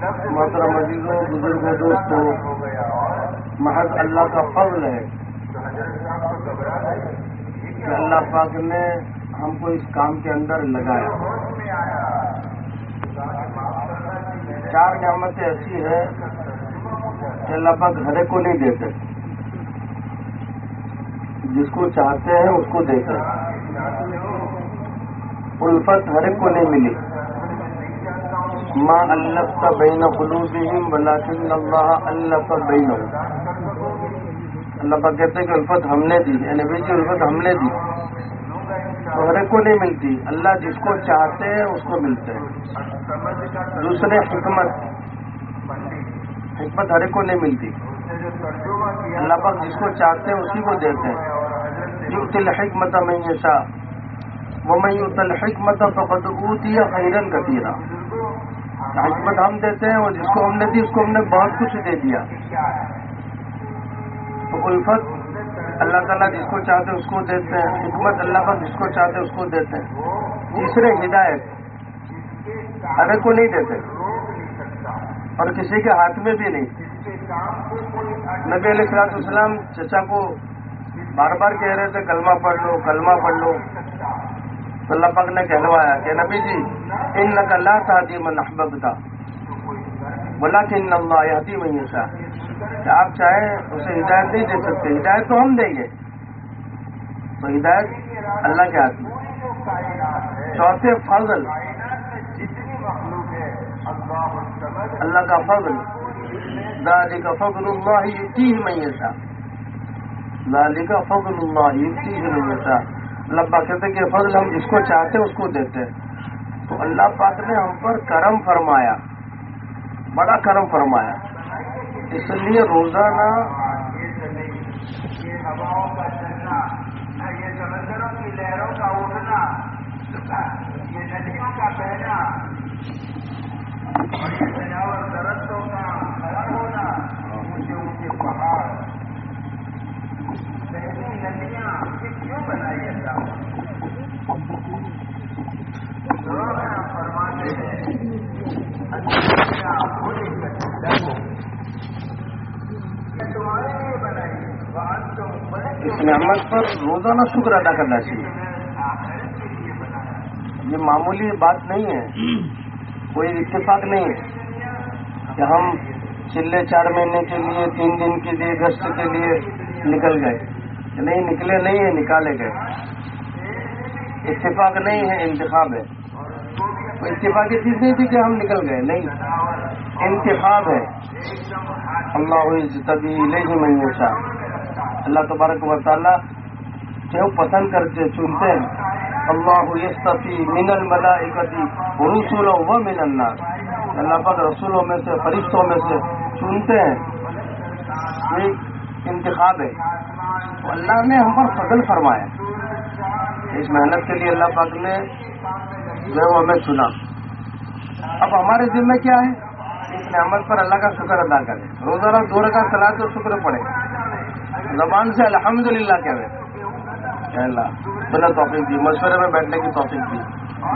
मोहतरम अजीजों बुजुर्गों दोस्तों महज अल्लाह का फजल है कि अल्लाह पाक ने हमको इस काम के अंदर लगाया चार नियामतें ऐसी है अल्लाह पाक हर को नहीं देते। जिसको चाहते हैं उसको देते उल्फत हर को नहीं मिली। माँ अल्लाह का बैन खलूबिहिम वलाकिन अल्लाह अल्लाह का अल्लाह पाक कहते हैं कि उल्फत हमने दी नबी की उल्फत हमने दी। तो हर को नहीं मिलती। अल्लाह जिसको चाहते हैं उसको मिलते हैं। दूसरे हिकमत। हिकमत हर को नहीं मिलती। अल्लाह पाक जिसको चाहते हैं, उसी को देते हैं। युतिल हिकमत मैं ऐसा वो मैं युतल हिकमत फ़कत ऊती खैरन कतीरा। हिकमत हम देते हैं और जिसको हमने दी, उसको हमने बहुत कुछ दे दिया। तो उल्फत अल्लाह ताला जिसको चाहते हैं, उसको देते हैं। हिकमत अल्लाह का जिसको चाहते हैं, उसको देते हैं। तीसरे हिदायत, हर को नहीं देते। और किसी के हाथ में भी नहीं। नबी अलैहिस्सलाम चचा को बार बार कह रहे थे, कलमा पढ़ लो, कलमा पढ़ लो। तो अल्लाह पाक ने कहलवाया कि नबी जी इन नकल्ला तादी मन अहबबता। बोला कि इन अल्लाह ऐसा कि आप चाहे उसे हिदायत नहीं दे सकते, हिदायत तो हम देंगे। तो हिदायत अल्लाह के हाथ में। चौथे फजल अल्लाह का फजल। दादी का फजल युती ही मैं ऐसा लाली का फजल युती ही अल्लाह पाक कहते कि फजल हम जिसको चाहते उसको देते हैं। तो अल्लाह पाक ने हम पर करम फरमाया। बड़ा करम फरमाया। इसलिए रोज़ाना हवाओं का चलना ये समंदरों की लहरों का उठना ये नदियों का बहना नियामत पर रोज़ाना शुक्र अदा करना चाहिए। ये मामूली बात नहीं है। कोई इतफाक नहीं है कि हम चिल्ले चार महीने के लिए, तीन दिन के लिए गश्त के लिए निकल गए। नहीं, निकले नहीं है, निकाले गए। इतफाक नहीं है, इंतखाब है। तो इत्तेफाकी चीज़ नहीं थी कि हम निकल गए, नहीं। इंतखाब है। अल्लाह तभी ले ही मैशा अल्लाह तबारक वाली जो पसंद करते चुनते हैं। अल्लाह यस्तफी मिनल मलाइकती रसूल व मिनन्ना अल्लाह पाक रसूलों में से फरिश्तों में से चुनते हैं ये इंतखाब है तो अल्लाह ने हम पर फजल फरमाया इस मेहनत के लिए अल्लाह पाक ने जो हमें चुना अब हमारे जिम्मे क्या है इस नियामत पर अल्लाह का शुक्र अदा करें रोज़ाना दो रखा सलाह तो शुक्र पड़े जबान से अल्हम्दुलिल्लाह कहे अल्लाह बिना तोफीक दी मशवरे में बैठने की तोफीक दी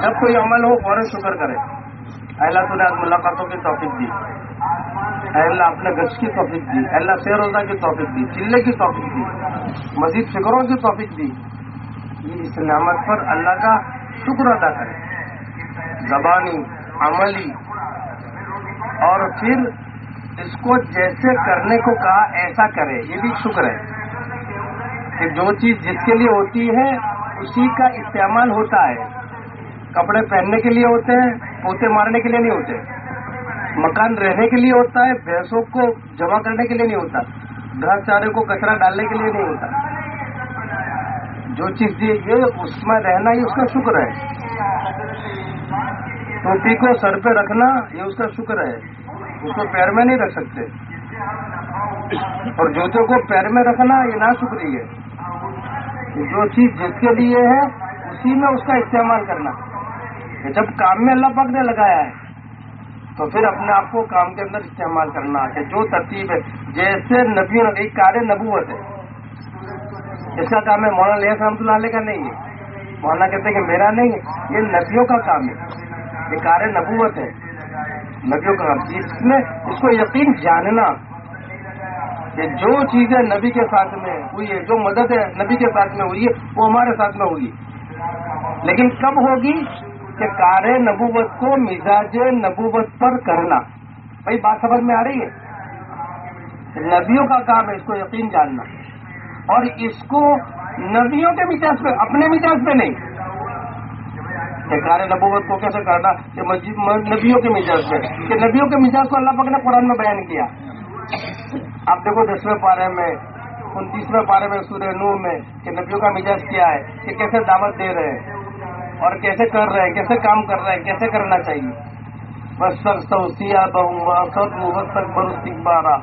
जब कोई अमल हो, फ़ौरन शुक्र करे। अल्लाह तूने आज मुलाकातों की तोफीक दी अल्लाह अपने गश की तोफीक दी अल्लाह से रोजा की तोफीक दी चिल्ले की तोफीक दी मजीद फिक्रों की तोफीक दी ये इस नामत पर अल्लाह का शुक्र अदा करे। जबानी, अमली। और फिर इसको जैसे करने को कहा, ऐसा करे। ये भी शुक्र है कि जो चीज़ जिसके लिए होती है उसी का इस्तेमाल होता है। कपड़े पहनने के लिए होते हैं, पोते मारने के लिए नहीं होते। मकान रहने के लिए होता है, भैंसों को जमा करने के लिए नहीं होता। घास चारे को कचरा डालने के लिए नहीं होता। जो चीज़ दी ये उसमें रहना ही उसका शुक्र है। टोपी को सर पे रखना ये उसका शुक्र है। उसको पैर में नहीं रख सकते। और जूते को पैर में रखना ये ना शुक्री है। जो चीज़ जिसके लिए है, उसी में उसका इस्तेमाल करना। जब काम में अल्लाह पाक ने लगाया है तो फिर अपने आप को काम के अंदर इस्तेमाल करना है जो तरतीब है, जैसे नबी एक कार्य नबूवत है। इसका काम है मौलाना लिया रहमतुल्लाह का नहीं है। मौलाना कहते कि मेरा नहीं है, ये नबियों का काम है। ये कार्य नबूवत है। नबियों का काम। इसमें इसको यकीन जानना कि जो चीज़ें नबी के साथ में हुई है, जो मदद है नबी के साथ में हुई है, वो हमारे साथ में होगी। लेकिन कब होगी कि कार्य नबूवत को मिजाज नबूवत पर करना? भाई, बात समझ में आ रही है? नबियों का काम है इसको यकीन जानना। और इसको नबियों के मिजाज पे, अपने मिजाज पे नहीं। कार्य नबूवत को कैसे करना? कि मस्जिद नबियों के मिजाज पे। कि नबियों के मिजाज को अल्लाह पाक ने कुरान में बयान किया। आप देखो दसवें पारे में उनतीसवें पारे में सूर्य नूर में कि नबियों का मिजाज क्या है कि कैसे दावत दे रहे हैं और कैसे कर रहे हैं कैसे काम कर रहे हैं कैसे करना चाहिए बस सर सौसिया बहुबारा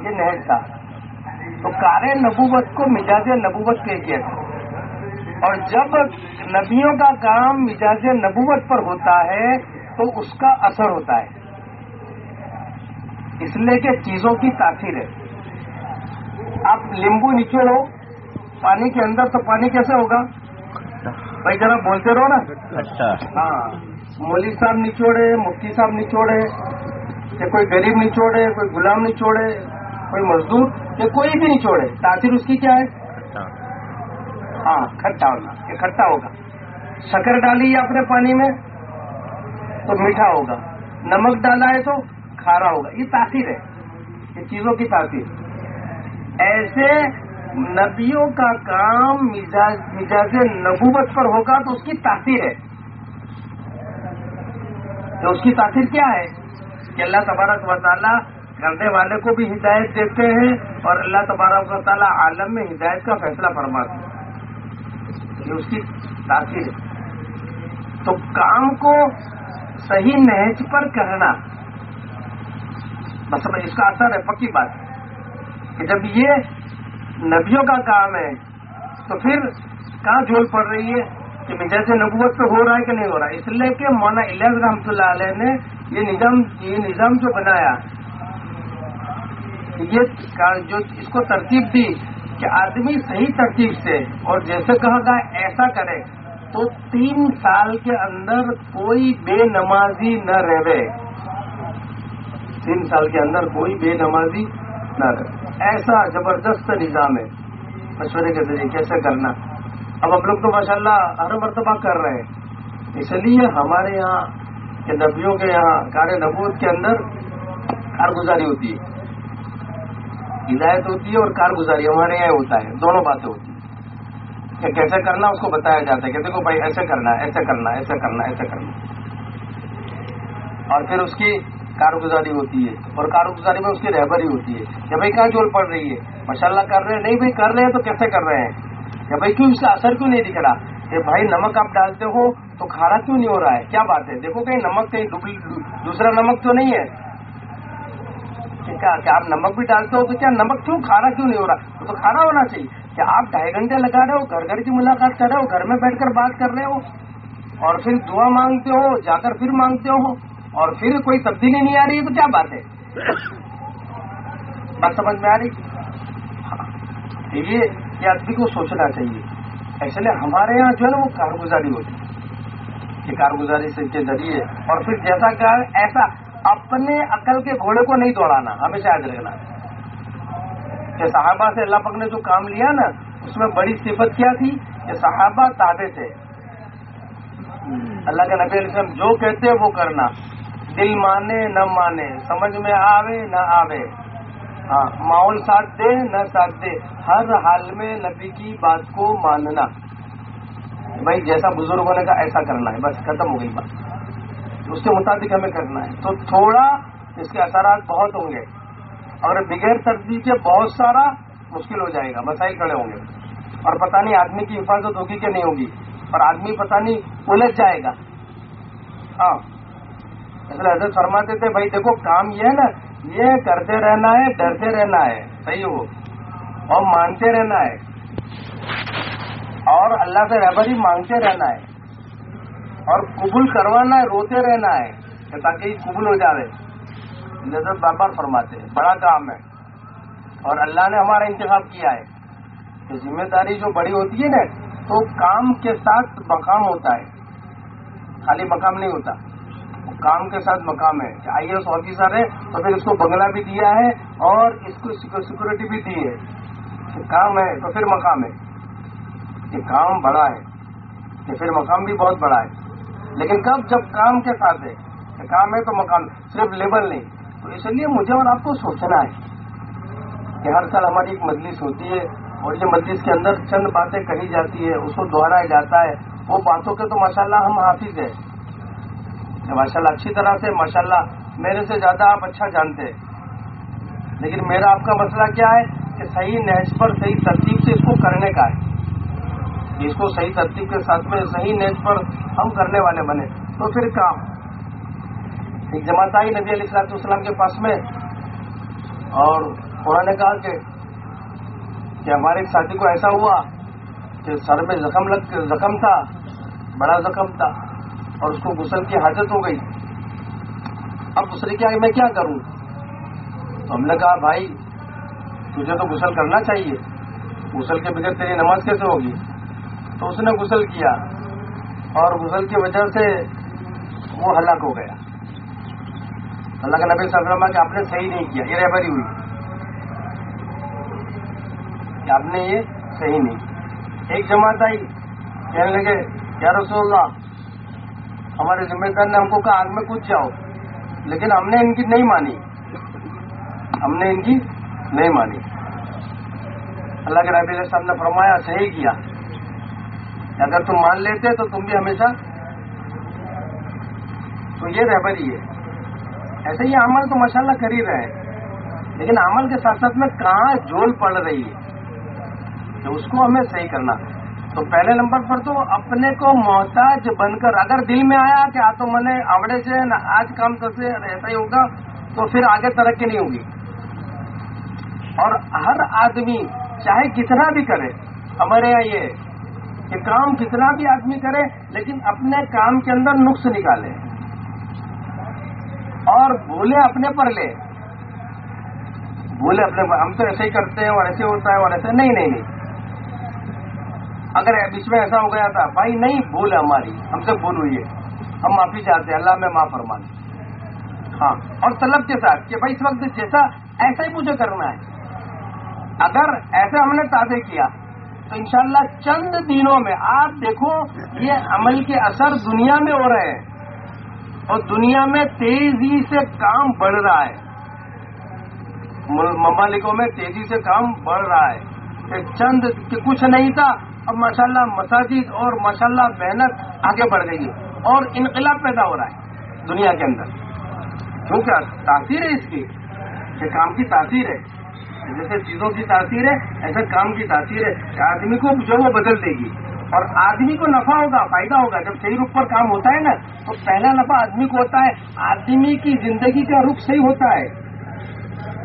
ये नहज था तो कार्य नबूवत को मिजाज नबूवत कह किया था और जब नबियों का काम मिजाज नबूवत पर होता है तो उसका असर होता है। इसलिए कि चीज़ों की तासीर है। आप नींबू निचोड़ो पानी के अंदर तो पानी कैसे होगा? भाई जरा बोलते रहो ना। अच्छा। हाँ मौली साहब निचोड़े मुफ्ती साहब निचोड़े या कोई गरीब निचोड़े कोई गुलाम निचोड़े कोई मजदूर या कोई भी निचोड़े तासीर उसकी क्या है? हाँ खट्टा होना ये खट्टा होगा। शकर डाली आपने पानी में तो मीठा होगा। नमक डाला है तो खारा होगा। ये तासीर है। ये चीज़ों की तासीर। ऐसे नबियों का काम मिजाज मिजाज नबूवत पर होगा तो उसकी तासीर है। तो उसकी तासीर क्या है? कि अल्लाह तबारक वाली करने वाले को भी हिदायत देते हैं और अल्लाह तबारक वाली आलम में हिदायत का फैसला फरमाते हैं। ये उसकी तासीर तो काम को सही नहज पर करना मतलब इसका असर है, पक्की बात। कि जब ये नबियों का काम है तो फिर कहाँ झोल पड़ रही है कि मिजाज नबूवत पे हो रहा है कि नहीं हो रहा है? इसलिए कि मौलाना इलियास रहमतुल्लाह अलैह ने ये निज़ाम ये निज़ाम जो बनाया ये जो इसको तरतीब दी कि आदमी सही तरतीब से, और जैसे कहा गया ऐसा करे तो तीन साल के अंदर कोई बेनमाजी न रहे। तीन साल के अंदर कोई बेनमाजी न रहे। ऐसा ज़बरदस्त निज़ाम है। मशवरे के ज़रिए कैसे करना? अब हम लोग तो माशाला हर मरतबा कर रहे हैं। इसलिए हमारे यहाँ के नबियों के यहाँ कार्य नबूत के अंदर कारगुजारी होती है। हिदायत होती है और कारगुजारी हमारे यहाँ होता है। दोनों बातें होती है। कैसे करना उसको बताया जाता है कि देखो भाई ऐसे करना ऐसे करना ऐसे करना ऐसे करना। और फिर उसकी कारगुजारी होती है। और कारगुजारी में उसकी रहबरी होती है। कि भाई कहाँ जोड़ पड़ रही है? माशाल्लाह कर रहे हैं। नहीं भाई, कर रहे हैं तो कैसे कर रहे हैं? कि भाई क्यों इसका असर क्यों नहीं दिख रहा? कि भाई नमक आप डालते हो तो खारा क्यों नहीं हो रहा है? क्या बात है? देखो कहीं नमक कहीं दूसरा नमक तो नहीं है। क्या क्या आप नमक भी डालते हो तो क्या नमक क्यों खारा क्यों नहीं हो रहा? तो, तो खारा होना चाहिए। क्या आप ढाई घंटे लगा रहे हो घर घर की मुलाकात कर रहे हो घर में बैठकर बात कर रहे हो? और फिर दुआ मांगते हो जाकर फिर मांगते हो? और फिर कोई तब्दीली नहीं आ रही है तो क्या बात है? बात समझ में आ रही? हाँ। ये ये आदमी को सोचना चाहिए। इसलिए हमारे यहाँ जो है ना वो कारगुजारी होती है। कि कारगुजारी से ज़रिए। और फिर जैसा कहा ऐसा अपने अकल के घोड़े को नहीं दौड़ाना, हमेशा याद रखना। कि साहबा से अल्लाह पक ने जो काम लिया ना, उसमें बड़ी सिफत क्या थी? कि साहबा ताबे थे। अल्लाह के नबी अलैहि जो कहते हैं वो करना। दिल माने, न माने, समझ में आवे, न आवे। हाँ माहौल साथ दे न साथ दे हर हाल में नबी की बात को मानना। भाई, जैसा बुज़ुर्गों ने कहा, ऐसा करना है, बस खत्म हो गई बात। उसके मुताबिक हमें करना है। तो थोड़ा इसके असरात बहुत होंगे। और बगैर तरजीह के बहुत सारा मुश्किल हो जाएगा। मसाइल खड़े होंगे। और पता नहीं आदमी की हिफाजत होगी कि नहीं होगी। और आदमी पता नहीं उलझ जाएगा। हाँ। इसलिए हज़रत फरमाते थे, भाई देखो, काम ये है ना, ये करते रहना है, डरते रहना है। सही हो और मानते रहना है। और अल्लाह से रहबरी मांगते रहना है। और कबूल करवाना है, रोते रहना है ताकि कबूल हो जाए हज़रत बार बार फरमाते हैं, बड़ा काम है। और अल्लाह ने हमारा इंतज़ाम किया है। कि ज़िम्मेदारी जो बड़ी होती है ना तो काम के साथ मकाम होता है। खाली मकाम नहीं होता। काम के साथ मकाम है। आई एस ऑफिसर है तो फिर इसको बंगला भी दिया है, और इसको सिक्योरिटी भी दी है। तो काम है तो फिर मकाम है। कि काम बड़ा है कि फिर मकाम भी बहुत बड़ा है। लेकिन कब जब काम के साथ है काम है तो मकान, सिर्फ़ लेबल नहीं। तो इसलिए मुझे और आपको सोचना है कि हर साल हमारी एक मजलिस होती है, और ये मजलिस के अंदर चंद बातें कही जाती है, उसको दोहराया जाता है। वो बातों के तो माशाल्लाह हम हाफिज है। माशाल्लाह अच्छी तरह से, माशाल्लाह मेरे से ज़्यादा आप अच्छा जानते हैं। लेकिन मेरा आपका मसला क्या है कि सही नहज पर सही तरतीब से इसको करने का है। इसको सही तरतीब के साथ में सही नहज पर हम करने वाले बने। तो फिर काम एक जमात आई नबी अलीसलाम के पास में। और उन्होंने कहा कि, कि हमारे एक साथी को ऐसा हुआ कि सर में जख्म लग जख्म था बड़ा जख्म था और उसको गुसल की हाजत हो गई। अब दूसरे क्या मैं क्या करूँ? तो हमने कहा भाई तुझे तो गुसल करना चाहिए। गुसल के बगैर तेरी नमाज़ कैसे होगी? तो उसने गुसल किया और गुसल की वजह से वो हलाक हो गया। अल्लाह के नबी सल्लल्लाहु कि आपने सही नहीं किया, ये रहबरी हुई। आपने ये सही नहीं एक जमात आई, कहने लगे क्या रसोल्ला हमारे जिम्मेदार ने हमको कहा, आग में कूद जाओ। लेकिन हमने इनकी नहीं मानी। हमने इनकी नहीं मानी। अल्लाह के नबी साहब ने फरमाया, सही किया। अगर तुम मान लेते तो तुम भी हमेशा तो ये रहबरी है। ऐसे ही अमल तो माशाल्लाह कर ही रहे हैं। लेकिन अमल के साथ साथ में कहाँ जोल पड़ रही है? तो उसको हमें सही करना। तो पहले नंबर पर तो अपने को मोहताज बनकर अगर दिल में आया कि आ तो मैंने आवड़े से न आज काम से ऐसा ही होगा तो फिर आगे तरक्की नहीं होगी। और हर आदमी चाहे कितना भी करे, हमारे यहाँ ये कि काम कितना भी आदमी करे, लेकिन अपने काम के अंदर नुक्स निकाले। और भूले अपने पर ले। भूले अपने पर, हम तो ऐसे ही करते हैं, और ऐसे होता है, और ऐसे, नहीं नहीं नहीं। अगर बीच में ऐसा हो गया था, भाई, नहीं, भूल हमारी। हमसे भूल हुई है। हम माफ़ी चाहते हैं, अल्लाह में माफ़ फरमान हाँ और तलब के साथ कि भाई, इस वक्त जैसा, ऐसा ही मुझे करना है। अगर ऐसे हमने ताजे किया तो इंशाल्लाह चंद दिनों में, आप देखो, ये अमल के असर दुनिया में हो रहे हैं। और दुनिया में तेज़ी से काम बढ़ रहा है। ममालिकों में तेज़ी से काम बढ़ रहा है। चंद कुछ नहीं था, अब माशाल्लाह मसाजिद और माशाल्लाह मेहनत आगे बढ़ गई है और इनकलाब पैदा हो रहा है दुनिया के अंदर। क्योंकि तासीर है इसकी कि काम की तासीर है। जैसे चीज़ों की तासीर है, ऐसे काम की तासीर है आदमी को जो वो बदल देगी। और आदमी को नफा होगा, फ़ायदा होगा। जब सही रुख पर काम होता है ना तो पहला नफा आदमी को होता है। आदमी की ज़िंदगी का रुख सही होता है।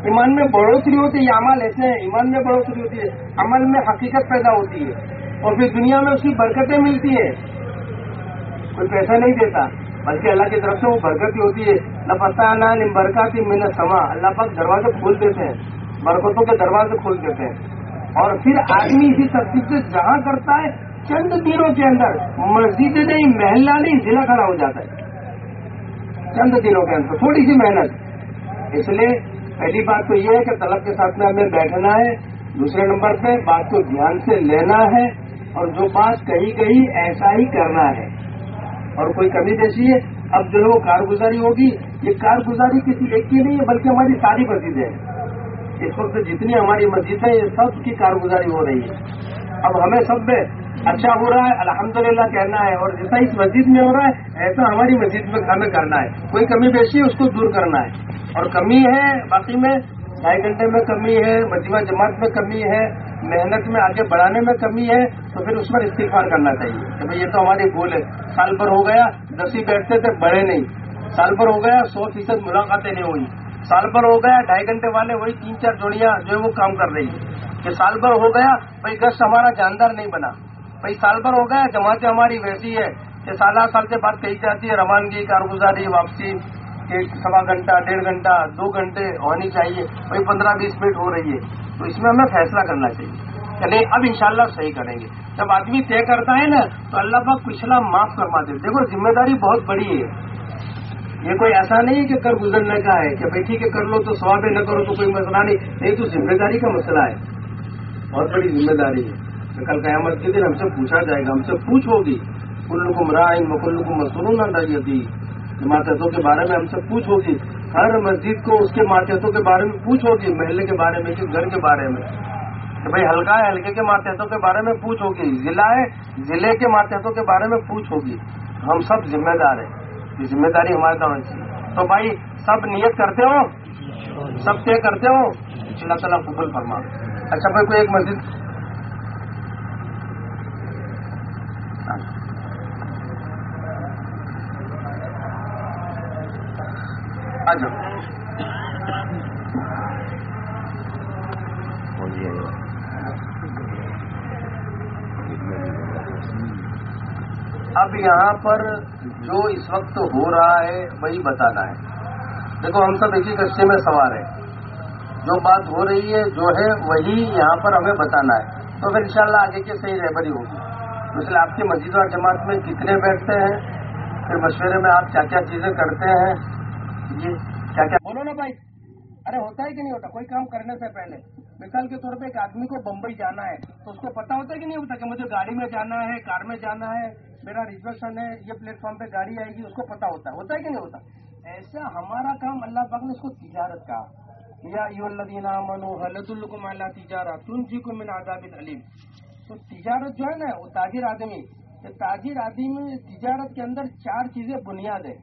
ईमान में बढ़ोतरी होती है अमल ऐसे है। ईमान में बढ़ोतरी होती है, अमल में हकीकत पैदा होती है। और फिर दुनिया में उसकी बरकतें मिलती है। कोई पैसा नहीं देता, बल्कि अल्लाह की तरफ़ से वो बरकत ही होती है। न पता ना निम बरकत मिन समा, अल्लाह पाक दरवाजे खोल देते हैं। बरकतों के दरवाजे खोल देते हैं। और फिर आदमी इसी तरतीब से जहाँ करता है, चंद दिनों के अंदर मस्जिद नहीं, महल्ला नहीं, जिला खड़ा हो जाता है। चंद दिनों के अंदर, थोड़ी सी मेहनत। इसलिए पहली बात तो यह है कि तलब के साथ में हमें बैठना है, दूसरे नंबर पे बात को ध्यान से लेना है, और जो बात कही गई, ऐसा ही करना है। और कोई कमी जैसी है अब जो है वो कारगुजारी होगी। ये कारगुजारी किसी एक की नहीं है, बल्कि हमारी सारी मस्जिदें हैं। इस वक्त जितनी हमारी मस्जिद है, ये सब की कारगुजारी हो रही है। अब हमें सब में अच्छा हो रहा है, अल्हम्दुलिल्लाह कहना है, और जैसा इस मस्जिद में हो रहा है, ऐसा हमारी मस्जिद में हमें करना है। कोई कमी बेशी उसको दूर करना है। और कमी है, बाकी में ढाई घंटे में कमी है मजमा जमात में कमी है, मेहनत में आगे बढ़ाने में कमी है तो फिर उस पर इस्तीफार करना चाहिए। कि भाई, ये तो हमारी भूल है। साल भर हो गया, दस बैठते थे, बढ़े नहीं। साल भर हो गया, सौ फ़ीसद मुलाकातें नहीं हुई। साल भर हो गया, ढाई घंटे वाले वही तीन चार जोड़ियाँ जो है वो काम कर रही है। कि साल भर हो गया, भाई गश्त हमारा जानदार नहीं बना। भाई साल भर हो गया, जमातें हमारी वैसी है कि साल साल से बात कही जाती है, रवानगी, कारगुजारी, वापसी एक सवा घंटा, डेढ़ घंटा, दो घंटे होनी चाहिए वही पंद्रह बीस मिनट हो रही है। तो इसमें हमें फैसला करना चाहिए चले अब इंशाल्लाह सही करेंगे। जब आदमी तय करता है ना तो अल्लाह पाक पिछला माफ़ करवा दे। देखो, ज़िम्मेदारी बहुत बड़ी है। ये कोई ऐसा नहीं है कि कर गुजरने का है कि भाई ठीक है, कर लो तो स्वाब न करो तो कोई मसला नहीं। नहीं तो ज़िम्मेदारी का मसला है। बहुत बड़ी ज़िम्मेदारी है। तो कल कयामत के दिन हमसे पूछा जाएगा, हमसे पूछ होगी। कुल्लुकुम राइन वकुल्लुकुम मसरून रही मातहतों के बारे में हमसे पूछ होगी। हर मस्जिद को उसके मातहतों के बारे में पूछ होगी महल्ले के बारे में कि घर के बारे में। कि भाई हल्का है, हल्के के मातहतों के बारे में पूछ होगी। जिला है, ज़िले के मातहतों के बारे में पूछ होगी। हम सब जिम्मेदार हैं। ये ज़िम्मेदारी हमारे चाहिए तो भाई, सब नियत करते हो? सब तय करते हो? अल्लाह तला कबूल फरमा अच्छा भाई, कोई एक मस्जिद? आ जाओ अब यहाँ पर जो इस वक्त हो रहा है, वही बताना है। देखो, हम सब एक ही कश्ते में सवार है। जो बात हो रही है, जो है, वही यहाँ पर हमें बताना है। तो फिर इंशाल्लाह आगे की सही रहबरी होगी। इसलिए आपकी मस्जिद और जमात में कितने बैठते हैं? फिर मशवरे में आप क्या क्या चीज़ें करते हैं? ये क्या क्या बोलो ना भाई। अरे, होता है कि नहीं होता? कोई काम करने से पहले। मिसाल के तौर पे एक आदमी को बम्बई जाना है तो उसको पता होता है कि नहीं होता कि मुझे गाड़ी में जाना है, कार में जाना है? मेरा रिजर्वेशन है, ये प्लेटफॉर्म पे गाड़ी आएगी, उसको पता होता है। होता है कि नहीं होता? ऐसा हमारा काम अल्लाह पाक ने उसको तिजारत कहा। या युल्लदीना मनो हलतुल्लुकुम अला तिजारा तुम जी को मिन आजाबिन अलीम। तो तिजारत जो है ना, वो ताजिर आदमी। तो ताजिर आदमी तिजारत के अंदर चार चीज़ें बुनियाद है।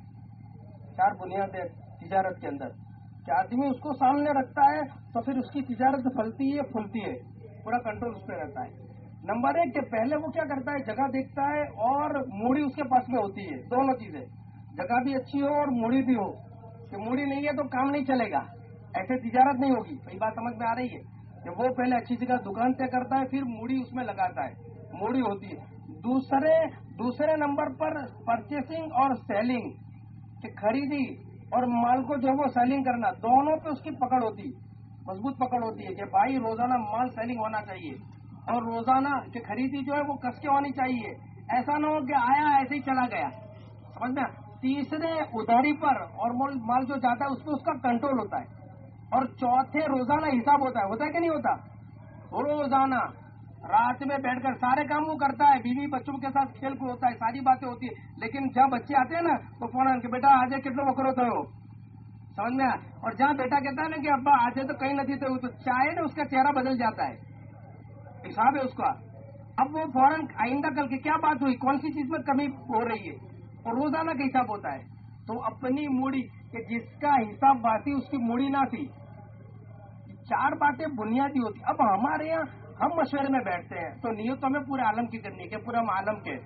चार बुनियाद है तिजारत के अंदर। कि आदमी उसको सामने रखता है तो फिर उसकी तिजारत फलती है, फुलती है। पूरा कंट्रोल उस पर रहता है। नंबर एक, के पहले वो क्या करता है? जगह देखता है और मूड़ी उसके पास में होती है। दोनों चीज़ें। जगह भी अच्छी हो और मूड़ी भी हो। कि मूड़ी नहीं है तो काम नहीं चलेगा। ऐसे तिजारत नहीं होगी। तो बात समझ में आ रही है? कि वो पहले अच्छी जगह दुकान तय करता है, फिर मूड़ी उसमें लगाता है। मूड़ी होती है। दूसरे दूसरे नंबर पर परचेसिंग और सेलिंग कि खरीदी और माल को जो वो सेलिंग करना। दोनों पे उसकी पकड़ होती मज़बूत पकड़ होती है कि भाई रोज़ाना माल सेलिंग होना चाहिए। और रोज़ाना की खरीदी जो है वो कस के होनी चाहिए। ऐसा ना हो कि आया, ऐसे ही चला गया। समझ में? तीसरे उधारी पर और माल जो जाता है उसमें उसका कंट्रोल होता है। और चौथे रोज़ाना हिसाब होता है। होता है कि नहीं होता? रोज़ाना। रात में बैठकर सारे काम वो करता है। बीवी बच्चों के साथ खेल कूद होता है, सारी बातें होती है। लेकिन जब बच्चे आते हैं ना तो फ़ोन के, बेटा, आज कितने बकरो थे हो? समझ में? और जहाँ बेटा कहता है ना कि, अब्बा, आज तो कहीं नहीं थे तो चाहे ना, उसका चेहरा बदल जाता है। हिसाब है उसका। अब वो फ़ौरन आइंदा कल के क्या बात हुई? कौन सी चीज़ में कमी हो रही है? और रोज़ाना का हिसाब होता है? तो अपनी मूड़ी, कि जिसका हिसाब बाती, उसकी मूड़ी ना थी। चार बातें बुनियादी होती। अब हमारे यहाँ हम मशवरे में बैठते हैं। तो नियत हमें पूरे आलम की करनी है पूरे हम आलम के।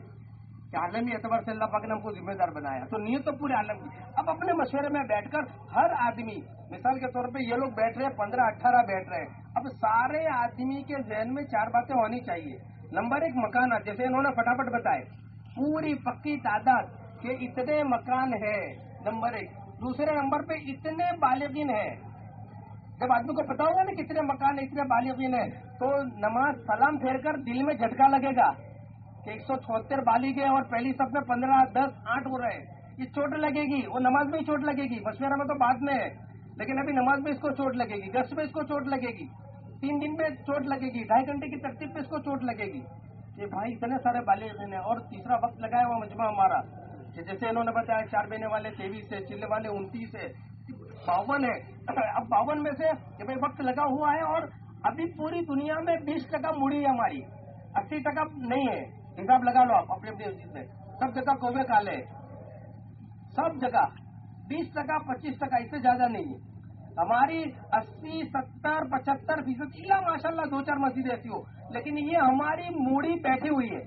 कि आलमी एतबार से अल्लाह पाक ने हमको जिम्मेदार बनाया। तो नियत तो पूरे आलम की। अब अपने मशवरे में बैठकर हर आदमी, मिसाल के तौर पे ये लोग बैठ रहे हैं, पंद्रह अट्ठारह बैठ रहे हैं। अब सारे आदमी के जहन में चार बातें होनी चाहिए। नंबर एक, मकान। जैसे इन्होंने फटाफट बताए पूरी पक्की तादाद के इतने मकान है, नंबर एक। दूसरे नंबर पे इतने बालिगिन है। जब आदमी को पता होगा ना कितने मकान है इतने बालिगिन है तो नमाज़ सलाम फेर कर दिल में झटका लगेगा। कि एक सौ चौहत्तर बालिग है और पहली सब में पंद्रह, दस, आठ हो रहे हैं। ये चोट लगेगी, वो नमाज़ में ही चोट लगेगी। मशवरा में तो बाद में है, लेकिन अभी नमाज़ में इसको चोट लगेगी, गश्त में इसको चोट लगेगी। तीन दिन में चोट लगेगी, ढाई घंटे की तरतीब पे इसको चोट लगेगी। ये भाई इतने सारे बालिग हैं और तीसरा वक्त लगाया हुआ मजमा हमारा जैसे इन्होंने बताया, चार महीने वाले, तेईस है, चिल्ले वाले, उनतीस है, बावन है। अब बावन में से कि भाई वक्त लगा हुआ है, और अभी पूरी दुनिया में बीस टका मुड़ी है हमारी, अस्सी टका नहीं है। हिसाब लगा लो आप अपने अपने चीज़ में। सब जगह कोवे काले सब जगह। बीस टका, पच्चीस टका, इससे ज़्यादा नहीं। है हमारी अस्सी, सत्तर, पचहत्तर फ़ीसद इला माशाल्लाह दो चार मस्जिद ऐसी हो। लेकिन ये हमारी मूड़ी बैठी हुई है।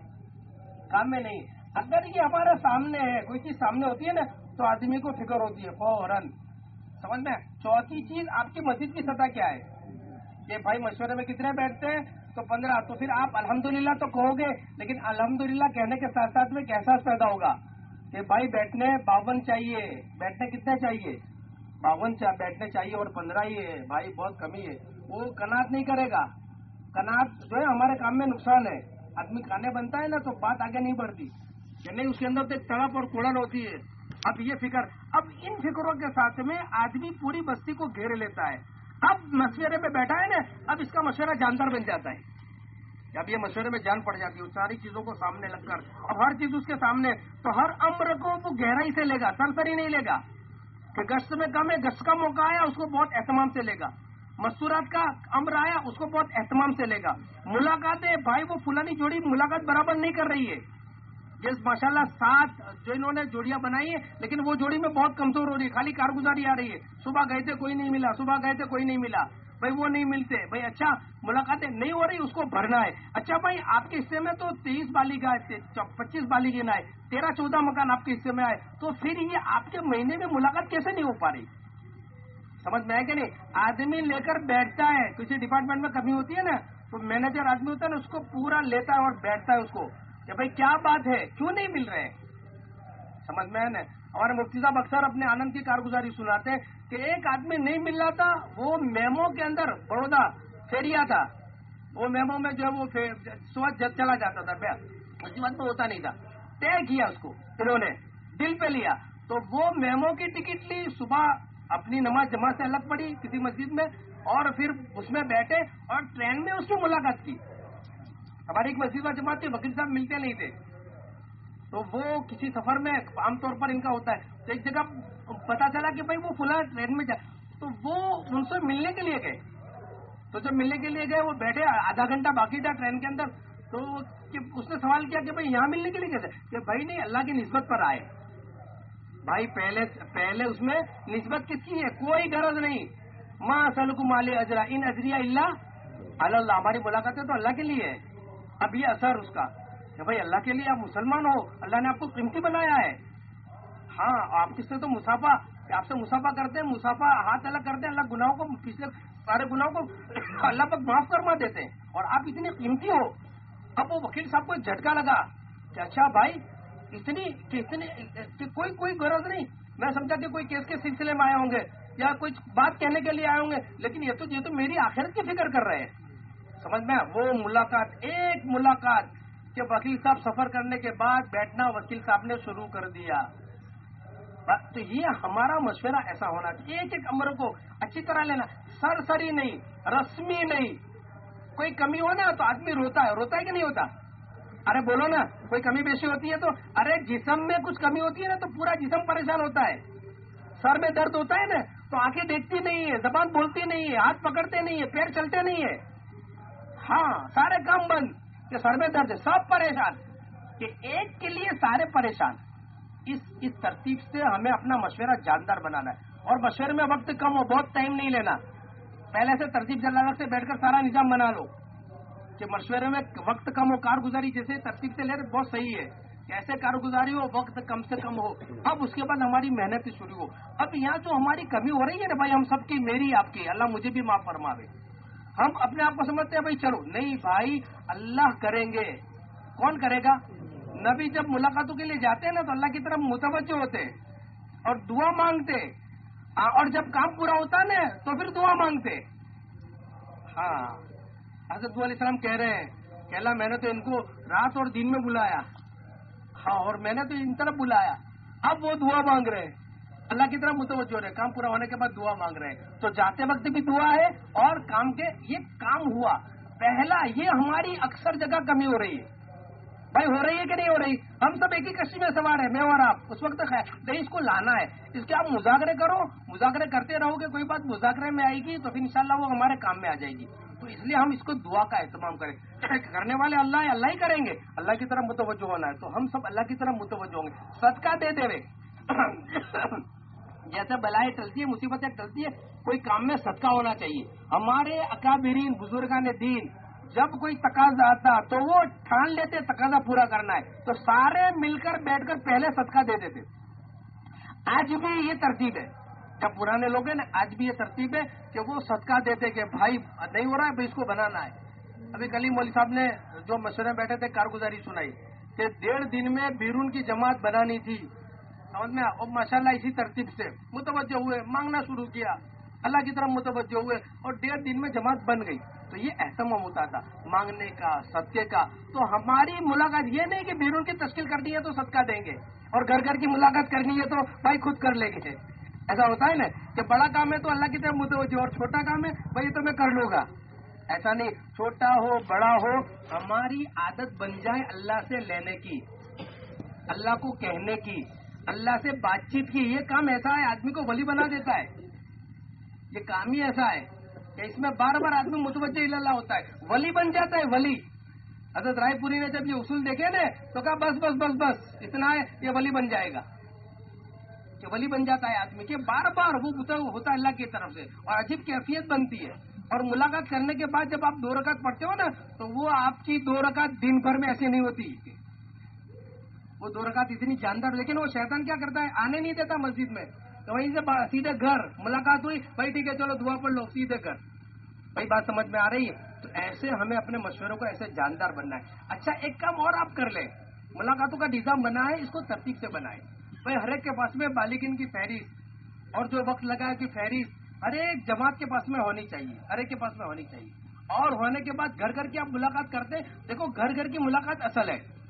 काम में नहीं। अगर ये हमारे सामने है, कोई चीज़ सामने होती है ना तो आदमी को फ़िक्र होती है, फ़ौरन। समझ में? चौथी चीज़, आपकी मस्जिद की सतह क्या है? ये भाई मशवरे में कितने बैठते हैं? तो पंद्रह तो फिर आप अल्हम्दुलिल्लाह तो कहोगे लेकिन अल्हम्दुलिल्लाह कहने के साथ साथ में कैसा पैदा होगा? कि भाई बैठने बावन चाहिए बैठने कितने चाहिए? बावन चा, बैठने चाहिए और पंद्रह ही है भाई बहुत कमी है वो कनात नहीं करेगा। कनात जो है हमारे काम में नुकसान है। आदमी खाने बनता है ना तो बात आगे नहीं बढ़ती। नहीं उसके अंदर तो एक तड़प और कुड़न होती है। अब ये फ़िक्र अब इन फिक्रों के साथ में आदमी पूरी बस्ती को घेर लेता है। अब मशवरे में बैठा है ना, अब इसका मशवरा जानदार बन जाता है। अब ये मशवरे में जान पड़ जाती है सारी चीज़ों को सामने लगकर, अब हर चीज़ उसके सामने तो हर अम्र को वो गहराई से लेगा सरसरी नहीं लेगा। कि गश्त में कम है, गश्त का मौका आया, उसको बहुत एहतमाम से लेगा। मस्तूरात का अम्र आया, उसको बहुत एहतमाम से लेगा। मुलाकात, भाई वो फुलानी जोड़ी मुलाकात बराबर नहीं कर रही है। जिस माशाल्लाह सात जो इन्होंने जोड़ियाँ बनाई है, लेकिन वो जोड़ी में बहुत कमज़ोर हो रही है, खाली कारगुजारी आ रही है। सुबह गए थे, कोई नहीं मिला। सुबह गए थे, कोई नहीं मिला। भाई, वो नहीं मिलते। भाई अच्छा मुलाकातें नहीं हो रही, उसको भरना है। अच्छा भाई, आपके हिस्से में तो तेईस बालिका पच्चीस बालिगे आए, तेरह, चौदह मकान आपके हिस्से में आए। तो फिर ये आपके महीने में मुलाकात कैसे नहीं हो पा रही? समझ में है कि नहीं? आदमी लेकर बैठता है। किसी डिपार्टमेंट में कमी होती है ना तो मैनेजर आदमी होता है ना, उसको पूरा लेता है और बैठता है उसको। कि भाई क्या बात है? क्यों नहीं मिल रहे? समझ में है ना? हमारे मुफ्ती साहब अक्सर अपने आनंद की कारगुजारी सुनाते हैं कि एक आदमी नहीं मिल रहा था, वो मेमो के अंदर बड़ौदा फेरिया था। वो मेमो में जो है वो सुबह चला जाता था उसकी बात में होता नहीं था। तय किया उसको, इन्होंने, दिल पे लिया। तो वो मेमो की टिकट ली, सुबह अपनी नमाज़ जमा से अलग पड़ी किसी मस्जिद में और फिर उसमें बैठे और ट्रेन में उसकी मुलाकात की। हमारी एक मस्जिद में जमात थी वकील साहब मिलते नहीं थे। तो वो किसी सफ़र में आमतौर पर इनका होता है। तो एक जगह पता चला कि भाई वो फुला ट्रेन में जा तो वो उनसे मिलने के लिए गए। तो जब मिलने के लिए गए, वो बैठे, आधा घंटा बाकी था ट्रेन के अंदर। तो कि उसने सवाल किया कि भाई यहाँ मिलने के लिए कैसे? कि भाई नहीं, अल्लाह की निस्बत पर आए। भाई पहले पहले उसमें निस्बत किसकी है? कोई गरज नहीं। माँ सलकु माले अजरा इन अजरिया अल्लाह, हमारी मुलाकात तो अल्लाह के लिए है। अब ये असर उसका। कि भाई अल्लाह के लिए आप मुसलमान हो, अल्लाह ने आपको कीमती बनाया है। हाँ आप किससे तो मुसाफा, आपसे मुसाफा करते हैं, मुसाफा हाथ अलग करते हैं, अल्लाह गुनाहों को, पिछले सारे गुनाहों को अल्लाह पर माफ़ करवा देते हैं। और आप इतनी कीमती हो, अब वो वकील साहब को झटका लगा कि अच्छा भाई, इतनी कि इतनी, कि कोई कोई गरज नहीं। मैं समझा कि कोई केस के सिलसिले में आए होंगे या कोई बात कहने के लिए आए होंगे, लेकिन ये तो ये तो मेरी आखिरत की फ़िक्र कर रहे हैं। समझ में वो मुलाकात, एक मुलाकात के वकील साहब सफ़र करने के बाद बैठना वकील साहब ने शुरू कर दिया। तो ये हमारा मशवरा ऐसा होना चाहिए। एक एक अमर को अच्छी तरह लेना। सरसरी नहीं, रस्मी नहीं। कोई कमी हो ना तो आदमी रोता है। रोता है कि नहीं होता? अरे बोलो ना, कोई कमी बेशी होती है तो? अरे जिसम में कुछ कमी होती है ना तो पूरा जिसम परेशान होता है। सर में दर्द होता है ना तो आँखें देखती नहीं है, जबान बोलती नहीं है, हाथ पकड़ते नहीं है, पैर चलते नहीं है। हाँ सारे काम बंद। कि सर में दर्द है, सब परेशान। कि एक के लिए सारे परेशान। इस इस तरतीब से हमें अपना मशवरा जानदार बनाना है। और मशवरे में वक्त कम हो, बहुत टाइम नहीं लेना। पहले से तरतीब जलालत से बैठकर सारा निज़ाम बना लो। कि मशवरे में वक्त कम हो, कारगुजारी जैसे तरतीब से ले रहे बहुत सही है। कैसे कारगुजारी हो, वक्त कम से कम हो। अब उसके बाद हमारी मेहनत शुरू हो। अब यहाँ जो हमारी कमी हो रही है ना भाई, हम सबकी, मेरी आपकी, अल्लाह मुझे भी माफ़ फरमावे। हम अपने आप को समझते हैं, भाई, चलो। नहीं, भाई, अल्लाह करेंगे। कौन करेगा? नबी जब मुलाकातों के लिए जाते हैं ना तो अल्लाह की तरफ़ मुतवजह होते और दुआ मांगते और जब काम पूरा होता ना तो फिर दुआ मांगते हाँ। हज़रत सलाम कह रहे हैं, कहला, मैंने तो इनको रात और दिन में बुलाया। हाँ और मैंने तो इन तरफ़ बुलाया। अब वो दुआ मांग रहे हैं। अल्लाह की तरफ़ मुतवजो रहे, काम पूरा होने के बाद दुआ मांग रहे हैं। तो जाते वक्त भी दुआ है और काम के, ये काम हुआ। पहला, ये हमारी अक्सर जगह कमी हो रही है। भाई, हो रही है कि नहीं हो रही? हम सब एक ही कश्ती में सवार है, मैं और आप। उस वक्त है नहीं, इसको लाना है। इसके आप मुजाकरे करो। मुजाकरे करते रहोगे कोई बात मुजाकरे में आएगी तो फिर इंशाल्लाह वो हमारे काम में आ जाएगी। तो इसलिए हम इसको दुआ का एहतमाम करें। करने वाले अल्लाह अल्लाह ही करेंगे। अल्लाह की तरफ़ मुतवजो होना है। तो हम सब अल्लाह की तरफ़ मुतवजो होंगे। सदका दे देवे। जैसे बलाएँ टलती है, मुसीबतें टलती है, कोई काम में सदका होना चाहिए। हमारे अकाबरीन बुजुर्गान दीन, जब कोई तकाजा आता तो वो ठान लेते, तकाजा पूरा करना है। तो सारे मिलकर बैठकर पहले सदका दे देते। आज भी ये तरतीब है। जब पुराने लोग हैं ना, आज भी ये तरतीब है कि वो सदका देते कि भाई, नहीं हो रहा है इसको बनाना है। अभी कल मौली साहब ने जो मशुरे बैठे थे, कारगुजारी सुनाई। कि डेढ़ दिन में बीरून की जमात बनानी थी। समझ में और माशाला इसी तरतीब से मुतवजह हुए, मांगना शुरू किया। अल्लाह की तरफ़ मुतवजह हुए और डेढ़ दिन में जमात बन गई। तो ये एहतमाम होता था, मांगने का, सदके का। तो हमारी मुलाकात ये नहीं कि बीरून की तश्कील करनी है तो सदका देंगे और घर घर की मुलाकात करनी है तो भाई खुद कर लेंगे। ऐसा होता है ना कि बड़ा काम है तो अल्लाह की तरफ़ मुतवजह और छोटा काम है भाई तो मैं कर लूँगा। ऐसा नहीं, छोटा हो, बड़ा हो, हमारी आदत बन जाए अल्लाह से लेने की, अल्लाह को कहने की। अल्लाह से बातचीत की, ये काम ऐसा है, आदमी को वली बना देता है। ये काम ही ऐसा है कि इसमें बार बार आदमी मुतवजह होता है। वली बन जाता है, वली। हज़रत रायपुरी ने जब ये उसूल देखे ना तो कहा, बस बस बस बस, इतना है, ये वली बन जाएगा। कि वली बन जाता है आदमी के बार बार वो होता है अल्लाह की तरफ़ से। और अजीब कैफियत बनती है। और मुलाकात करने के बाद जब आप दो रकात पढ़ते हो ना तो वो आपकी दो रकात दिन भर में ऐसी नहीं होती। वो दो रकात इतनी जानदार, लेकिन वो शैतान क्या करता है? आने नहीं देता मस्जिद में। तो वहीं से सीधे घर, मुलाकात हुई। भाई, ठीक है, चलो दुआ पढ़ लो, सीधे घर। भाई, बात समझ में आ रही है? तो ऐसे हमें अपने मशवरों को ऐसे जानदार बनना है। अच्छा एक काम और आप कर ले। मुलाकातों का निज़ाम बना है इसको तरतीब से बनाए। भाई हरेक के पास में बालिकिन की फहरिस्त और जो वक्त लगा है कि फहरिस्त हर एक जमात के पास में होनी चाहिए, हर एक के पास में होनी चाहिए। और होने के बाद घर घर की आप मुलाकात करते हैं। देखो घर घर की मुलाकात असल है।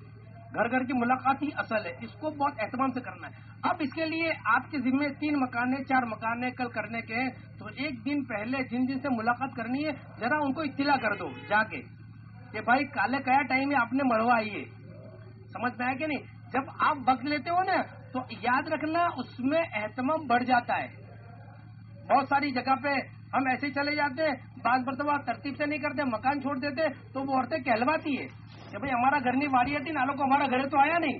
घर घर की मुलाकात ही असल है। इसको बहुत एहतमाम से करना है। अब इसके लिए आपके जिम्मे तीन मकान है चार मकान है कल करने के हैं। तो एक दिन पहले, जिन जिन से मुलाकात करनी है, जरा उनको इतला कर दो जाके कि भाई, काले कया टाइम है आपने मरवा आइए समझ में आया कि नहीं? जब आप वक्त लेते हो ना तो याद रखना उसमें एहतमाम बढ़ जाता है। बहुत सारी जगह पे हम ऐसे चले जाते हैं बात मरतबा तरतीब से नहीं करते, मकान छोड़ देते तो वो औरतें कहलवाती है। कि भाई, हमारा घर नहीं, वारी थी नालों को हमारा घर तो आया नहीं।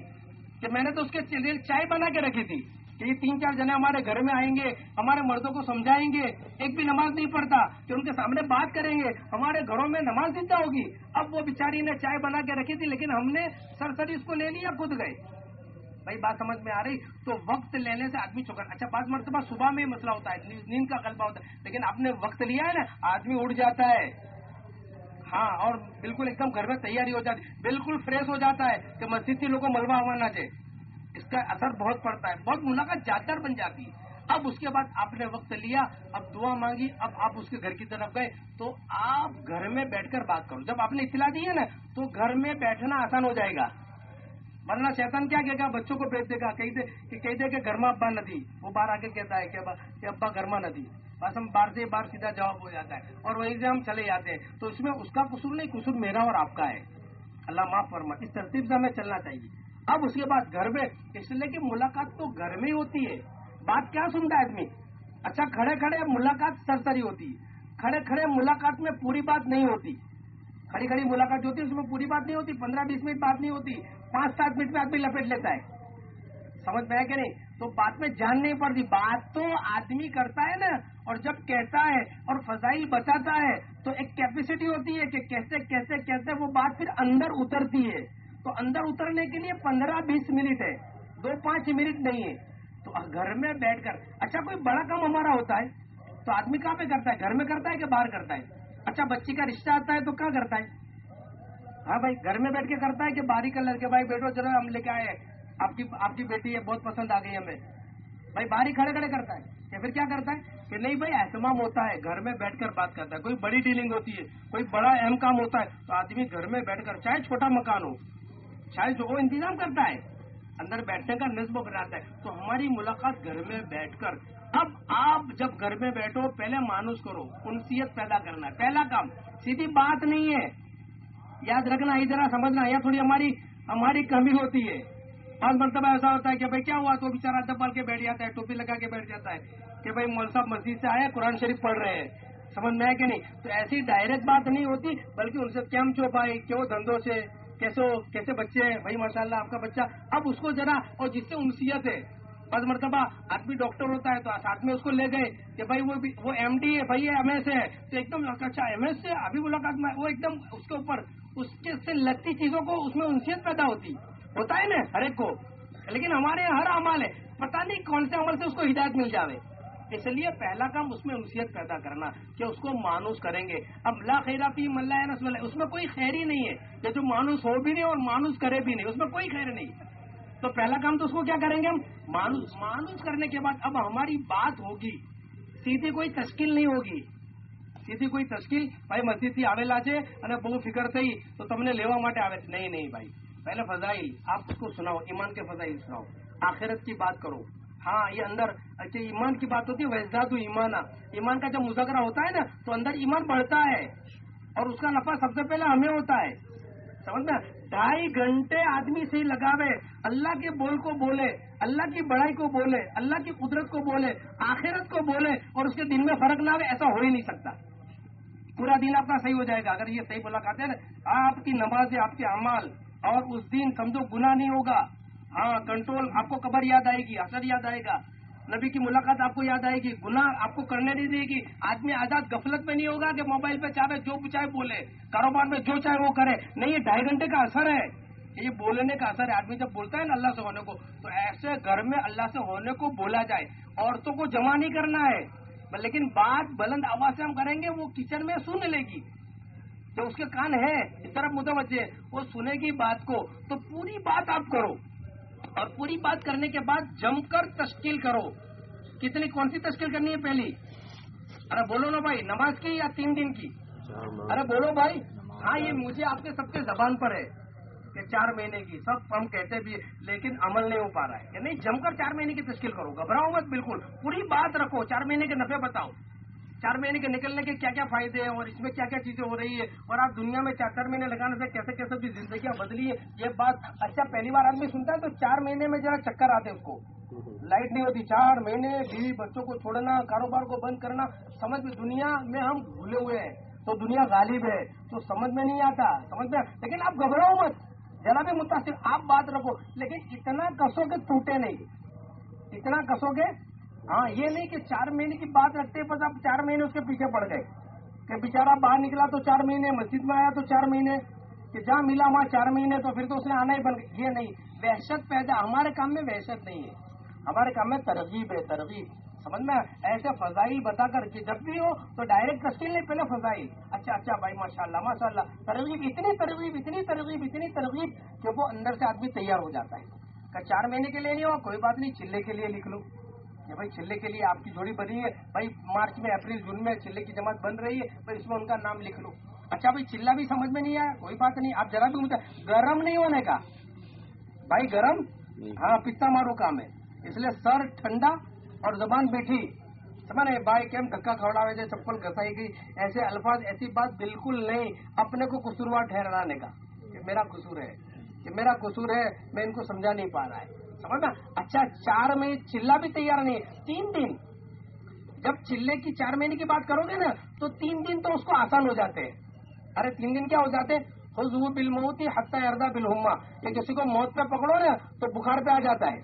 कि मैंने तो उसके लिए चाय बना के रखी थी। कि ये तीन चार जने हमारे घर में आएँगे, हमारे मर्दों को समझाएँगे, एक भी नमाज़ नहीं पढ़ता कि उनके सामने बात करेंगे, हमारे घरों में नमाज़ जिद्दा होगी। अब वो बिचारी ने चाय बना के रखी थी, लेकिन हमने सरसरी उसको ले लिया, खुद गए। भाई, बात समझ में आ रही? तो वक्त लेने से आदमी चौकन अच्छा बात मरतबा सुबह में मसला होता है, नींद का गलबा होता है। लेकिन आपने वक्त लिया है ना, आदमी उड़ जाता है। हाँ और बिल्कुल एकदम घर में तैयारी हो जाती, बिल्कुल फ्रेश हो जाता है कि मस्जिद के लोगों को मलबा आवाना चाहिए इसका असर बहुत पड़ता है, बहुत मुलाकात ज़्यादा बन जाती। है अब उसके बाद आपने वक्त लिया, अब दुआ मांगी, अब आप उसके घर की तरफ़ गए तो आप घर में बैठकर बात करो। जब आपने इतला दी है ना तो घर में बैठना आसान हो जाएगा। वरना शैतान क्या कहेगा? बच्चों को भेज देगा कही दे कि कही दे कि गर्मा अब्बा नदी। वो बाहर आके कहता है कि अब्बा गर्मा नदी। बस हम बार से बार सीधा जवाब हो जाता है और वहीं से हम चले जाते हैं। तो इसमें उसका कसूर नहीं, कसूर मेरा और आपका है। अल्लाह माफ़ फरमा इस तरतीब से हमें चलना चाहिए। अब उसके बाद घर में, इसलिए कि मुलाकात तो घर में ही होती है। बात क्या सुनता है आदमी? अच्छा खड़े खड़े मुलाकात सरसरी होती है। खड़े खड़े मुलाकात में पूरी बात नहीं होती। खड़ी खड़ी मुलाकात होती है, उसमें पूरी बात नहीं होती। पंद्रह बीस मिनट बात नहीं होती। पाँच सात मिनट में आदमी लपेट लेता है। समझ में आया कि नहीं? तो बात में जान नहीं पड़ती। बात तो आदमी करता है ना। और जब कहता है और फजाइल बताता है तो एक कैपेसिटी होती है कि कैसे कैसे कैसे वो बात फिर अंदर उतरती है। तो अंदर उतरने के लिए पंद्रह बीस मिनट है, दो पाँच मिनट नहीं है। तो घर में बैठकर अच्छा कोई बड़ा काम हमारा होता है तो आदमी कहाँ पे करता है? घर में करता है कि बाहर करता है? अच्छा बच्ची का रिश्ता आता है तो क्या करता है? हाँ भाई, घर में बैठ के करता है कि बारी का लड़के भाई बैठो चलो हम लेके आए आपकी आपकी बेटी है, बहुत पसंद आ गई हमें। भाई बारी खड़े खड़े करता है या फिर क्या करता है? कि नहीं भाई, एहतमाम होता है। घर में बैठकर बात करता है। कोई बड़ी डीलिंग होती है, कोई बड़ा अहम काम होता है तो आदमी घर में बैठकर, चाहे छोटा मकान हो, चाहे जो वो इंतज़ाम करता है। अंदर बैठने का नज्म बनाता है। तो हमारी मुलाकात घर में बैठकर, अब आप जब घर में बैठो, पहले मानुस करो, उनसीयत पैदा करना है। पहला काम, सीधी बात नहीं है। याद रखना, इधर समझना, यह थोड़ी हमारी हमारी कमी होती है। पाँच मरतबा ऐसा होता है कि भाई, क्या हुआ? तो बेचारा दबाल के बैठ जाता है, टोपी लगा के बैठ जाता है। कि भाई मौल साहब मस्जिद से आए, कुरान शरीफ पढ़ रहे हैं। समझ में आया कि नहीं? तो ऐसी डायरेक्ट बात नहीं होती, बल्कि उनसे क्या चो भाई क्यों धंधों से, कैसे हो कैसे बच्चे हैं? भाई, माशाल्लाह, आपका बच्चा। अब उसको जरा, और जिससे उनसीयत है पाँच मरतबा आदमी डॉक्टर होता है तो साथ में उसको ले गए कि भाई वो वो एमडी है, भाई एमएस है। तो एकदम अच्छा एमएस से अभी मुलाकात में, वो एकदम उसके ऊपर, उसके से लगती चीज़ों को उसमें उनसीयत पैदा होती। होता है ना, हर एक को। लेकिन हमारे यहाँ हर अमल है। पता नहीं कौन से अमल से उसको हिदायत मिल जावे। इसलिए पहला काम उसमें उनसीयत पैदा करना कि उसको मानुस करेंगे अब ला खैरा पी मल्ला है नस्ल उसमें कोई खैर ही नहीं है ये जो मानुस हो भी नहीं और मानुस करे भी नहीं उसमें कोई खैर नहीं तो पहला काम तो उसको क्या करेंगे हम मानुस मानुस करने के बाद अब हमारी बात होगी सीधी कोई तश्किल नहीं होगी સીધી કોઈ તશ્કીલ ભાઈ મસ્જિદથી આવેલા છે અને બહુ ફિકર થઈ તો તમને લેવા માટે આવે છે નહીં નહીં ભાઈ पहले फजाइल आप उसको सुनाओ ईमान के फजाइल सुनाओ आखिरत की बात करो हाँ ये अंदर अच्छा ईमान की बात होती है वैजादु ईमाना। ईमान का जब मुजाकरा होता है ना तो अंदर ईमान बढ़ता है। और उसका नफा सबसे पहले हमें होता है। समझ में? ढाई घंटे आदमी से ही लगावे, अल्लाह के बोल को बोले, अल्लाह की बड़ाई को बोले, अल्लाह की कुदरत को बोले, आखिरत को बोले, और उसके दिन में फ़र्क ना ऐसा हो ही नहीं सकता। पूरा दिन आपका सही हो जाएगा। अगर ये सही मुलाकात है ना, आपकी नमाज़, आपके अमाल, और उस दिन समझो गुना नहीं होगा। हाँ कंट्रोल आपको कबर याद आएगी, असर याद आएगा। नबी की मुलाकात आपको याद आएगी गुना आपको करने नहीं देगी। आदमी आज़ाद गफलत में नहीं होगा कि मोबाइल पे चाहे, जो चाहे बोले, कारोबार में जो चाहे वो करे। नहीं, ये ढाई घंटे का असर है। ये बोलने का असर है। आदमी जब बोलता है ना अल्लाह से होने को तो ऐसे घर में अल्लाह से होने को बोला जाए। औरतों को जमा नहीं करना है। लेकिन बात बुलंद आवाज़ से हम करेंगे, वो किचन में सुन लेगी। जो उसके कान है, इस तरफ़ मुतवजे वो सुनेगी बात को तो पूरी बात आप करो। और पूरी बात करने के बाद जमकर तश्कील करो। कितनी कौन सी तश्कील करनी है पहली? अरे बोलो ना भाई नमाज़ की या तीन दिन की? अरे बोलो भाई। हाँ ये मुझे आपके सबके जबान पर है कि चार महीने की। सब हम कहते भी लेकिन अमल नहीं हो पा रहा है। नहीं जमकर चार महीने की तश्कील करो। घबराओ मत बिल्कुल। पूरी बात रखो। चार महीने के नफे बताओ। चार महीने के निकलने के क्या क्या फ़ायदे हैं और इसमें क्या क्या चीज़ें हो रही है? और आप दुनिया में चार चार महीने लगाने से कैसे कैसे भी ज़िंदगी बदली है? ये बात अच्छा पहली बार आदमी सुनता है तो चार महीने में जरा चक्कर आते उसको। लाइट नहीं होती, चार महीने बीवी बच्चों को छोड़ना, कारोबार को बंद करना, समझ में दुनिया में हम भूले हुए हैं तो दुनिया गालिब है तो समझ में नहीं आता, समझ में लेकिन आप घबराओ मत, जरा भी मुतासिर आप बात रखो, लेकिन इतना कसोगे टूटे नहीं, इतना कसोगे हाँ ये नहीं कि चार महीने की बात रखते बस आप चार महीने उसके पीछे पड़ गए। कि बेचारा बाहर निकला तो चार महीने, मस्जिद में आया तो चार महीने, कि जहाँ मिला वहाँ चार महीने तो फिर तो उसने आना ही बन ये नहीं, वहशत पैदा, हमारे काम में वहशत नहीं है। हमारे काम में तरगीब है तरगीब समझ में? ऐसे फजाइल बताकर कि जब भी हो तो डायरेक्ट तस्वीर नहीं, पहले फजाइल। अच्छा अच्छा भाई, माशाल्लाह माशाल्लाह। तरगीब इतनी तरगीब इतनी तरगीब इतनी तरगीब कि वो अंदर से आदमी तैयार हो जाता है। चार महीने के लिए नहीं हो कोई बात नहीं, चिल्ले के लिए लिख लो। कि भाई चिल्ले के लिए आपकी जोड़ी बनी है। भाई मार्च में अप्रैल जून में चिल्ले की जमात बन रही है भाई इसमें उनका नाम लिख लो। अच्छा भाई चिल्ला भी समझ में नहीं आया कोई बात नहीं। आप जरा भी मुझे गर्म नहीं होने का? भाई गर्म? हाँ पिता मारो काम है। इसलिए सर ठंडा और जबान बैठी समझ रहे भाई केम धक्का खवड़ावे से चप्पल घसाई गई ऐसे अल्फाज ऐसी बात बिल्कुल नहीं। अपने को कसूरवार ठहराने का मेरा कसूर है। कि मेरा कसूर है मैं इनको समझा नहीं पा रहा है। समझना? अच्छा चार में चिल्ला भी तैयार नहीं तीन दिन। जब चिल्ले की चार महीने की बात करोगे ना तो तीन दिन तो उसको आसान हो जाते हैं। अरे, तीन दिन क्या हो जाते हजू बिल मऊती हत्या अर्दा बिल हुमा ये किसी को मौत पे पकड़ो ना तो बुखार पे आ जाता है।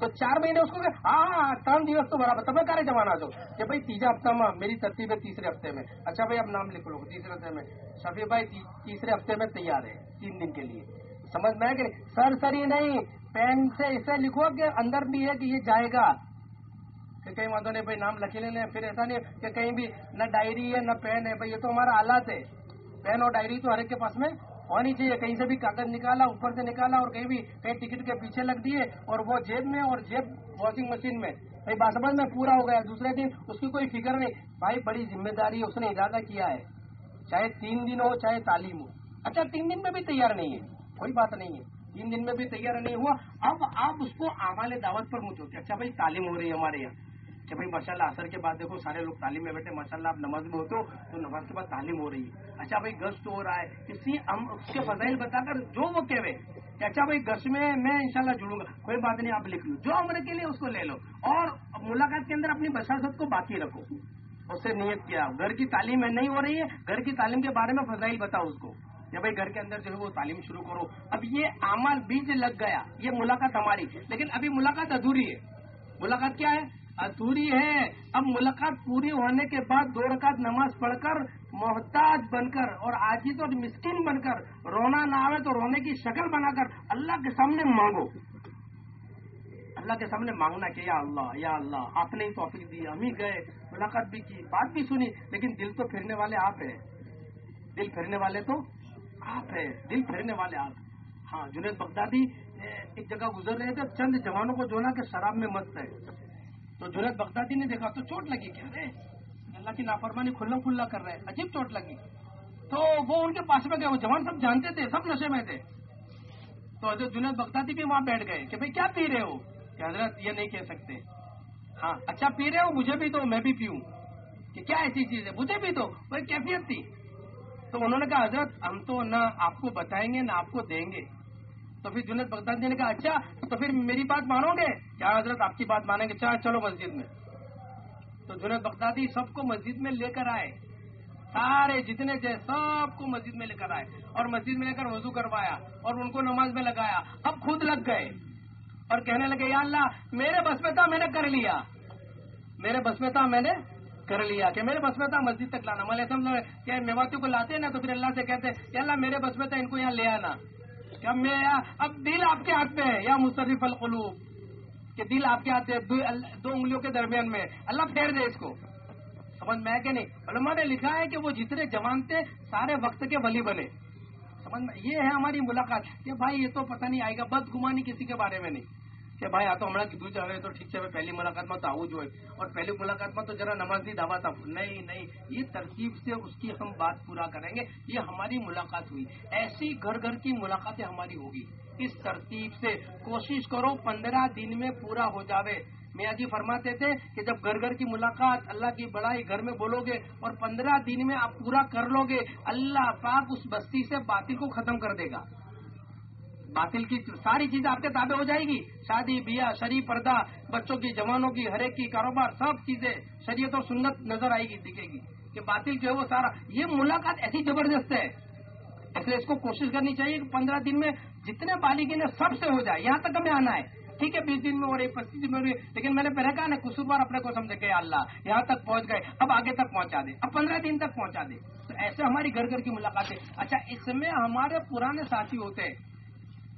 तो चार महीने उसको हाँ तीन दिवस तो बराबर। तब कार्य जमाना जो कि भाई, तीजा हफ़्ता में, मेरी तरतीब है तीसरे हफ़्ते में। अच्छा भाई अब नाम लिख लो, तीसरे हफ़्ते में। शफी भाई तीसरे हफ़्ते में तैयार है, तीन दिन के लिए। समझ में आया कि सर सर ही नहीं। पेन से इसे लिखो कि अंदर भी है कि ये जाएगा। कि कहीं वादों ने भाई नाम लखे लेने फिर ऐसा नहीं कि कहीं भी न डायरी है, न पेन है। भाई ये तो हमारा हालात है। पेन और डायरी तो हर एक के पास में होनी चाहिए। कहीं से भी कागज़ निकाला, ऊपर से निकाला और कहीं भी कहीं टिकट के पीछे लग दिए और वो जेब में और जेब वॉशिंग मशीन में। भाई बात में पूरा हो गया। दूसरे दिन उसकी कोई फ़िक्र नहीं। भाई बड़ी ज़िम्मेदारी है, उसने इरादा किया है। चाहे तीन दिन हो, चाहे तालीम हो। अच्छा तीन दिन में भी तैयार नहीं है। कोई बात नहीं है। तीन दिन में भी तैयार नहीं हुआ। अब आप उसको आमाले दावत पर मुझ होते अच्छा भाई तालीम हो रही है हमारे यहाँ। कि भाई माशाला असर के बाद देखो, सारे लोग तालीम में बैठे माशाला आप नमाज़ में होते हो तो नमाज़ के बाद तालीम हो रही है। अच्छा भाई, गश्त हो रहा है, किसी हम उसके फजाइल बताकर जो वो कहे अच्छा भाई, गश्त में मैं इंशाल्लाह जुड़ूँगा, कोई बात नहीं, आप लिख लो, जो उम्र के लिए उसको ले लो, और मुलाकात के अंदर अपनी बशारत को बाकी रखो। उससे नियत किया, घर की तालीम नहीं हो रही है, घर की तालीम के बारे में फजाइल बताओ उसको। या भाई घर के अंदर जो है वो तालीम शुरू करो। अब ये अमल बीज लग गया। ये मुलाकात हमारी। लेकिन अभी मुलाकात अधूरी है। मुलाकात क्या है? अधूरी है। अब मुलाकात पूरी होने के बाद दो रकात नमाज़ पढ़कर मोहताज बनकर और आजिज और मिस्किन बनकर रोना ना आवे तो रोने की शक्ल बनाकर अल्लाह के सामने मांगो। अल्लाह के सामने मांगना कि या अल्लाह या अल्लाह, आपने ही तोफीक दी, हम ही गए। मुलाकात भी की, बात भी सुनी, लेकिन दिल तो फिरने वाले आप है। दिल फिरने वाले तो आप है, दिल फिरने वाले आप हाँ। जुनेद बगदादी एक जगह गुजर रहे थे, चंद जवानों को जोना के शराब में मस्त है। तो जुनेद बगदादी ने देखा तो चोट लगी क्या रे? अल्लाह की नाफरमानी खुल्ला खुल्ला कर रहे अजीब चोट लगी। तो वो उनके पास में गए, वो जवान सब जानते थे, सब नशे में थे। तो हज़रत जुनेद बगदादी भी वहाँ बैठ गए कि भाई, क्या पी रहे हो? कि हज़रत ये नहीं कह सकते। हाँ अच्छा पी रहे हो, मुझे भी तो मैं भी पीऊं। कि क्या ऐसी चीज़ है? मुझे भी दो वही कैफियत थी। तो उन्होंने कहा, हज़रत, हम तो न आपको बताएँगे, न आपको देंगे। तो फिर जुनेद बगदादी ने कहा अच्छा तो फिर मेरी बात मानोगे? क्या हज़रत, आपकी बात मानेंगे। चाहे चलो मस्जिद में। तो जुनेद बगदादी सबको मस्जिद में लेकर आए। सारे जितने थे, सबको मस्जिद में लेकर आए और मस्जिद में लेकर वज़ू करवाया और उनको नमाज़ में लगाया। अब खुद लग गए और कहने लगे, या अल्लाह, मेरे बस में था, मैंने कर लिया। मेरे बस में था, मैंने कर लिया कि मेरे बस में था मस्जिद तक लाना। मले समझ क्या मेवातियों को लाते ना? तो फिर अल्लाह से कहते अल्लाह मेरे बस में था इनको यहाँ ले आना। क्या मैं अब दिल आपके हाथ में है या मुस्तरफ अलकलूब कि दिल आपके हाथ है दो, दो उंगलियों के दरमियान में अल्लाह फेर दे इसको। समझ में है कि नहीं? अलमा ने लिखा है कि वो जितने जवान थे सारे वक्त के वली बने। समझ में ये है हमारी मुलाकात। कि भाई ये तो पता नहीं आएगा बदगुमानी किसी के बारे में नहीं। કે ભાઈ આ તો હમણાં કીધું છે હવે તો ઠીક છે હવે પહેલી મુલાકાતમાં તો આવું જ હોય और पहली मुलाकात में तो जरा नमाजी दावा था नहीं नहीं ये तरकीब से उसकी हम बात पूरा करेंगे ये हमारी मुलाकात हुई ऐसी घर घर की मुलाकातें हमारी होगी इस तरतीब से कोशिश करो पंद्रह दिन में पूरा हो जावे मियाँ जी फरमाते थे कि जब घर घर की मुलाकात अल्लाह की बड़ाई घर में बोलोगे और पंद्रह दिन में आप पूरा कर लोगे अल्लाह पाक उस बस्ती से बातिल को खत्म कर देगा बातिल की सारी चीज़ें आपके ताबे हो जाएगी। शादी बिया शरी पर्दा, बच्चों की, जवानों की हरेक की, कारोबार, सब चीज़ें शरीयत और सुन्नत नज़र आएगी, दिखेगी। कि बातिल जो है वो सारा, ये मुलाकात ऐसी ज़बरदस्त है। इसलिए इसको कोशिश करनी चाहिए कि पंद्रह दिन में जितने बालिगे ने सबसे हो जाए, यहाँ तक हमें आना है। ठीक है, बीस दिन में हो रही, पच्चीस दिन में हो रही, लेकिन मैंने पहले कहा ना बार अपने को समझ गए, अल्लाह, यहाँ तक पहुँच गए, अब आगे तक पहुँचा दे, अब पंद्रह दिन तक पहुँचा दे। तो ऐसे हमारी घर घर की मुलाकातें। अच्छा इसमें हमारे पुराने साथी होते हैं।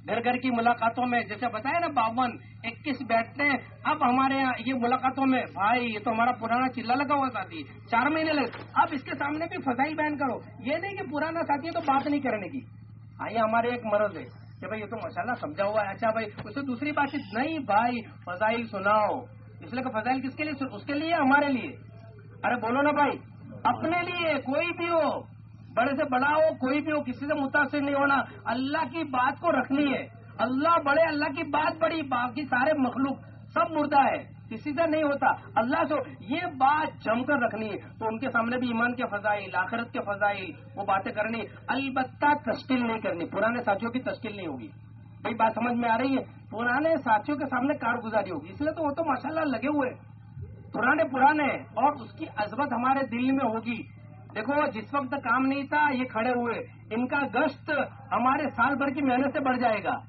घर घर की मुलाकातों में, जैसे बताया ना बावन, इक्कीस बैठते हैं। अब हमारे यहाँ ये मुलाकातों में, भाई, ये तो हमारा पुराना चिल्ला लगा हुआ साथी, चार महीने लगे, अब इसके सामने भी फजाई बयान करो। ये नहीं कि पुराना साथी है तो बात नहीं करने की। आइए हमारे एक मरज है, कि भाई, ये तो मसाला समझा हुआ है। अच्छा भाई, उससे दूसरी बातचीत नहीं भाई फजाइल सुनाओ। इसलिए फजाइल किसके लिए उसके लिए हमारे लिए? अरे बोलो ना भाई, अपने लिए, कोई भी हो। बड़े से बड़ा हो, कोई भी हो, किसी से मुतासर नहीं होना। अल्लाह की बात को रखनी है। अल्लाह बड़े, अल्लाह की बात बड़ी, बाकी सारे मखलूक सब मुर्दा है। किसी से नहीं होता। अल्लाह से ये बात जमकर रखनी है। तो उनके सामने भी ईमान के फजाइल, आखिरत के फजाइल, वो बातें करनी। अलबत्ता तश्किल नहीं करनी। पुराने साथियों की तश्किल नहीं होगी। भाई, बात समझ में आ रही है? पुराने साथियों के सामने कारगुजारी होगी। इसलिए तो वो तो माशाल्लाह लगे हुए पुराने पुराने और उसकी अजमत हमारे दिल में होगी। देखो, जिस वक्त काम नहीं था, ये खड़े हुए। इनका गश्त हमारे साल भर की मेहनत से बढ़ जाएगा।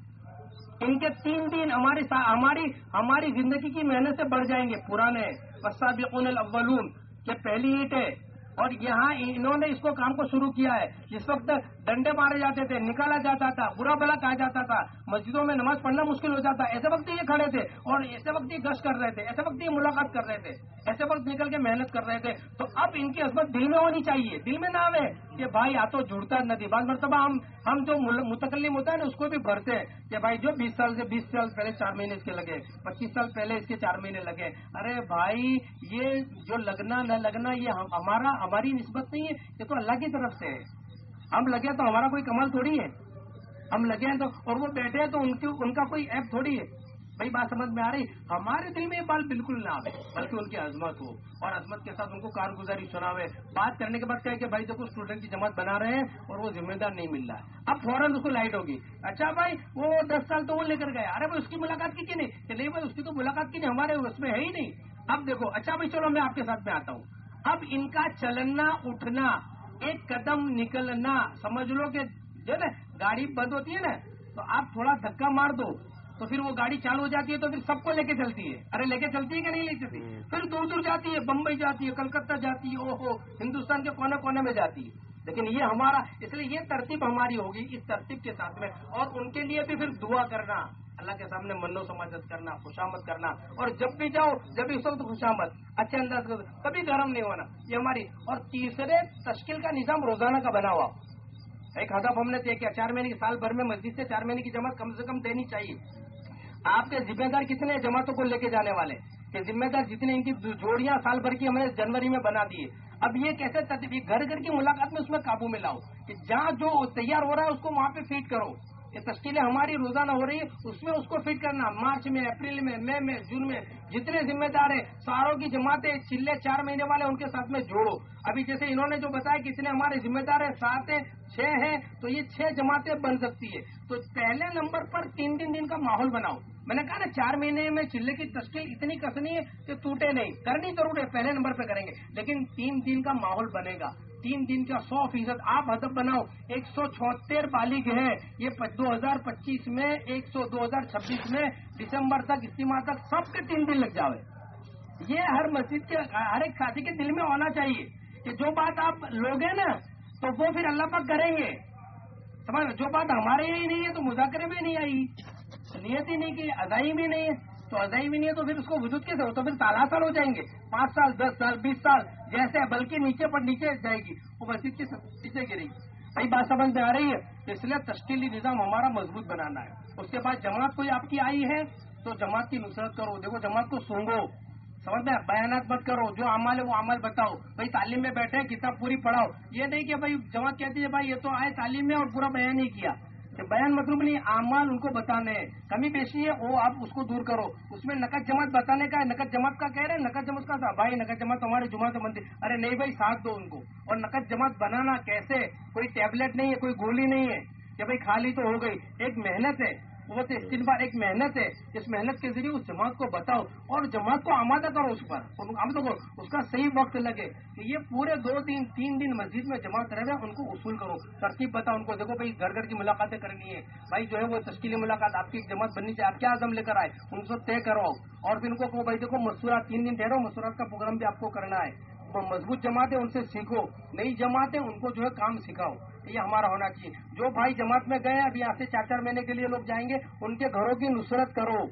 इनके तीन दिन हमारी हमारी हमारी ज़िंदगी की मेहनत से बढ़ जाएँगे। पुराने वसाबिकुन अव्वलून के पहली ईट है। और यहाँ इन्होंने इसको काम को शुरू किया है। जिस वक्त डंडे मारे जाते थे, निकाला जाता था, बुरा भला कहा जाता था, मस्जिदों में नमाज़ पढ़ना मुश्किल हो जाता, ऐसे वक्त ये खड़े थे और ऐसे वक्त ये गश्त कर रहे थे, ऐसे वक्त ये मुलाकात कर रहे थे, ऐसे वक्त निकल के मेहनत कर रहे थे। तो अब इनकी असमत दिल में होनी चाहिए, दिल में ना आवे कि भाई आ तो जुड़ता नदी बाद मरतबा हम हम जो मुतकलम होता है ना, उसको भी भरते हैं कि भाई, जो बीस साल से, बीस साल पहले चार महीने इसके लगे, पच्चीस साल पहले इसके चार महीने लगे। अरे भाई, ये जो लगना न लगना, ये हमारा हमारी निस्बत नहीं है, ये तो अल्लाह की तरफ़ से है। हम लगे तो हमारा कोई कमाल थोड़ी है। हम लगे हैं तो और वो बैठे हैं तो उनकी, उनका कोई ऐप थोड़ी है। भाई, बात समझ में आ रही? हमारे दिल में ये बात बिल्कुल ना आवे, बल्कि उनकी अजमत हो, और अजमत के साथ उनको कारगुजारी सुनावे। बात करने के बाद कहे कि भाई, देखो स्टूडेंट की जमात बना रहे हैं, और वो जिम्मेदार नहीं मिल रहा है। अब फ़ौरन उसको लाइट होगी। अच्छा भाई, वो दस साल तो वो लेकर गया। अरे भाई, उसकी मुलाकात की नहीं? नहीं भाई, उसकी तो मुलाकात की नहीं, हमारे उसमें है ही नहीं। अब देखो अच्छा भाई, चलो, मैं आपके साथ में आता हूँ। अब इनका चलना उठना एक कदम निकलना समझ लो कि जो ना गाड़ी बंद होती है ना तो आप थोड़ा धक्का मार दो तो फिर वो गाड़ी चालू हो जाती है तो फिर सबको लेके चलती है। अरे लेके चलती है कि नहीं लेके चलती? फिर दूर दूर जाती है बम्बई जाती है कलकत्ता जाती है ओहो हिंदुस्तान के कोने कोने में जाती है। लेकिन ये हमारा इसलिए ये तरतीब हमारी होगी इस तरतीब के साथ में और उनके लिए भी फिर दुआ करना। अल्लाह के सामने मनो समाजत करना, खुशामद करना। और जब भी जाओ, जब भी उस वक्त खुशामद, अच्छे अंदाज कर कभी गर्म नहीं होना। ये हमारी, और तीसरे तश्किल का निज़ाम रोज़ाना का बना हुआ। एक हदफ हमने तय किया, चार महीने की साल भर में मस्जिद से चार महीने की जमात कम से कम देनी चाहिए। आपके जिम्मेदार कितने जमातों को लेके जाने वाले कि जिम्मेदार जितने इनकी जोड़ियाँ साल भर की हमने जनवरी में बना दी अब ये कैसे घर घर की मुलाकात में उसमें काबू में लाओ कि जहाँ जो तैयार हो रहा है उसको वहाँ पे फीट करो। ये तश्कीलें हमारी रोज़ाना हो रही है, उसमें उसको फिट करना। मार्च में, अप्रैल में, मई में, जून में, जितने जिम्मेदार है, सारों की जमाते, चिल्ले चार महीने वाले उनके साथ में जोड़ो। अभी जैसे इन्होंने जो बताया कि इतने हमारे जिम्मेदार है, सात है, छह है तो ये छह जमातें बन सकती है। तो पहले नंबर पर तीन तीन दिन का माहौल बनाओ। मैंने कहा ना, चार महीने में चिल्ले की तश्कील इतनी कसनी है कि टूटे नहीं। करनी ज़रूर है, पहले नंबर पे करेंगे। लेकिन तीन दिन का माहौल बनेगा। तीन दिन का सौ फ़ीसद आप हदफ बनाओ। एक सौ छोहत्तर बालिग है। ये दो हज़ार पच्चीस में, एक सौ दो हज़ार छब्बीस में, दिसंबर तक इस्तीमा तक सबके तीन दिन लग जावे। ये हर मस्जिद के, हर एक साथी के दिल में होना चाहिए कि जो बात आप लोगे ना तो वो फिर अल्लाह पाक करेंगे। समझ जो बात हमारे यही नहीं है तो मुजाकरे में नहीं आई। नियत ही नहीं की अदाई भी नहीं है। तो अदाई भी नहीं है तो फिर उसको वजूद कैसे हो तो फिर साल साल हो जाएँगे। पाँच साल, दस साल, बीस साल, जैसे बल्कि नीचे पर नीचे जाएगी वो मस्जिद के नीचे गिरेगी। भाई बात समझ में आ रही है? इसलिए तश्कीली निज़ाम हमारा मज़बूत बनाना है। उसके बाद जमात कोई आपकी आई है तो जमात की नुसरत करो। देखो, जमात को सूंघो। समझ में बयानात मत करो। जो अमल है, वो अमल बताओ। भाई, तालीम में बैठे किताब पूरी पढ़ाओ। ये नहीं कि भाई जमात कहती है, भाई, ये तो आए तालीम में और पूरा बयान नहीं किया। बयान मतलब नहीं आमाल उनको बताने। कमी पेशी है, वो आप उसको दूर करो। उसमें नकद जमात बताने का है, नकद जमात का कह रहे हैं, नकद जमात का था, भाई नकद जमात हमारे जुमा से मंदिर अरे नहीं भाई, साथ दो उनको। और नकद जमात बनाना कैसे? कोई टेबलेट नहीं है, कोई गोली नहीं है। कि भाई खाली तो हो गई। एक मेहनत है। वो तो इसके बाद एक मेहनत है। इस मेहनत के ज़रिए उस जमात को बताओ और जमात को आमादा करो उस पर। आमादा करो उसका सही वक्त लगे। कि ये पूरे दो दिन तीन दिन मस्जिद में जमात रहे उनको उसूल करो। तरतीब बताओ उनको, देखो भाई घर घर की मुलाकातें करनी है। भाई जो है वो तश्कीली मुलाकात आपकी जमात बननी चाहिए। आप क्या आज़म लेकर आए? उनको तय करो और फिर उनको भाई देखो मसूरा तीन दिन ठहरो, मसूरात का प्रोग्राम भी आपको करना है। मज़बूत जमात उनसे सीखो, नई जमात उनको जो है काम सिखाओ। ये हमारा होना चाहिए। जो भाई जमात में गए, अभी यहाँ से चार चार महीने के लिए लोग जाएँगे, उनके घरों की नुसरत करो।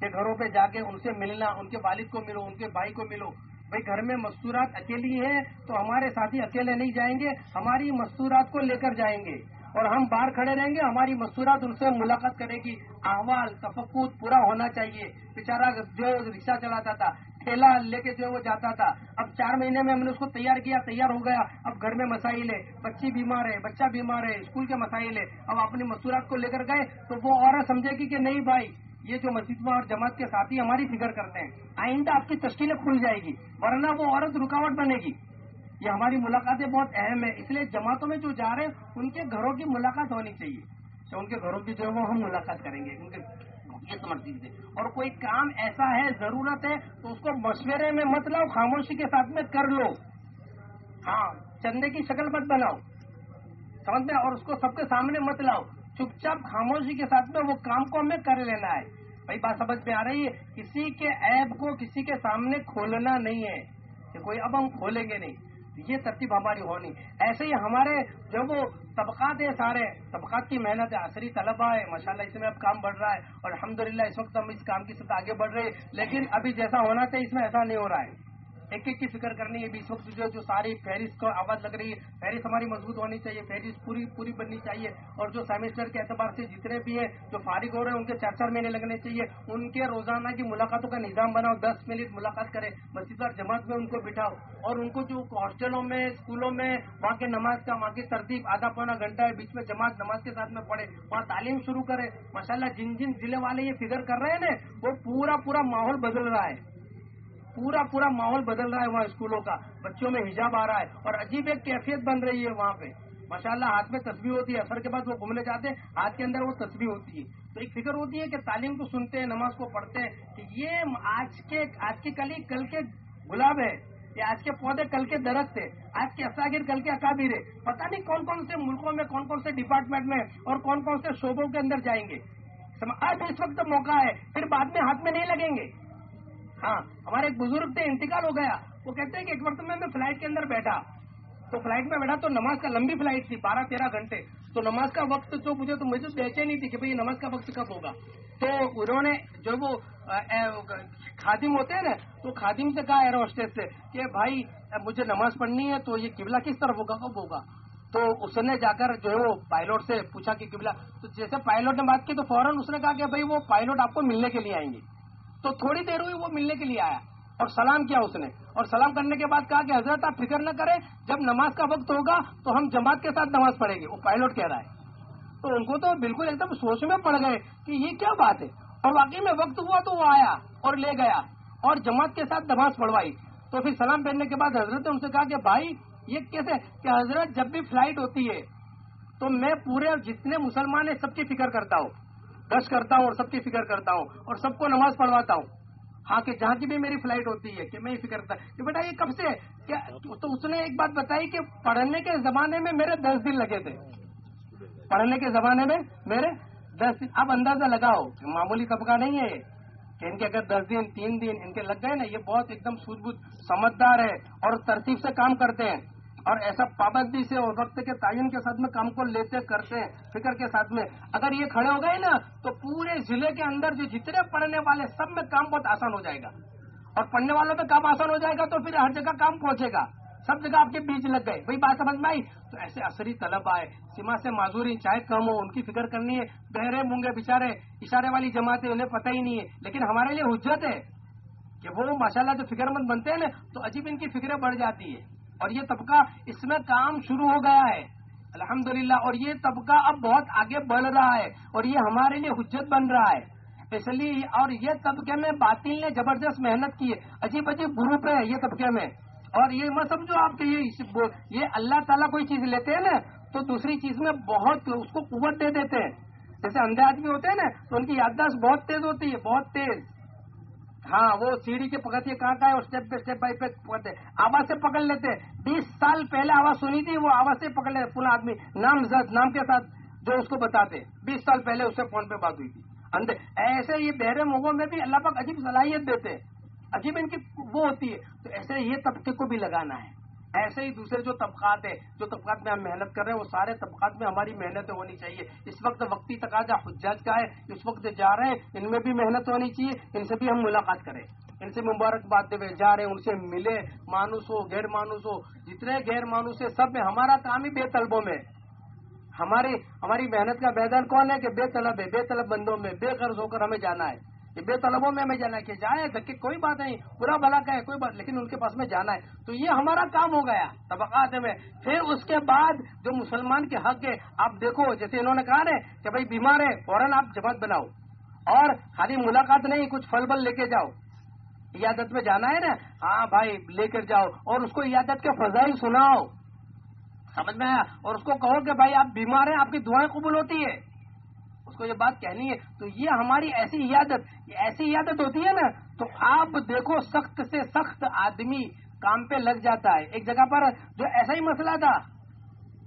के घरों पे जाके उनसे मिलना, उनके वालिद को मिलो, उनके भाई को मिलो। भाई, घर में मस्तूरात अकेली है तो हमारे साथी अकेले नहीं जाएँगे, हमारी मस्तूरात को लेकर जाएँगे। और हम बाहर खड़े रहेंगे, हमारी मस्तूरात उनसे मुलाकात करेगी। अहवाल तफकुत पूरा होना चाहिए। बेचारा जो रिक्शा चलाता था ठेला लेके जो वो जाता था। अब चार महीने में हमने उसको तैयार किया, तैयार हो गया। अब घर में मसाइल है, बच्ची बीमार है, बच्चा बीमार है, स्कूल के मसाइल है। अब अपनी मसूरात को लेकर गए तो वो औरत समझेगी कि नहीं भाई, ये जो मस्जिद में और जमात के साथी हमारी फ़िक्र करते हैं। आइंदा आपकी तश्कीलें खुल जाएगी, वरना वो औरत रुकावट बनेगी। ये हमारी मुलाकातें बहुत अहम है, इसलिए जमातों में जो जा रहे हैं, उनके घरों की मुलाकात होनी चाहिए। तो उनके घरों की जो है वो हम मुलाकात करेंगे, उनके ये लीजिए और कोई काम ऐसा है, ज़रूरत है तो उसको मशवरे में मत लाओ, खामोशी के साथ में कर लो। हाँ चंदे की शक्ल मत बनाओ। समझ में और उसको सबके सामने मत लाओ। चुपचाप खामोशी के साथ में वो काम को हमें कर लेना है। भाई, बात समझ में आ रही है? किसी के ऐब को किसी के सामने खोलना नहीं है कोई अब हम खोलेंगे नहीं। ये तरतीब हमारी होनी ऐसे ही हमारे जो वो तबकात है सारे, तबकात की मेहनत है असरी तलबा है माशाला इसमें अब काम बढ़ रहा है, और अलहमदुल्ला इस वक्त हम इस काम की साथ आगे बढ़ रहे हैं, लेकिन अभी जैसा होना चाहिए, इसमें ऐसा नहीं हो रहा है। एक एक की फ़िक्र करनी है इस वक्त जो जो सारी फहरिस्त को आवाज़ लग रही है, फहरिस्त हमारी मज़बूत होनी चाहिए, फहरिस्त पूरी पूरी बननी चाहिए। और जो सेमेस्टर के एतबार से जितने भी हैं, जो फारिग हो रहे हैं, उनके चार चार महीने लगने चाहिए। उनके रोज़ाना की मुलाकातों का निज़ाम बनाओ, दस मिनट मुलाकात करें। मस्जिद और जमात में उनको बिठाओ। और उनको जो हॉस्टलों में, स्कूलों में, वहाँ के नमाज़ का, वहाँ की तरतीब, आधा पौना घंटा है, बीच में जमात नमाज़ के साथ में पढ़े। वहाँ तालीम शुरू करे। माशाला जिन जिन ज़िले वाले ये फिगर कर रहे हैं ना, वो पूरा पूरा माहौल बदल रहा है। पूरा पूरा माहौल बदल रहा है वहाँ स्कूलों का। बच्चों में हिजाब आ रहा है और अजीब एक कैफियत बन रही है वहाँ पे। माशाल्लाह, हाथ में तस्वीर होती है। असर के बाद वो घूमने जाते हैं, हाथ के अंदर वो तस्वीर होती है। तो एक फ़िक्र होती है कि तालीम को सुनते हैं, नमाज़ को पढ़ते हैं कि ये आज के, आज की कली कल के गुलाब है, ये आज के पौधे कल के दरख्त है, आज के असागिर कल के अकाबिर है। पता नहीं कौन कौन से मुल्कों में कौन कौन से डिपार्टमेंट में और कौन कौन से शोबों के अंदर जाएँगे। आज इस वक्त मौका है, फिर बाद में हाथ में नहीं लगेंगे। हाँ हमारे एक बुज़ुर्ग थे, इंतकाल हो गया। वो कहते हैं कि एक वक्त में मैं फ़्लाइट के अंदर बैठा। तो फ़्लाइट में बैठा तो नमाज़ का लंबी फ़्लाइट थी बारह तेरह घंटे। तो नमाज़ का वक्त तो मुझे तो मुझे बेचैनी थी कि भाई नमाज़ का वक्त कब होगा। तो उन्होंने जो वो खादिम होते हैं ना तो खादिम से कहा एयर से कि भाई मुझे नमाज़ पढ़नी है तो ये किबला किस तरफ़ होगा, कब होगा? तो उसने जाकर जो है वो पायलट से पूछा कि किबला। तो जैसे पायलट ने बात की तो फ़ौरन उसने कहा कि भाई वो पायलट आपको मिलने के लिए आएँगे। तो थोड़ी देर हुई वो मिलने के लिए आया और सलाम किया उसने। और सलाम करने के बाद कहा कि, हज़रत, आप फ़िक्र न करें, जब नमाज़ का वक्त होगा तो हम जमात के साथ नमाज़ पढ़ेंगे। वो पायलट कह रहा है। तो उनको तो बिल्कुल एकदम सोच में पड़ गए कि ये क्या बात है। और वाकई में वक्त हुआ तो वो आया और ले गया और जमात के साथ नमाज़ पढ़वाई। तो फिर सलाम पहनने के बाद हज़रत ने उनसे कहा कि, भाई, ये कैसे? कि हज़रत, जब भी फ़्लाइट होती है तो मैं पूरे जितने मुसलमान है, सबकी फ़िक्र करता हूँ। गश करता हूँ और सबकी फ़िक्र करता हूँ और सबको नमाज़ पढ़वाता हूँ। हाँ कि जहाँ की भी मेरी फ़्लाइट होती है, कि मैं ये फ़िक्र करता कि बेटा, ये कब से क्या तो उसने एक बात बताई कि पढ़ने के जमाने में मेरे दस दिन लगे थे। पढ़ने के जमाने में मेरे दस दिन। अब अंदाज़ा लगाओ मामूली तबका नहीं है कि इनके अगर दस दिन, तीन दिन इनके लग गए ना, ये बहुत एकदम सूझबूझ समझदार है और तरतीब से काम करते हैं। और ऐसा पाबंदी से और वक्त के तयन के साथ में काम को लेते करते हैं फ़िक्र के साथ में, अगर ये खड़े हो गए ना तो पूरे ज़िले के अंदर जो जितने पढ़ने वाले सब में काम बहुत आसान हो जाएगा। और पढ़ने वालों में काम आसान हो जाएगा तो फिर हर जगह काम पहुंचेगा। सब जगह आपके बीच लग गए। वही बात समझ में आई? तो ऐसे असरी तलब आए। सीमा से माजूरी, चाहे कम हो, उनकी फ़िक्र करनी है। बहरे मूँगे बेचारे, इशारे वाली जमात, उन्हें पता ही नहीं है। लेकिन हमारे लिए हुज्जत है कि वो, माशाल्लाह, जो फिक्रमंद बनते हैं ना तो अजीब इनकी फिक्रें बढ़ जाती है। और ये तबका इसमें काम शुरू हो गया है। अल्हम्दुलिल्लाह, और ये तबका अब बहुत आगे बढ़ रहा है, और ये हमारे लिए हुज्जत बन रहा है। इसलिए और ये तबके में बातिल ने ज़बरदस्त मेहनत की है। अजीब अजीब ग्रुप है ये तबके में। और ये मत समझो आपके ये ये अल्लाह ताला कोई चीज़ लेते हैं ना तो दूसरी चीज़ में बहुत उसको कुवत दे देते हैं। जैसे अंधे आदमी होते हैं ना तो उनकी याददाश्त बहुत तेज होती है, बहुत तेज। हाँ वो सीढ़ी के पकड़ती कहाँ कहाँ है स्टेप पे स्टेप बाई पे पकड़ते आवाज़ से पकड़ लेते बीस साल पहले आवाज़ सुनी थी, वो आवाज़ से पकड़ लेते पूरा आदमी नाम नाम के साथ जो उसको बताते बीस साल पहले उससे फ़ोन पे बात हुई थी। अंधे ऐसे ये बहरे मुगों में भी अल्लाह पाक अजीब सलाहियत देते हैं। अजीब इनकी वो होती है। तो ऐसे ये तबके को भी लगाना है। ऐसे ही दूसरे जो तबकात है, जो तबकात में हम मेहनत कर रहे हैं, वो सारे तबकात में हमारी मेहनत होनी चाहिए। इस वक्त वक्ती तकाजा हुज्जाज का है, इस वक्त जा रहे हैं, इनमें भी मेहनत होनी चाहिए, इनसे भी हम मुलाकात करें। इनसे मुबारकबाद देवे, जा रहे हैं, उनसे मिले, मानुस हो गैर मानुस हो, जितने गैर मानुस है, सब में हमारा काम ही बेतलबों में हमारी हमारी मेहनत का मैदान कौन है कि बेतलब है, बेतलब बंदों में बेकर्ज होकर हमें जाना है। कि बेतलबों में हमें जाना है कि जाए धक्के कोई बात नहीं, बुरा भला का है कोई बात, लेकिन उनके पास में जाना है। तो ये हमारा काम हो गया, तबकात में। फिर उसके बाद जो मुसलमान के हक है, आप देखो, जैसे इन्होंने कहा ना कि भाई बीमार है, फ़ौरन आप जमात बनाओ। और खाली मुलाकात नहीं, कुछ फल बल लेके जाओ। इयादत में जाना है ना? हाँ भाई, लेकर जाओ, और उसको इयादत के फजाइल सुनाओ। समझ में आया? और उसको कहो कि भाई आप बीमार हैं, आपकी दुआएँ कबूल होती है। उसको ये बात कहनी है तो ये हमारी ऐसी इयादत ऐसी इयादत होती है ना तो आप देखो सख्त से सख्त आदमी काम पे लग जाता है। एक जगह पर जो ऐसा ही मसला था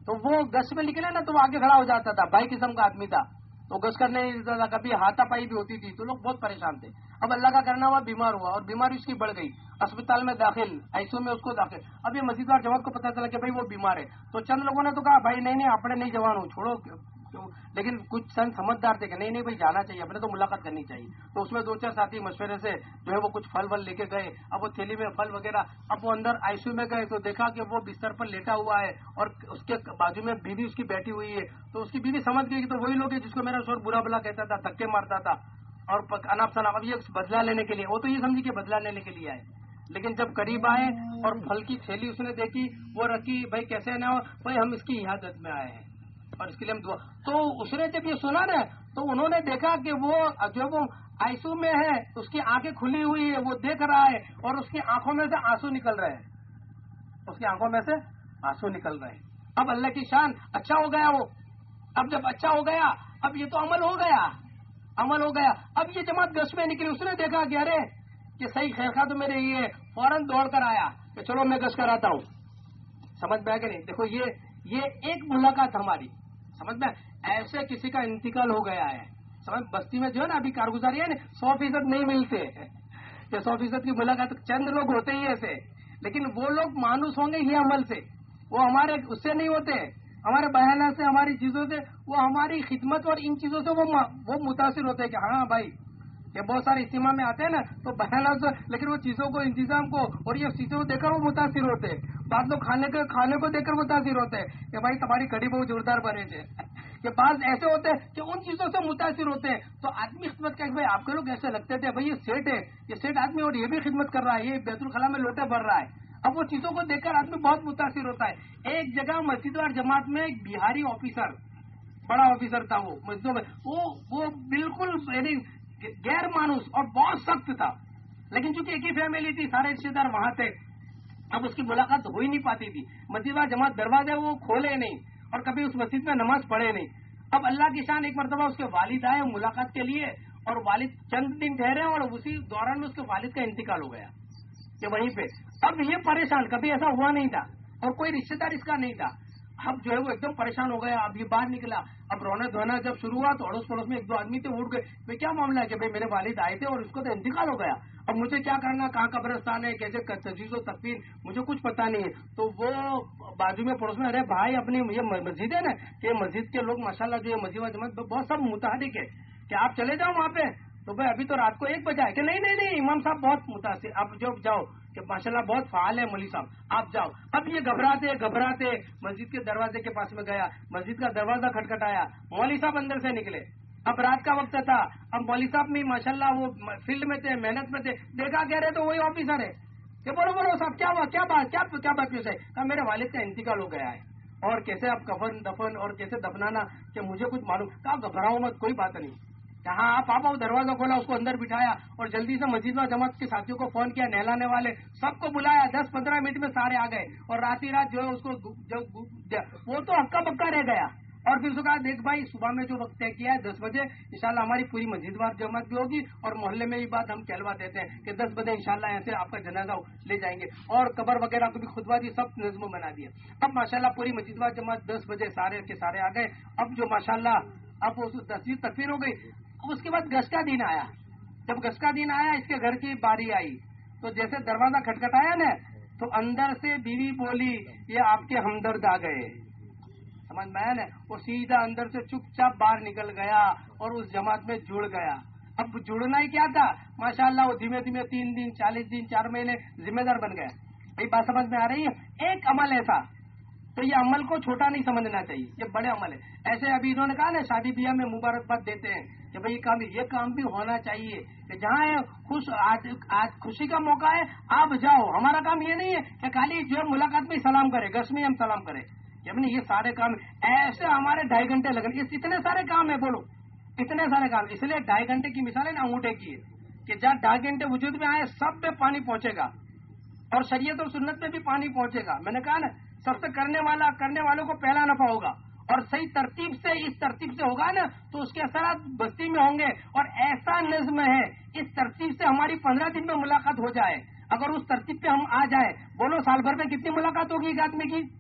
तो वो गश में निकले ना तो वो आगे खड़ा हो जाता था, भाई किस्म का आदमी था। तो गश करने नहीं देता था, कभी हाथापाई भी होती थी तो लोग बहुत परेशान थे। अब अल्लाह का करना हुआ, बीमार हुआ, और बीमारी उसकी बढ़ गई। अस्पताल में दाखिल, आईसीयू में उसको दाखिल। अब ये मस्जिदवार जमात को पता चला कि भाई वो बीमार है। तो चंद लोगों ने तो कहा, भाई, नहीं नहीं, अपने नहीं जवान हो, छोड़ो क्यों? लेकिन कुछ संत समझदार थे कि नहीं नहीं भाई, जाना चाहिए, अपने तो मुलाकात करनी चाहिए। तो उसमें दो चार साथी मशवरे से जो है वो कुछ फल वल लेके गए। अब वो थैली में फल वगैरह, अब वो अंदर आईसीयू में गए तो देखा कि वो बिस्तर पर लेटा हुआ है और उसके बाजू में बीवी उसकी बैठी हुई है। तो उसकी बीवी समझ गई तो वही लोग है जिसको मेरा शोर बुरा भला कहता था, धक्के मारता था और अनाप शनाप अब ये बदला लेने के लिए, वो तो ये समझी कि बदला लेने के लिए आए। लेकिन जब करीब आए और फल की थैली उसने देखी, वो रखी, भाई, कैसे ना? हो भाई, हम इसकी इहादत में आए हैं। और इसके लिए हम दुआ। तो उसने जब ये सुना ना तो उन्होंने देखा कि वो जो वो आईसू में है उसकी आँखें खुली हुई है, वो देख रहा है, और उसकी आँखों में से आँसू निकल रहे हैं। उसकी आँखों में से आँसू निकल रहे हैं। अब अल्लाह की शान अच्छा हो गया वो। अब जब अच्छा हो गया, अब ये तो अमल हो गया। अमल हो गया। अब ये जमात गश में निकली, उसने देखा कि अरे, कि सही खैर तो मेरे ये फ़ौरन दौड़ कर आया। कि चलो मैं गश कराता हूँ। समझ में आया नहीं? देखो, ये ये एक मुलाकात हमारी। समझ में? ऐसे किसी का इंतकाल हो गया है। समझ? बस्ती में जो है ना, अभी कारगुजारी है ना, सौ फ़ीसद नहीं मिलते। ये सौ फ़ीसद की मुलाकात चंद लोग होते ही ऐसे। लेकिन वो लोग मानुस होंगे ही अमल से। वो हमारे, उससे नहीं होते। हमारे बयाना से, हमारी चीज़ों से, वो हमारी खिदमत और इन चीज़ों से वो वो मुतासर होते हैं कि हाँ भाई ये बहुत सारे इस्तेमाल में आते हैं ना तो से लेकिन वो चीज़ों को, इंतज़ाम को, और ये चीज़ों को देखकर वो मुतासर होते हैं। बाद लोग खाने के, खाने को देखकर मुतासर होते हैं कि भाई तुम्हारी कड़ी बहुत जोरदार बने थे ये बाद ऐसे होते हैं कि उन चीज़ों से मुतासर होते हैं। तो आदमी खिदमत का भाई, आपके लोग ऐसे लगते थे, भाई, ये सेठ है, ये सेठ आदमी और ये भी खिदमत कर रहा है, ये बैतुल खला में लोटे भर रहा है। अब वो चीज़ों को देखकर आदमी बहुत मुतासर होता है। एक जगह मस्जिद और जमात में एक बिहारी ऑफिसर, बड़ा ऑफिसर था वो, मस्जिदों में। वो वो बिल्कुल, यानी गैर मानुस और बहुत सख्त था। लेकिन चूँकि एक ही फैमिली थी, सारे रिश्तेदार वहाँ थे, अब उसकी मुलाकात हो ही नहीं पाती थी। मस्जिद व जमात दरवाजे वो खोले नहीं और कभी उस मस्जिद में नमाज़ पढ़े नहीं। अब अल्लाह की शान एक मरतबा उसके वालिद आए मुलाकात के लिए और वालिद चंद दिन ठहरे और उसी दौरान में उसके वालिद का इंतकाल हो गया कि वहीं पे। अब ये परेशान, कभी ऐसा हुआ नहीं था और कोई रिश्तेदार इसका नहीं था। अब जो है वो एकदम परेशान हो गया, अब ये बाहर निकला। अब रोना धोना जब शुरू हुआ तो अड़ोस पड़ोस में एक दो आदमी थे उठ गए। भाई, क्या मामला है कि भाई मेरे वालिद आए थे और उसको तो इंतकाल हो गया? अब मुझे क्या करना, कहाँ कब्रस्तान है, कैसे तजीजो तकबीर मुझे कुछ पता नहीं है। तो वो बाजू में पड़ोस में, अरे भाई, अपनी ये मस्जिद है ना कि मस्जिद के लोग माशाला जो है मस्जिद बहुत सब मुताहिक है। कि आप चले जाओ वहाँ पे? तो भाई, अभी तो रात को एक बजा है कि नहीं नहीं नहीं, इमाम साहब बहुत मुतासर। आप जब जाओ, कि माशाल्लाह बहुत फाल है मौली साहब। आप जाओ। अब ये घबराते घबराते, मस्जिद के दरवाजे के पास में गया, मस्जिद का दरवाज़ा खटखटाया, मौली साहब अंदर से निकले। अब रात का वक्त था, अब मौली साहब भी माशाल्लाह वो फ़ील्ड में थे, मेहनत में थे। देखा कह रहे तो वही ऑफिसर है। कि बोलो बोलो साहब, क्या हुआ, क्या बात, क्या क्या बात है कहा, मेरे वालिद का इंतकाल हो गया है। और कैसे आप कफन, दफन और कैसे दफनाना, कि मुझे कुछ मालूम। कहा, घबराओ मत, कोई बात नहीं। कहा, आप आप दरवाज़ा खोला, उसको अंदर बिठाया और जल्दी से मस्जिद में जमात के साथियों को फ़ोन किया, नहलाने वाले। सबको बुलाया दस पंद्रह मिनट में सारे आ गए और रात ही रात जो है उसको जब वो तो हक्का पक्का रह गया। और फिर उसको कहा, देख भाई, सुबह में जो वक्त तय किया है, दस बजे, इंशाल्लाह हमारी पूरी मस्जिद बार जमात भी होगी और मोहल्ले में भी बात हम कहलवा देते हैं कि दस बजे इंशाल्लाह यहाँ से आपका जनाजा ले जाएँगे। और कबर वगैरह को भी खुदवा दी, सब नज्म बना दिए। अब माशाल्लाह पूरी मस्जिद बार जमात दस बजे सारे के सारे आ गए। अब जो माशाल्लाह, अब उस दसवीं तकफीर हो गई। उसके बाद गश का दिन आया। जब गश का दिन आया, इसके घर की बारी आई। तो जैसे दरवाज़ा खटखटाया ना तो अंदर से बीवी बोली, ये आपके हमदर्द आ गए। समझ में आया वो सीधा अंदर से चुपचाप बाहर निकल गया और उस जमात में जुड़ गया। अब जुड़ना ही क्या था? माशाल्लाह, वो धीमे धीमे तीन दिन, चालीस दिन, चार महीने जिम्मेदार बन गया ये बात समझ में आ रही है? एक अमल ऐसा। तो ये अमल को छोटा नहीं समझना चाहिए। ये बड़े अमल है। ऐसे अभी इन्होंने कहा ना, शादी ब्याह में मुबारकबाद देते हैं। कि भाई काम, ये काम भी होना चाहिए। कि जहाँ खुश, आज आज खुशी का मौका है, आप जाओ। हमारा काम ये नहीं है कि खाली जो मुलाकात में सलाम करे गश में हम सलाम करें। हमने ये सारे काम, ऐसे हमारे ढाई घंटे लगने इतने सारे काम है, बोलो। इतने सारे काम। इसलिए ढाई घंटे की मिसाल है ना अंगूठे की है। कि जहाँ ढाई घंटे वजूद में आए, सब में पानी पहुंचेगा। और शरीयत और सुन्नत में भी पानी पहुंचेगा। मैंने कहा ना सबसे करने वाला, करने वालों को पहला नफा होगा। और सही तरतीब से, इस तरतीब से होगा ना तो उसके असर बस्ती में होंगे। और ऐसा नज्म है, इस तरतीब से हमारी पंद्रह दिन में मुलाकात हो जाए। अगर उस तरतीब पे हम आ जाए, बोलो, साल भर में कितनी मुलाकात होगी एक आदमी की?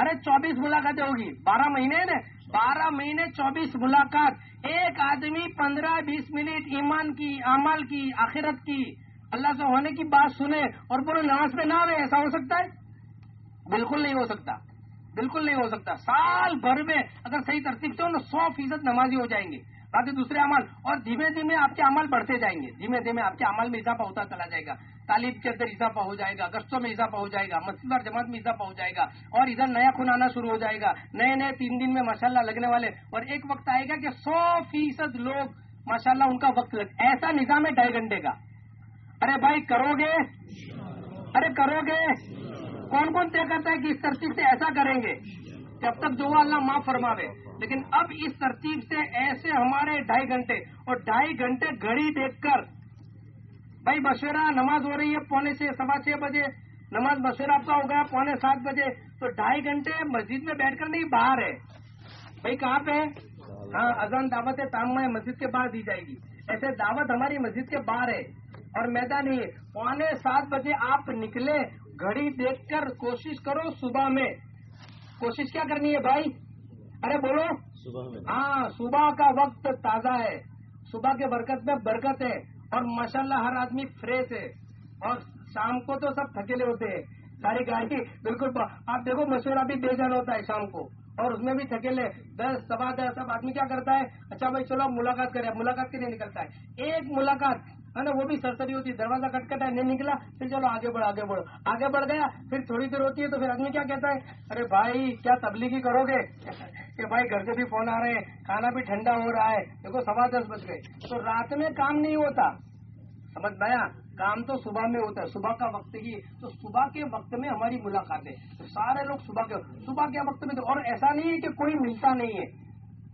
अरे, चौबीस मुलाकातें होगी। बारह महीने ना? बारह महीने, चौबीस मुलाकात। एक आदमी पंद्रह बीस मिनट ईमान की, अमल की, आखिरत की, अल्लाह से होने की बात सुने और पूरे नमाज़ पे ना आवे, ऐसा हो सकता है? बिल्कुल नहीं हो सकता। बिल्कुल नहीं हो सकता। साल भर में अगर सही तरतीब से ना सौ फ़ीसद नमाजी हो जाएँगे। बाकी दूसरे अमल, और धीमे धीमे आपके अमल बढ़ते जाएँगे। धीमे धीमे आपके अमल में इजाफा होता चला जाएगा। तालीब के अंदर इजाफा हो जाएगा गश्तों में इजाफा हो जाएगा, मस्जिद और जमात में इजाफा हो जाएगा, और इधर नया खून आना शुरू हो जाएगा। नए नए तीन दिन में माशाला लगने वाले, और एक वक्त आएगा कि सौ फ़ीसद लोग माशाला उनका वक्त लग, ऐसा निज़ाम है ढाई घंटे का। अरे भाई करोगे? अरे करोगे? कौन कौन तय करता है कि इस तरतीब से ऐसा करेंगे? जब तक जो अल्लाह माफ़ फरमावे। लेकिन अब इस तरतीब से ऐसे हमारे ढाई घंटे और ढाई घंटे घड़ी देखकर, भाई मशवरा नमाज़ हो रही है पौने छह, सवा छह बजे, नमाज़ मशवरा आपका हो गया पौने सात बजे तो ढाई घंटे मस्जिद में बैठकर नहीं, बाहर है। भाई कहाँ पे है? हाँ अजान दावत है ताम मस्जिद के बाहर दी जाएगी। ऐसे दावत हमारी मस्जिद के बाहर है और मैदान है। पौने सात बजे आप निकले घड़ी देखकर कोशिश करो सुबह में। कोशिश क्या करनी है भाई? अरे बोलो। सुबह में। हाँ सुबह का वक्त ताज़ा है। सुबह के बरकत में बरकत है और माशाल्लाह हर आदमी फ्रेश है। और शाम को तो सब थकेले होते हैं। सारी गाड़ी बिल्कुल आप देखो मशूरा भी बेजान होता है शाम को और उसमें भी थकेले। दस सवा दस अब आदमी क्या करता है? अच्छा भाई चलो मुलाकात करें मुलाकात के लिए निकलता है। एक मुलाकात है ना वो भी सरसरी होती है। दरवाज़ा खटखटा है नहीं निकला फिर चलो आगे बढ़ो आगे बढ़ो। आगे बढ़ गया फिर थोड़ी देर होती है तो फिर आदमी क्या कहता है? अरे भाई क्या तबलीगी करोगे? कि भाई घर से भी फ़ोन आ रहे हैं खाना भी ठंडा हो रहा है। देखो सवा दस बज गए। तो रात में काम नहीं होता। समझ आया? काम तो सुबह में होता है। सुबह का वक्त ही। तो सुबह के वक्त में हमारी मुलाकात है। तो सारे लोग सुबह के सुबह के वक्त में तो और ऐसा नहीं है कि कोई मिलता नहीं है।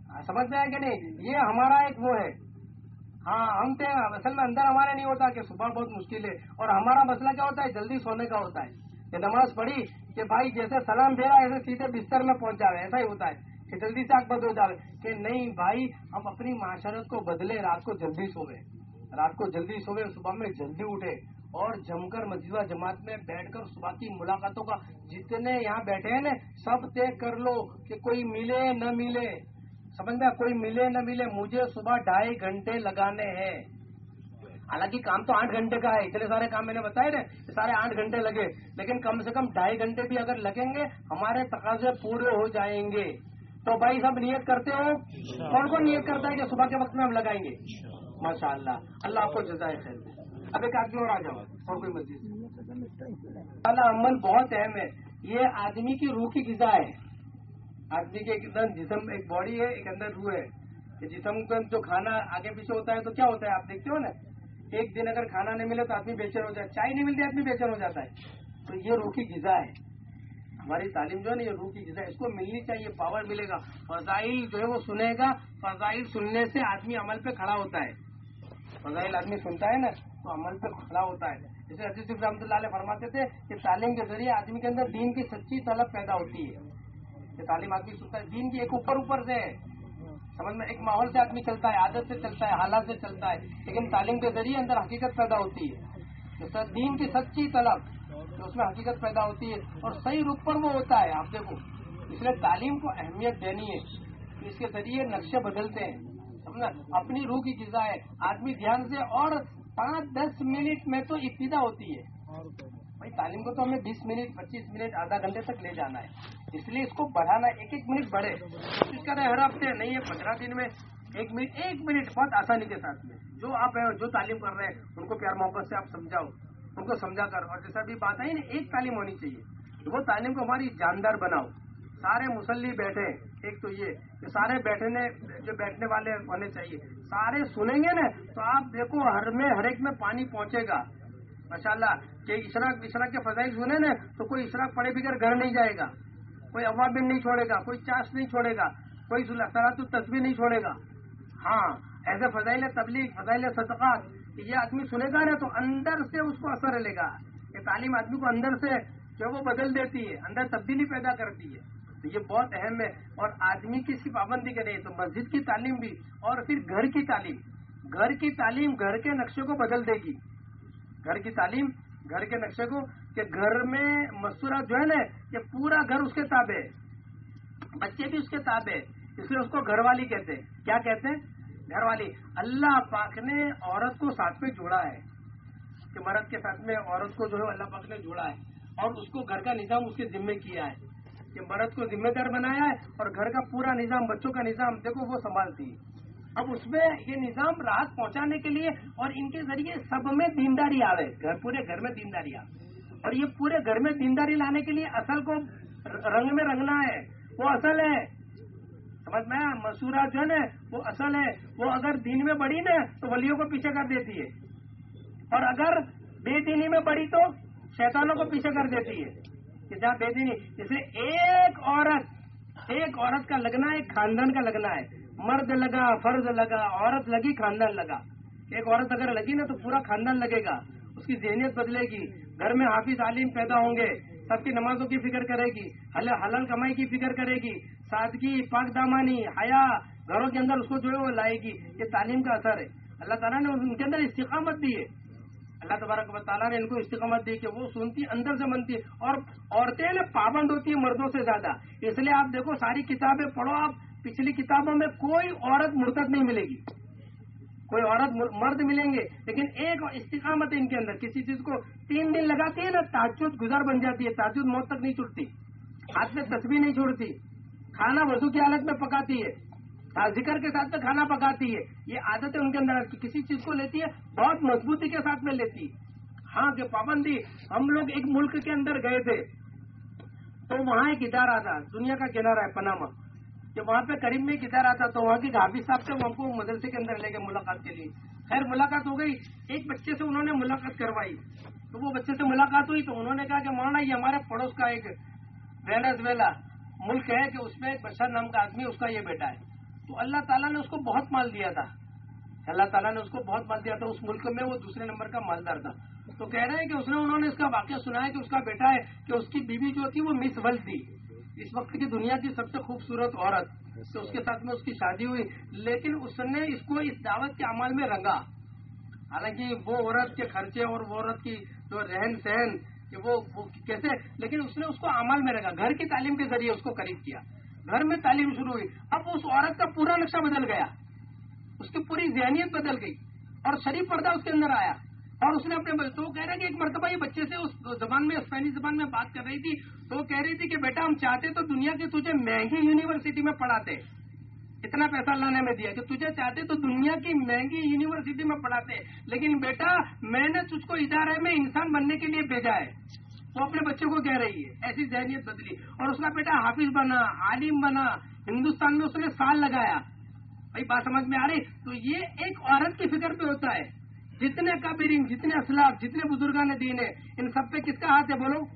हाँ, समझ में आया कि नहीं? ये हमारा एक वो है। हाँ हम तो असल में अंदर हमारे नहीं होता कि सुबह बहुत मुश्किल है। और हमारा मसला क्या होता है? जल्दी सोने का होता है। कि नमाज़ पढ़ी कि भाई जैसे सलाम फेरा ऐसे सीधे बिस्तर में पहुँच जावे, ऐसा ही होता है कि जल्दी से आग बंद हो जावे कि नहीं भाई, हम अपनी माशरत को बदले, रात को जल्दी सोवे। रात को जल्दी सोवे, सुबह में जल्दी उठे और जमकर मस्जिद जमात में बैठकर सुबह की मुलाकातों का जितने यहाँ बैठे हैं ना, सब तय कर लो कि कोई मिले, न मिले। समझ में कोई मिले न मिले मुझे सुबह ढाई घंटे लगाने हैं हालाँकि काम तो आठ घंटे का है इतने सारे काम मैंने बताए ना कि सारे आठ घंटे लगे लेकिन कम से कम ढाई घंटे भी अगर लगेंगे हमारे तकाजे पूरे हो जाएँगे तो भाई सब नियत करते हो कौन कौन नियत करता है कि सुबह के वक्त में हम लगाएँगे माशाल्लाह अल्लाह आपको जजाय खैर अब एक आदमी और आ जाओ और कोई मस्जिद अल्लाह अमल बहुत अहम है ये आदमी की रूह की गिजा है आदमी के अंदर जिसम एक बॉडी है, एक अंदर रूह है। ये जिसम का जो खाना आगे पीछे होता है तो क्या होता है, आप देखते हो ना? एक दिन अगर खाना नहीं मिले तो आदमी बेचैन हो जाए चाय नहीं मिलती, आदमी बेचैन हो जाता है। तो ये रूह की गिजा है। हमारी तालीम जो है ना, ये रूह की गिजा है। इसको मिलनी चाहिए पावर मिलेगा। फजाइल जो है वो सुनेगा। फजाइल सुनने से आदमी अमल पे खड़ा होता है। फजाइल आदमी सुनता है ना तो अमल पे खड़ा होता है। जैसे अज़ीज़ रहमतुल्लाह अलैह फरमाते थे कि तालीम के ज़रिए आदमी के अंदर दीन की सच्ची तलब पैदा होती है। कि तालीम आदमी सुनता है दीन की एक ऊपर ऊपर से है। समझ में? एक माहौल से आदमी चलता है, आदत से चलता है, हालात से चलता है, लेकिन तालीम के ज़रिए अंदर हकीकत पैदा होती है। जैसे दीन की सच्ची तलब तो उसमें हकीकत पैदा होती है। और सही रूप पर वो होता है, आप देखो। इसलिए तालीम को अहमियत देनी है। तो इसके ज़रिए नक्शे बदलते हैं। समझना? अपनी रूह की गिजा है। आदमी ध्यान से और पाँच दस मिनट में तो इब्तिदा होती है। भाई, तालीम को तो हमें 20 मिनट 25 मिनट, आधा घंटे तक ले जाना है। इसलिए इसको बढ़ाना एक एक मिनट बढ़े। कोशिश करें हर हफ़्ते, नहीं है, पंद्रह दिन में एक मिनट एक मिनट बहुत आसानी के साथ में। जो आप है, जो तालीम कर रहे हैं, उनको प्यार मोहब्बत से आप समझाओ, उनको समझा कर और जैसा भी बात आई ना, एक तालीम होनी चाहिए। वो तालीम को हमारी जानदार बनाओ। सारे मुसल्ली बैठे एक तो ये, कि सारे बैठने, जो बैठने वाले होने चाहिए। सारे सुनेंगे ना तो आप देखो, हर में, हर एक में पानी पहुंचेगा। माशाल्लाह, कि इशराक इशराक के फजाइल सुने ना तो कोई इशराक पड़े बगैर घर नहीं जाएगा। कोई अवाबिन नहीं छोड़ेगा, कोई चाश नहीं छोड़ेगा, कोई सलातु तस्वीर नहीं छोड़ेगा। हाँ ऐसे फजाइल तबलीग, फजाइल सदक़ात, ये आदमी सुनेगा ना तो अंदर से उसको असर लेगा। ये तालीम आदमी को अंदर से जो वो बदल देती है, अंदर तब्दीली पैदा करती है। तो ये बहुत अहम है, और आदमी की इसकी पाबंदी करे तो मस्जिद की तालीम भी, और फिर घर की तालीम। घर की तालीम घर के नक्शे को बदल देगी। घर की तालीम, घर के नक्शे को, कि घर में मसूरा जो है ना, ये पूरा घर उसके ताबे बच्चे भी उसके ताबे इसलिए उसको घरवाली कहते हैं। क्या कहते हैं? घरवाली। अल्लाह पाक ने औरत को साथ में जोड़ा है। कि मर्द के साथ में औरत को जो है अल्लाह पाक ने जोड़ा है। और उसको घर का निज़ाम उसके जिम्मे किया है। कि मर्द को जिम्मेदार बनाया है और घर का पूरा निज़ाम, बच्चों का निज़ाम, देखो वो संभालती है। अब उसमें ये निज़ाम राहत पहुँचाने के लिए और इनके ज़रिए सब में दीनदारी आवे। घर, पूरे घर में दीनदारी आवे। और ये पूरे घर में दीनदारी लाने के लिए असल को रंग में रंगना है, वो असल है। समझ में आया? मसूरा जो है वो असल है। वो अगर दीन में बढ़ी ना तो वलियों को पीछे कर देती है। और अगर बेदीनी में बढ़ी तो शैतानों को पीछे कर देती है। कि जहाँ बेदीनी, इसलिए एक औरत एक औरत का लगना है एक खानदान का लगना है। मर्द लगा फ़र्ज़ लगा, औरत लगी, खानदान लगा। एक औरत अगर लगी ना तो पूरा खानदान लगेगा। उसकी जहनीत बदलेगी। घर में हाफिज आलिम पैदा होंगे, सबकी नमाजों की फ़िक्र करेगी, हल, हलाल कमाई की फ़िक्र करेगी, सादगी, पाक दामानी, हया, घरों के अंदर उसको जो है वो लाएगी। ये तालीम का असर है। अल्लाह ताला ने उनके अंदर इस्तिकामत दी है। अल्लाह तबारक ताला ने इनको इस्तिकामत दी कि वो सुनती, अंदर से बनती है और औरतें ना पाबंद होती है मर्दों से ज़्यादा। इसलिए आप देखो, सारी किताबें पढ़ो आप पिछली किताबों में कोई औरत मुर्तद नहीं मिलेगी। कोई औरत मर्द मिलेंगे, लेकिन एक इस्तिकामत है इनके अंदर। किसी चीज़ को तीन दिन लगाती है ना, ताजुद गुजार बन जाती है, ताजुद मौत तक नहीं छूटती। हाथ में तस्वीर नहीं छोड़ती। खाना वज़ू की हालत में पकाती है। ज़िक्र के साथ में खाना पकाती है। ये आदत है उनके अंदर किसी चीज़ को लेती है, बहुत मजबूती के साथ में लेती है। हाँ जो पाबंदी, हम लोग एक मुल्क के अंदर गए थे तो वहाँ एक इदारा था, दुनिया का किनारा है, पनामा। कि वहाँ पे करीब में किधर आता तो वहाँ के हाफिज साहब से हमको मदरसे के अंदर ले गए मुलाकात के लिए। खैर, मुलाकात हो गई। एक बच्चे से उन्होंने मुलाकात करवाई। तो वो बच्चे से मुलाकात हुई तो उन्होंने कहा कि मौलाना ये हमारे पड़ोस का एक वेनेजुएला मुल्क है कि उसमें एक बशर नाम का आदमी, उसका ये बेटा है। तो अल्लाह ताला ने उसको बहुत माल दिया था। अल्लाह ताला ने उसको बहुत माल दिया था। उस मुल्क में वो दूसरे नंबर का मालदार था। तो कह रहे हैं कि उसने, उन्होंने इसका वाक्य सुनाया कि उसका बेटा है, कि उसकी बीवी जो थी वो मिस वर्ल्ड थी। इस वक्त की दुनिया की सबसे खूबसूरत औरत तो उसके साथ में उसकी शादी हुई लेकिन उसने इसको इस दावत के अमल में रंगा। हालाँकि वो औरत के खर्चे और वो औरत की जो रहन सहन कि वो, वो कैसे लेकिन उसने उसको अमल में रखा घर की तालीम के ज़रिए उसको करीब किया। घर में तालीम शुरू हुई। अब उस औरत का पूरा नक्शा बदल गया। उसकी पूरी जहनीत बदल गई और शरीफ पर्दा उसके अंदर आया। और उसने अपने तो कह रहे कि एक मरतबा ये बच्चे से उस जबान में, स्पेनिश जबान में बात कर रही थी। तो कह रही थी कि बेटा, हम चाहते तो दुनिया की तुझे महँगी यूनिवर्सिटी में पढ़ाते। इतना पैसा लाने में दिया कि तुझे चाहते तो दुनिया की महँगी यूनिवर्सिटी में पढ़ाते। लेकिन बेटा, मैंने तुझको इदारे में इंसान बनने के लिए भेजा है। वो अपने बच्चों को कह रही है, ऐसी जहनीत बदली। और उसका बेटा हाफिज बना, आलिम बना, हिंदुस्तान में उसने साल लगाया। भाई, बात समझ में आ रही? तो ये एक औरत की फ़िक्र पे होता है। जितने कबीरीन, जितने असलाफ, जितने बुजुर्गा दीन है, इन सब पे किसका हाथ है बोलो?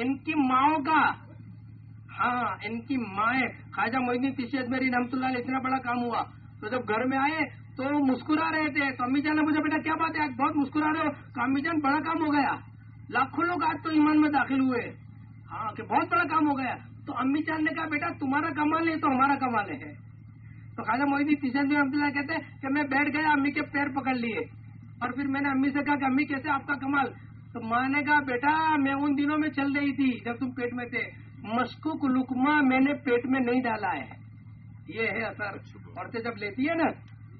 इनकी माओ का। हाँ इनकी माए। ख्वाजा मोहिनी तिशी मेरी रमतुल्ला इतना बड़ा काम हुआ। तो जब घर में आए तो मुस्कुरा रहे थे। तो अम्मी जान ने मुझे बेटा, क्या बात है? आज बहुत मुस्कुरा रहे हो? तो अम्मी जान, बड़ा काम हो गया। लाखों लोग आज तो ईमान में दाखिल हुए हाँ। कि बहुत बड़ा काम हो गया। तो अम्मी जान ने कहा, बेटा, तुम्हारा कमाल है तो हमारा कमाल है। तो खाजा मोहिनी रमतुल्ला कहते हैं कि, मैं बैठ गया, अम्मी के पैर पकड़ लिए। और फिर मैंने अम्मी से कहा कि अम्मी कैसे आपका कमाल? तो माँ ने कहा बेटा मैं उन दिनों में चल रही थी जब तुम पेट में थे। मस्कुक लुकमा मैंने पेट में नहीं डाला है। ये है असर। औरतें जब लेती है ना?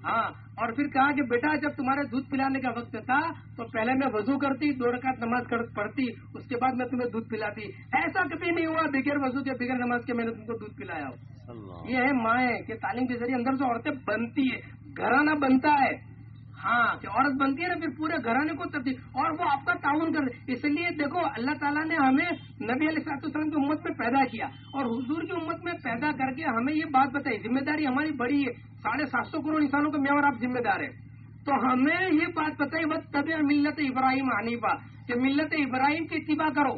हाँ। और फिर कहा कि बेटा जब तुम्हारे दूध पिलाने का वक्त था तो पहले मैं वज़ू करती दो रकात नमाज़ कर पढ़ती उसके बाद मैं तुम्हें दूध पिलाती। ऐसा कभी नहीं हुआ बिगैर वज़ू के बिगैर नमाज़ के मैंने तुमको दूध पिलाया। हो ये है माए के तालीम के ज़रिए अंदर से औरतें बनती है। घराना बनता है। हाँ कि औरत बनती है ना, फिर पूरे घराने को तब्दील और वो आपका ताउन कर इसलिए देखो, अल्लाह ताला ने हमें नबी अलैहिस्सलाम की उम्मत में पैदा किया। और हुजूर की उम्मत में पैदा करके हमें ये बात बताई, ज़िम्मेदारी हमारी बड़ी है। साढ़े सात सौ करोड़ इंसानों को मैं और आप जिम्मेदार है। तो हमें ये बात बताई वह तब मिल्लत इब्राहिम हनीफा कि मिल्लत इब्राहिम की इतबा करो।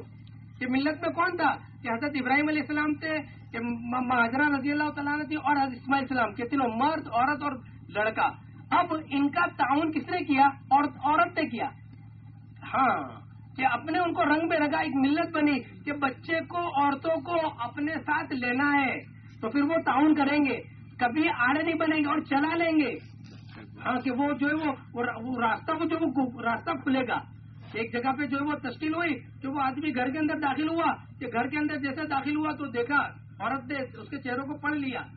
कि मिल्लत में कौन था? कि हज़रत इब्राहिम अलैहिस्सलाम थे, कि हजरा रज़ी अल्लाह थी, और इस्माइल सलाम, के तीनों मर्द, औरत और लड़का। अब इनका ताउन किसने किया? और औरत ने किया। हाँ कि अपने उनको रंग में रखा एक मिल्लत बनी कि बच्चे को औरतों को अपने साथ लेना है। तो फिर वो ताउन करेंगे। कभी आड़े नहीं बनेंगे और चला लेंगे। हाँ कि वो जो है वो, वो रास्ता को जो वो रास्ता खुलेगा। एक जगह पे जो है वो तश्कील हुई कि वो आदमी घर के अंदर दाखिल हुआ। कि घर के अंदर जैसे दाखिल हुआ तो देखा औरत ने उसके चेहरों को पढ़ लिया।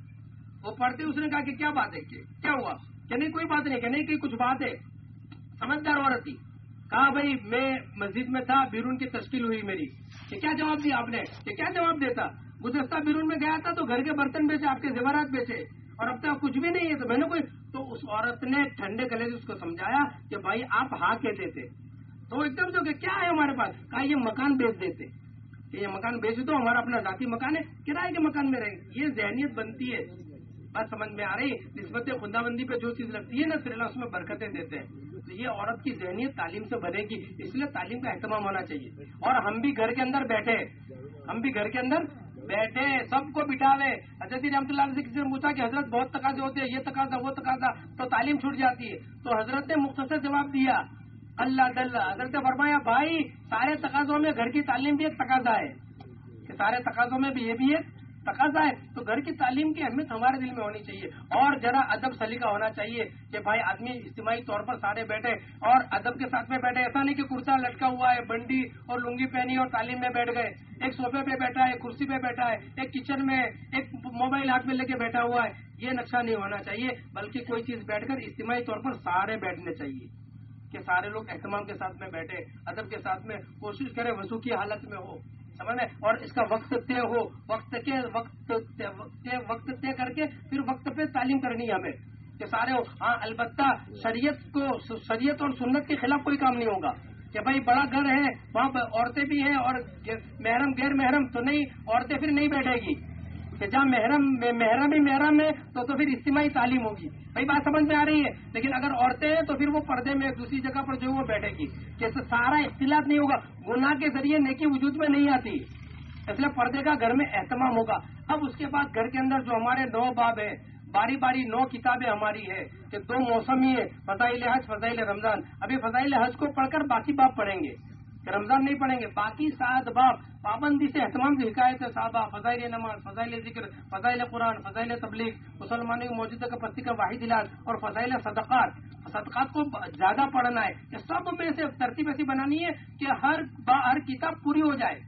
वो पढ़ते उसने कहा कि क्या बात है? क्या हुआ? कि नहीं कोई बात नहीं कि नहीं कि कुछ बात है। समझदार औरत थी। कहा, भाई, मैं मस्जिद में था, बिरून की तश्कील हुई मेरी। क्या जवाब दिया आपने? क्या जवाब देता? गुजस्ता बिरून में गया था तो घर के बर्तन बेचे, आपके जेवरात बेचे। और अब तक कुछ भी नहीं है तो मैंने कोई तो उस औरत ने ठंडे गले से उसको समझाया कि, भाई, आप हाँ कहते थे। तो एकदम से क्या है हमारे पास? कहा, ये मकान बेच देते। कि ये मकान बेच दो, हमारा अपना जाति मकान है, किराए के मकान में रहेंगे ये जहनीत बनती है। बात समझ में आ रही? नस्बत खुदाबंदी पे जो चीज़ लगती है ना, फिर उसमें बरकतें देते हैं। तो ये औरत की जहनीत तालीम से बनेगी, इसलिए तालीम का एहतमाम होना चाहिए। और हम भी घर के अंदर बैठे। हम भी घर के अंदर बैठे, सबको बिठावे। हज़रत रहमतुल्ला से किसी ने पूछा कि हज़रत बहुत तकाजे होते हैं, ये तकाजा, वो तकाजा तो तालीम छूट जाती है। तो हज़रत ने मुख्तर जवाब दिया, अल्लाह दल्ला। हज़रत फरमाया, भाई, सारे तकाजों में घर की तालीम भी एक तकाजा है। कि सारे तकाजों में भी ये भी एक तकाजा है तो घर की तालीम की अहमियत हमारे दिल में होनी चाहिए। और जरा अदब सलीका होना चाहिए कि भाई आदमी इज्तिमाही तौर पर सारे बैठे और अदब के साथ में बैठे। ऐसा नहीं कि कुर्सा लटका हुआ है, बंडी और लुंगी पहनी और तालीम में बैठ गए। एक सोफे पे बैठा है, कुर्सी पे बैठा है, एक किचन में, एक मोबाइल हाथ में लेके बैठा हुआ है। ये नक्शा नहीं होना चाहिए, बल्कि कोई चीज़ बैठकर इज्तिमाही तौर पर सारे बैठने चाहिए। कि सारे लोग एहतमाम के साथ में बैठे, अदब के साथ में कोशिश करें वज़ू की हालत में हो। समझ? में और इसका वक्त तय हो, वक्त के वक्त वक्त तय करके फिर वक्त पे तालीम करनी है हमें। कि सारे हो हाँ अलबत्ता, शरीयत को शरीयत और सुन्नत के खिलाफ कोई काम नहीं होगा। कि भाई, बड़ा घर है, वहाँ औरतें भी हैं और महरम गैर महरम तो नहीं, औरतें फिर नहीं बैठेगी। कि जहाँ महरम महरम ही महरम है तो तो फिर इज्तिमाही तालीम होगी। भाई बात समझ में आ रही है? लेकिन अगर औरतें हैं तो फिर वो पर्दे में, दूसरी जगह पर जो वो बैठेगी। जैसे सारा इख्तिलाफ नहीं होगा। गुनाह के ज़रिए नेकी वजूद में नहीं आती। इसलिए पर्दे का घर में एहतमाम होगा। अब उसके बाद घर के अंदर जो हमारे नौ बाब है बारी बारी नौ किताबें हमारी है, कि दो मौसम ही है फजाइल हज, फजाइल रमज़ान। अभी फजाइल हज को पढ़कर बाकी बाप पढ़ेंगे। रमज़ान नहीं पढ़ेंगे बाकी सात बाप, पाबंदी से एहतमाम की हिकायत साहबा फजाइल नमाज़, फजाइल ज़िक्र, फजाइल कुरान, फजाइल तबलीग, मुसलमानों की मौजूदा का पत्ती का वाहिद इलाज और फजाइल सदक़ात। सदक़ात को ज़्यादा पढ़ना है। सब में से तरतीब ऐसी बनानी है कि हर हर किताब पूरी हो जाए।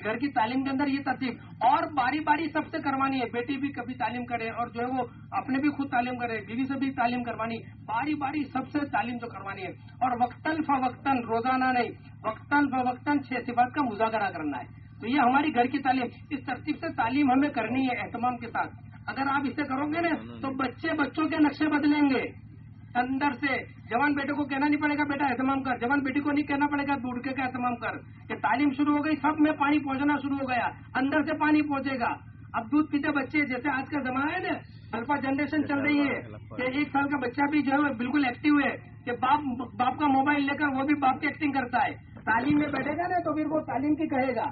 घर की तालीम के अंदर ये तरतीब। और बारी बारी सबसे करवानी है। बेटी भी कभी तालीम करे और जो है वो अपने भी खुद तालीम करे, बीवी से भी तालीम करवानी। बारी बारी सबसे तालीम जो करवानी है। और वक्तन फ वक्तन, रोज़ाना नहीं, वक्तन फ वक्तन छह सिफात का मुजाकरा करना है। तो ये हमारी घर की तालीम। इस तरतीब से तालीम हमें करनी है एहतमाम के साथ। अगर आप इसे करोगे ना तो बच्चे बच्चों के नक्शे बदलेंगे। अंदर से, जवान बेटे को कहना नहीं पड़ेगा, बेटा, एहतमाम कर। जवान बेटी को नहीं कहना पड़ेगा बुढ़के का एहतमाम कर। कि तालीम शुरू हो गई, सब में पानी पहुँचना शुरू हो गया, अंदर से पानी पहुंचेगा। अब दूध पीते बच्चे, जैसे आज का जमाना है ना, अल्फ़ा जनरेशन चल रही है, कि एक साल का बच्चा भी जो है बिल्कुल एक्टिव है, कि बाप बाप का मोबाइल लेकर वो भी बाप की एक्टिंग करता है। तालीम में बैठेगा ना तो फिर वो तालीम की कहेगा।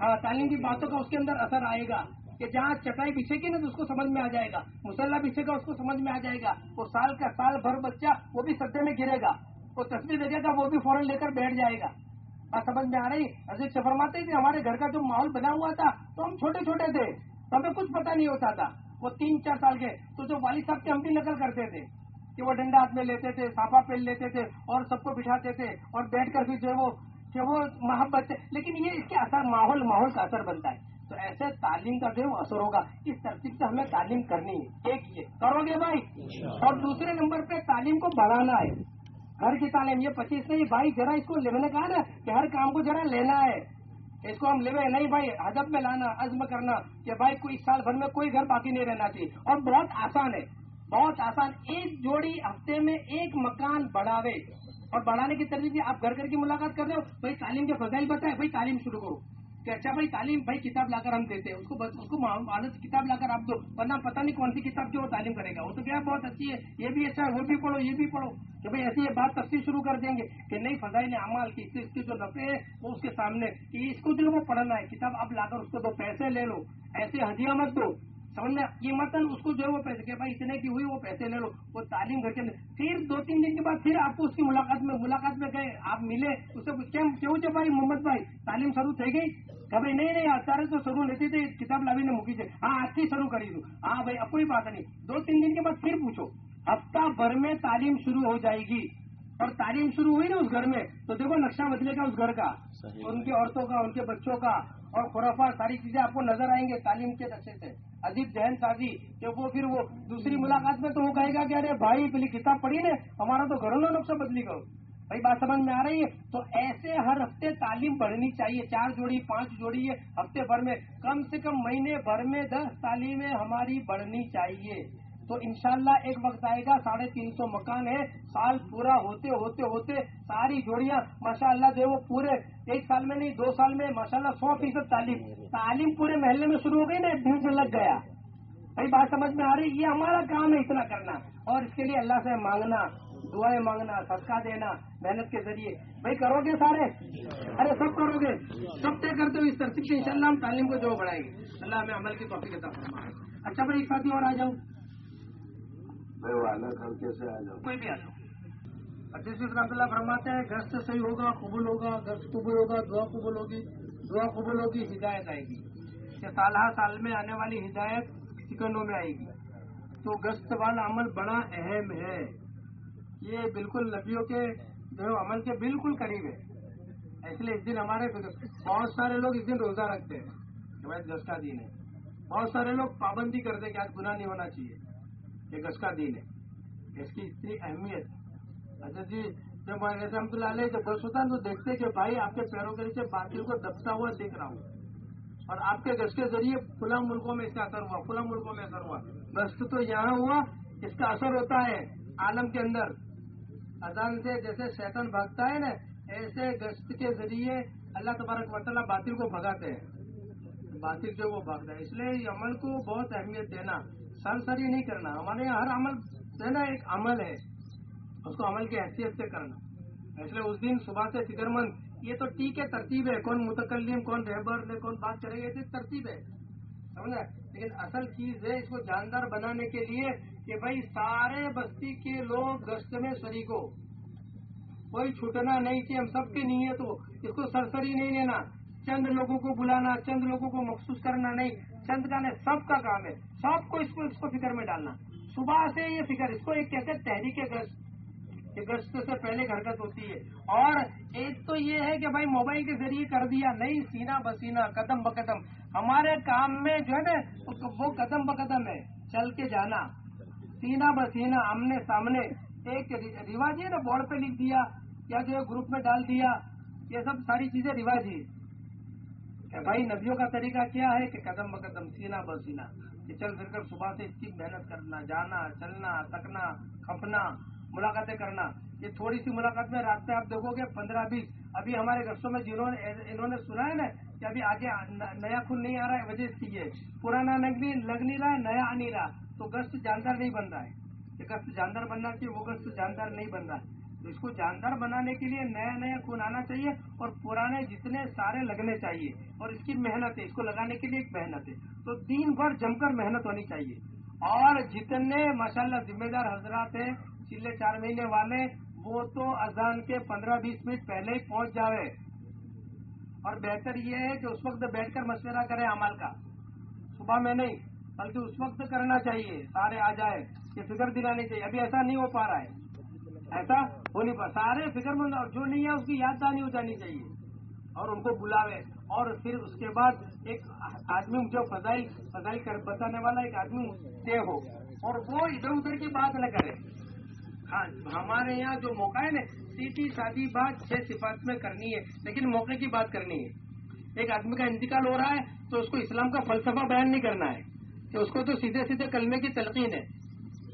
हाँ तालीम की बातों का उसके अंदर असर आएगा। कि जहाँ चटाई बिछेगी ना तो उसको समझ में आ जाएगा, मुसल्ला बिछेगा उसको समझ में आ जाएगा वो साल का साल भर बच्चा वो भी सत्य में गिरेगा वो तस्वीर देखेगा वो भी फ़ौरन लेकर बैठ जाएगा। बात समझ में आ रही? से फरमाते थे हमारे घर का जो माहौल बना हुआ था तो हम छोटे छोटे थे तो हमें कुछ पता नहीं होता था। वो तीन चार साल के तो जो वाली साहब के हम भी नकल करते थे, कि वो डंडा हाथ में लेते थे, साफा पहन लेते थे, और सबको बिठाते थे, और बैठकर भी जो है वो वो मोहब्बत, लेकिन ये इसके असर, माहौल माहौल का असर बनता है। तो ऐसे तालीम का जो असर होगा इस तरतीब से हमें तालीम करनी है। एक ये करोगे भाई? और दूसरे नंबर पे तालीम को बढ़ाना है। घर की तालीम ये पच्चीस नहीं भाई जरा इसको लेने कहा ना कि हर काम को जरा लेना है। इसको हम लेवे नहीं भाई हजब में लाना अजम करना कि भाई कोई साल भर में कोई घर बाकी नहीं रहना चाहिए। और बहुत आसान है बहुत आसान। एक जोड़ी हफ़्ते में एक मकान बढ़ावे। और बढ़ाने की तरह आप घर घर की मुलाकात कर रहे हो भाई तालीम के फजाइल बताए भाई तालीम शुरू करो। कि अच्छा भाई, तालीम भाई किताब लाकर हम देते हैं। उसको बस, उसको आदत किताब लाकर आप दो। वरना पता नहीं कौन सी किताब जो तालीम करेगा। वो तो क्या, बहुत अच्छी है। ये भी अच्छा है, वो भी पढ़ो, ये भी पढ़ो। कि भाई ऐसी ये बात तफसील शुरू कर देंगे कि नहीं, फजाइल अमाल की इसके इसके जो नफे है, वो उसके सामने इसको जो वो पढ़ना है। किताब आप लाकर उसको दो, पैसे ले लो। ऐसे हदिया मत दो। समझ में ये मतन उसको जो है वो पैसे के भाई इतने की हुई वो पैसे ले लो वो तालीम घर के फिर दो तीन दिन के बाद फिर आपको उसकी मुलाकात में मुलाकात में गए आप मिले उससे कुछ क्या क्यों जो भाई मोहम्मद भाई तालीम शुरू થઈ ગઈ કે ભાઈ નહીં નહીં અત્યારે તો શરૂ નથી થઈ કિતાબ લાવીને મૂકી છે હા આજથી શરૂ કરી દઉં हाँ भाई अब कोई बात नहीं दो तीन दिन के बाद फिर पूछो हफ्ता भर में तालीम शुरू हो जाएगी और तालीम शुरू हुई ना उस घर में तो देखो नक्शा बदलेगा उस घर का उनकी औरतों का उनके बच्चों का और खुराफा सारी चीज़ें आपको नज़र आएँगे तालीम के नशे से। अजीब जहन साजी कि वो फिर वो दूसरी मुलाकात में तो वो कहेगा कि अरे भाई, पहली किताब पढ़ी ने, हमारा तो घरों नक्शा बदली गयो भाई, बात समझ में आ रही है? तो ऐसे हर हफ़्ते तालीम बढ़नी चाहिए। चार जोड़ी, पाँच जोड़ी हफ़्ते भर में, कम से कम महीने भर में दस तालीमें हमारी बढ़नी चाहिए। तो इनशाला एक वक्त आएगा, साढ़े तीन सौ मकान है, साल पूरा होते होते होते सारी जोड़ियाँ, माशाल्लाह जो वो पूरे, एक साल में नहीं, दो साल में, माशाल्लाह सौ फ़ीसद तालीम। तालीम पूरे महल्ले में शुरू हो गई ना से लग गया। भाई, बात समझ में आ रही ये हमारा काम है इतना करना। और इसके लिए अल्लाह से मांगना, दुआएँ मांगना, सदका देना, मेहनत के ज़रिए। भाई, करोगे सारे? अरे, सब करोगे? सब तय करते हुए इस तरतीब से इंशाल्लाह हम तालीम को जो बढ़ाएँगे। अल्लाह हमें अमल की अता फरमाए। अच्छा भाई, एक साथी और आ जाऊँ। मैं वाला कल कैसे आ जाऊँ? कोई भी आ जाओ। अज़ीज़ रहमतुल्लाह फरमाते हैं गश्त सही होगा, कबूल होगा गश्त कबूल होगा, दुआ कबूल होगी, दुआ कबूल होगी, हिदायत आएगी। कि साल में आने वाली हिदायत सिकंडों में आएगी। तो गश्त वाला अमल बड़ा अहम है। ये बिल्कुल नबियों के, जो अमल के बिल्कुल करीब है। इसलिए इस दिन हमारे बहुत सारे लोग इस दिन रोजा रखते हैं। गश्त का दिन है। बहुत सारे लोग पाबंदी करते हैं कि आज गुना नहीं होना चाहिए। ये गश का दिन है। इसकी इतनी अहमियत अच्छा जी, जब रहमतुल्लाह जब गश होता तो देखते कि भाई आपके पैरों के नीचे बातिल को दबता हुआ देख रहा हूँ। और आपके गश के ज़रिए खुला मुल्कों में इसका असर हुआ, खुला मुल्कों में असर हुआ। गश्त तो यहाँ हुआ, इसका असर होता है आलम के अंदर। अजान से जैसे शैतान भागता है ना, ऐसे गश्त के ज़रिए अल्लाह तबारक वतला बातिल को भगाते हैं। बातिल जो वो भागता है। इसलिए अमल को बहुत अहमियत देना। सरसरी नहीं करना। हमारे यहाँ हर अमल है ना, एक अमल है। उसको अमल की हैसियत से करना। इसलिए उस दिन सुबह से फिक्रमंद ये तो ठीक है, तरतीब है। कौन मुतकलीम कौन रहबर ने कौन बात करेगा, ये तरतीब है। समझा लेकिन असल चीज़ है इसको जानदार बनाने के लिए कि भाई सारे बस्ती के लोग गश्त में शरीक। हो कोई छूटना नहीं चाहिए हम सबकी नीयत हो। इसको सरसरी नहीं लेना। चंद लोगों को बुलाना, चंद लोगों को मखसूस करना नहीं। चंद का नहीं, सबका काम है। सबको इसको इसको फ़िक्र में डालना। सुबह से ये फ़िक्र, इसको एक कहते हैं तहरीक गश्त। गश्त से पहले हरकत होती है। और एक तो ये है कि भाई मोबाइल के ज़रिए कर दिया, नहीं, सीना बसीना कदम ब कदम। हमारे काम में जो है ना वो कदम ब कदम है, चल के जाना। सीना बसीना आमने सामने। एक रिवाज है ना, बोर्ड पे लिख दिया, या जो ग्रुप में डाल दिया। ये सब सारी चीज़ें रिवाज है। भाई नबियों का तरीका क्या है कि कदम ब कदम सीना ब सीना, कि चल फिर कर सुबह से इतनी मेहनत करना, जाना, चलना, तकना, खपना, मुलाकातें करना। ये थोड़ी सी मुलाकात में में आप देखोगे पंद्रह बीस, अभी हमारे गश्तों में जिन्होंने, इन्होंने सुना है ना कि अभी आगे नया खून नहीं आ रहा है, वजह इसकी है। पुराना लग नहीं लग नहीं रहा नया आ नहीं रहा। तो गश्त जानदार नहीं बन रहा है। गश्त जानदार बनना चाहिए, वो गश्त जानदार नहीं बन रहा है। तो इसको जानदार बनाने के लिए नया नया खून आना चाहिए और पुराने जितने सारे लगने चाहिए और इसकी मेहनत है, इसको लगाने के लिए एक मेहनत है। तो दिन भर जमकर मेहनत होनी चाहिए। और जितने माशाल्लाह जिम्मेदार हजरात हैं चिल्ले चार महीने वाले, वो तो अजान के पंद्रह बीस मिनट पहले ही पहुँच जावे। और बेहतर ये है कि उस वक्त बैठकर मशवरा करें अमल का। सुबह में नहीं, बल्कि उस वक्त करना चाहिए। सारे आ जाए, ये फ़िक्र दिलानी चाहिए। अभी ऐसा नहीं हो पा रहा है। ऐसा हो नहीं पा सारे फिक्रमंद और जो नहीं है उसकी याददानी हो जानी चाहिए। और उनको बुलावे। और फिर उसके बाद एक आदमी जो फजाइल फजाइल कर बताने वाला एक आदमी तय हो। और वो इधर उधर की बात न करे। हाँ हमारे यहाँ जो मौका है ना, सीधी सादी बात छह सिफात में करनी है, लेकिन मौके की बात करनी है। एक आदमी का इंतकाल हो रहा है तो उसको इस्लाम का फलसफा बयान नहीं करना है। कि उसको तो सीधे सीधे कलमे की तलकीन है।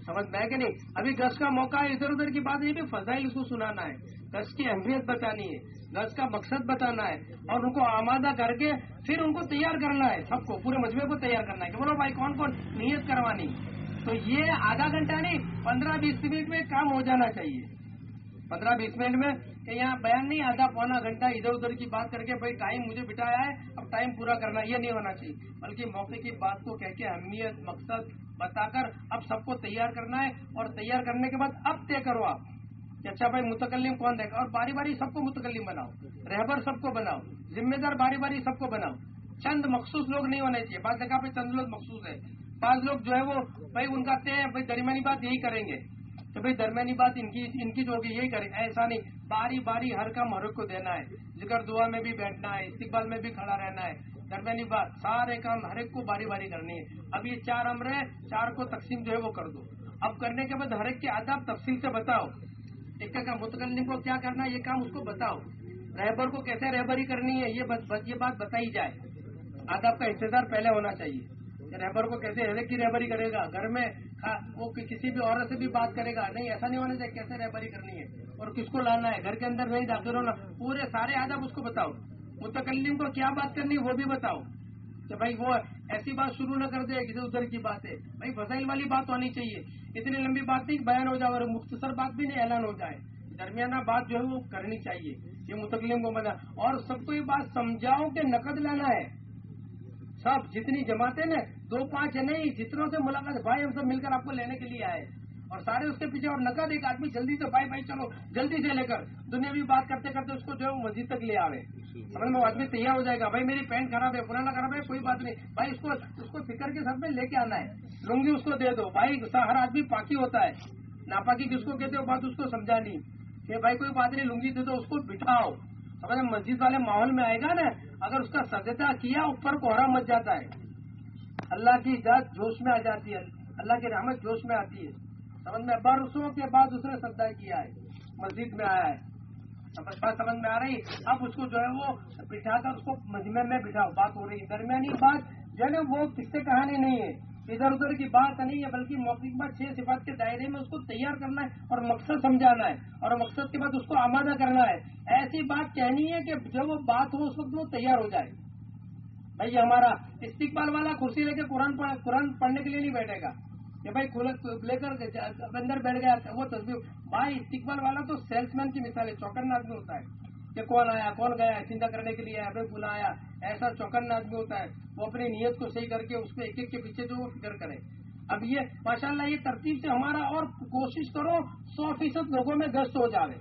समझ में है कि नहीं? अभी गश का मौका है इधर उधर की बात ये भी फजाइल उसको सुनाना है। गज की अहमियत बतानी है, गज का मकसद बताना है, और उनको आमादा करके फिर उनको तैयार करना है, सबको, पूरे मजबे को तैयार करना है कि बोलो, भाई कौन कौन नियत करवानी? तो ये आधा घंटा नहीं पंद्रह बीस मिनट में काम हो जाना चाहिए। पंद्रह बीस मिनट में यहाँ बयान नहीं, आधा पौना घंटा इधर उधर की बात करके, भाई टाइम मुझे बिठाया है, अब टाइम पूरा करना, ये नहीं होना चाहिए। बल्कि मौके की बात को कह के अहमियत, मकसद बताकर अब सबको तैयार करना है और तैयार करने के बाद अब तय करो आप। कि अच्छा भाई मुतकलिम कौन देगा और बारी बारी सबको मुतकलिम बनाओ। रहबर सबको बनाओ। जिम्मेदार बारी बारी सबको बनाओ। चंद मखसूस लोग नहीं होने चाहिए। बात जगह पे चंद लोग मखसूस है। पाँच लोग जो है वो, भाई उनका तय है, भाई दरमियानी बात यही करेंगे। तो भाई दरमियानी बात इनकी इनकी जो होगी यही करेंगे ऐसा नहीं बारी बारी हर काम हर को देना है। ज़िक्र दुआ में भी बैठना है, इस्तिकबाल में भी खड़ा रहना है। दरमियानी बात सारे काम हर एक को बारी बारी करनी है। अब ये चार अमर है चार को तकसीम जो है वो कर दो। अब करने के बाद हर एक के आदाब तफसील से बताओ। एक का मुतकलम को क्या करना है ये काम उसको बताओ। रहबर को कैसे रहबरी करनी है ये बत, बत, ये बात बताई जाए। आदाब का इंतज़ार पहले होना चाहिए रहबर को कैसे हर की रहबरी करेगा। घर में वो कि, किसी भी औरत से भी बात करेगा। नहीं ऐसा नहीं होना चाहिए कैसे रहबरी करनी है? और किसको लाना है? घर के अंदर नहीं दाखिल होना। पूरे सारे आदाब उसको बताओ। मुतकलम को क्या बात करनी वो भी बताओ। कि भाई वो ऐसी बात शुरू न कर दे किसी उधर की बात। है भाई फसाइल वाली बात होनी चाहिए। इतनी लंबी बात नहीं बयान हो जाए और मुख्तसर बात भी नहीं, ऐलान हो जाए। दरमियाना बात जो है वो करनी चाहिए, ये मुतकलम को बना और सबको ये बात समझाओ कि नकद लाना है। सब जितनी जमाते ना दो पाँच नहीं, जितनों से मुलाकात भाई हम सब मिलकर आपको लेने के लिए आए। और सारे उसके पीछे और नकद एक आदमी, जल्दी से भाई भाई, चलो, जल्दी से लेकर। दुनिया भी बात करते करते उसको जो है मस्जिद तक ले आवे। समझ में आदमी तैयार हो जाएगा। भाई, मेरी पैंट खराब है, पुराना खराब है, कोई बात नहीं। भाई, उसको उसको फ़िक्र के साथ में लेके आना है। लुंगी उसको दे दो। भाई हर आदमी पाकी होता है। नापाकी किसको कहते हो? बात उसको समझानी कि भाई, कोई बात नहीं, लुंगी दे दो, उसको बिठाओ। समझ मस्जिद वाले माहौल में आएगा ना, अगर उसका सजदा किया, ऊपर कोहरा मच जाता है। अल्लाह की जात जोश में आ जाती है। अल्लाह की रहमत जोश में आती है। समझ में बरसों के बाद उसने सद्दा किया है मस्जिद में आया है। बात समझ में आ रही, अब उसको जो है वो बिठाकर उसको मजमे में बिठाओ। बात हो रही दरमियानी बात जो है वो किससे कहानी नहीं है। इधर उधर की बात नहीं है, बल्कि मौखिक बात छह सिफात के दायरे में उसको तैयार करना है और मकसद समझाना है और मकसद के बाद उसको आमादा करना है। ऐसी बात कहनी है कि जब वो बात हो, उस वक्त वो तैयार हो जाए। भाई हमारा इस्तिकबाल वाला कुर्सी लेके कुरान कुरान पढ़ने के लिए नहीं बैठेगा। कि भाई लेकर अंदर बैठ गया वो तस्वीर। भाई इस्तिकबाल वाला तो सेल्समैन की मिसाल है चौकन्ना आदमी होता है। कि कौन आया कौन गया चिंता करने के लिए अभी बुलाया ऐसा चौकन्ना आदमी होता है। वो अपनी नीयत को सही करके उसको एक एक के पीछे जो वो फ़िक्र करे। अब ये माशाल्लाह ये तरतीब से हमारा और कोशिश करो सौ फ़ीसद लोगों में गश्त हो जावे।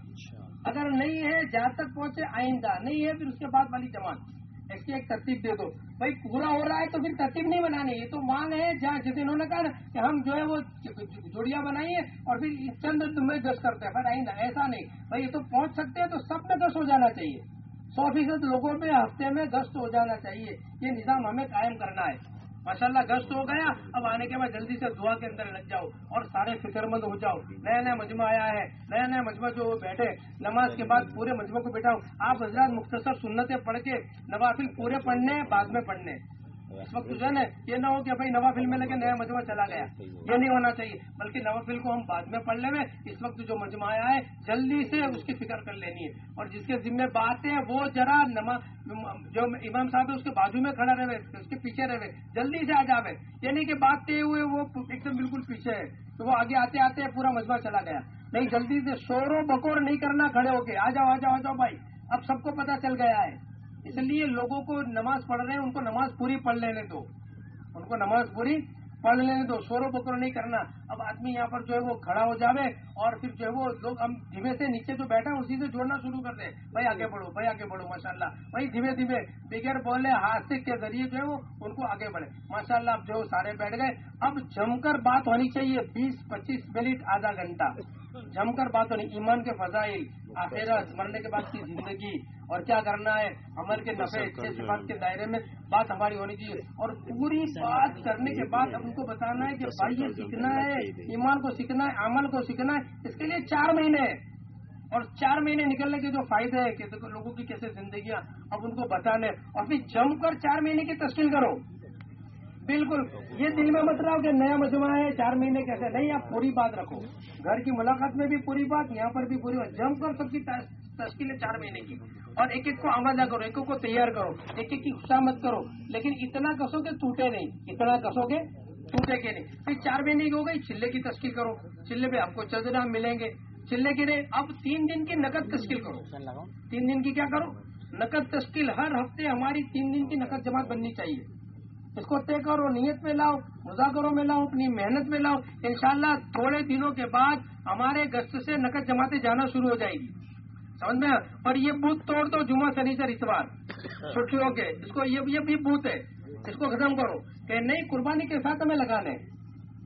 अगर नहीं है जहाँ तक पहुँचे आइंदा। नहीं है फिर उसके बाद वाली जमात। इसकी एक तरतीब दे दो। भाई, पूरा हो रहा है तो फिर तरतीब नहीं बनानी, ये तो मांग है। जहाँ जैसे इन्होंने कहा कि हम जो है वो जोड़िया बनाइए और फिर चंद तुम्हें दस करते हैं। पर आइंदा, ऐसा नहीं। भाई, ये तो पहुँच सकते हैं तो सब में दस हो जाना चाहिए। सौ फ़ीसद लोगों में हफ़्ते में गश्त हो जाना चाहिए। ये निज़ाम हमें कायम करना है। माशाल्लाह गश्त हो गया। अब आने के बाद जल्दी से दुआ के अंदर लग जाओ और सारे फिक्रमंद हो जाओ। नया नया मजमा आया है। नया नया मजमा जो बैठे, नमाज़ के बाद पूरे मजमा को बैठाओ आप हजरात मुख्तसर सुन्नतें पढ़ के नवाफिल पूरे पढ़ने, बाद में पढ़ने। इस वक्त जो है ये ना हो कि भाई नवा फ़िल्म में लगे नया मजमा चला गया। ये नहीं होना चाहिए, बल्कि नवा फ़िल्म को हम बाद में पढ़ ले इस वक्त जो मजमा आया है, जल्दी से उसकी फ़िक्र कर लेनी है। और जिसके जिम्मे बात है, वो जरा नमा, जो इमाम साहब है, उसके बाजू में खड़ा रहे, उसके पीछे रहे। जल्दी से आ जावे। ये नहीं कि बात तय हुए वो एकदम बिल्कुल पीछे है। तो वो आगे आते आते पूरा मजमा चला गया। नहीं, जल्दी से शोरों बकोर नहीं करना खड़े होके। आ जाओ आ जाओ आ जाओ भाई। अब सबको पता चल गया है। इसलिए लोगों को नमाज़ पढ़ रहे हैं उनको नमाज़ पूरी पढ़ लेने दो। उनको नमाज़ पूरी पढ़ लेने दो शोरों बकरो नहीं करना। अब आदमी यहाँ पर जो है वो खड़ा हो जावे और फिर जो है वो लोग हम धीमे से नीचे जो बैठा है उसी से जोड़ना शुरू कर दे। भाई आगे बढ़ो भाई आगे बढ़ो माशाल्लाह। भाई धीमे धीमे बिगैर बोले हाथ के ज़रिए जो है वो उनको आगे बढ़े। माशाला अब जो सारे बैठ गए। अब जमकर बात होनी चाहिए बीस पच्चीस मिनट आधा घंटा। जमकर बात होनी ईमान के फजाइल आखिरत मरने के बाद की ज़िंदगी। और क्या करना है? अमल के नफे अच्छे सिफात के दायरे में बात हमारी होनी चाहिए। और पूरी बात करने के बाद अब उनको बताना है कि भाई ये सीखना है ईमान को सीखना है अमल को सीखना है। इसके लिए चार महीने है। और चार महीने निकलने के जो फ़ायदे है कि लोगों की कैसे ज़िंदगी अब उनको बताने। और फिर जमकर चार महीने की तस्वीर करो। बिल्कुल। ये दिल में मत रहो कि नया मजमा है चार महीने कैसे नहीं आप पूरी बात रखो। घर की मुलाकात में भी पूरी बात यहाँ पर भी पूरी बात। जमकर सबकी तश्कील है चार महीने की। और एक एक को आमादा करो एक एक को तैयार करो एक एक की खुशामत करो। लेकिन इतना कसोगे टूटे नहीं इतना कसोगे टूटे के नहीं। फिर चार महीने की हो गई चिल्ले की तस्किल करो। चिल्ले पे आपको चंद्रा मिलेंगे। चिल्ले के नहीं अब तीन दिन की नकद तस्किल करो। तीन दिन की क्या करो? नकद तस्किल हर हफ़्ते हमारी तीन दिन की नकद जमात बननी चाहिए। इसको तय करो नियत में लाओ मुजाकरों में लाओ अपनी मेहनत में लाओ। इंशाला थोड़े दिनों के बाद हमारे गश्त से नकद जमाते जाना शुरू हो जाएगी। समझ में? और ये बूथ तोड़ दो जुमा शनिचर इतवार छुट्टियों के। इसको ये ये भी बूथ है। इसको खत्म करो। कि नहीं कुर्बानी के साथ हमें लगाने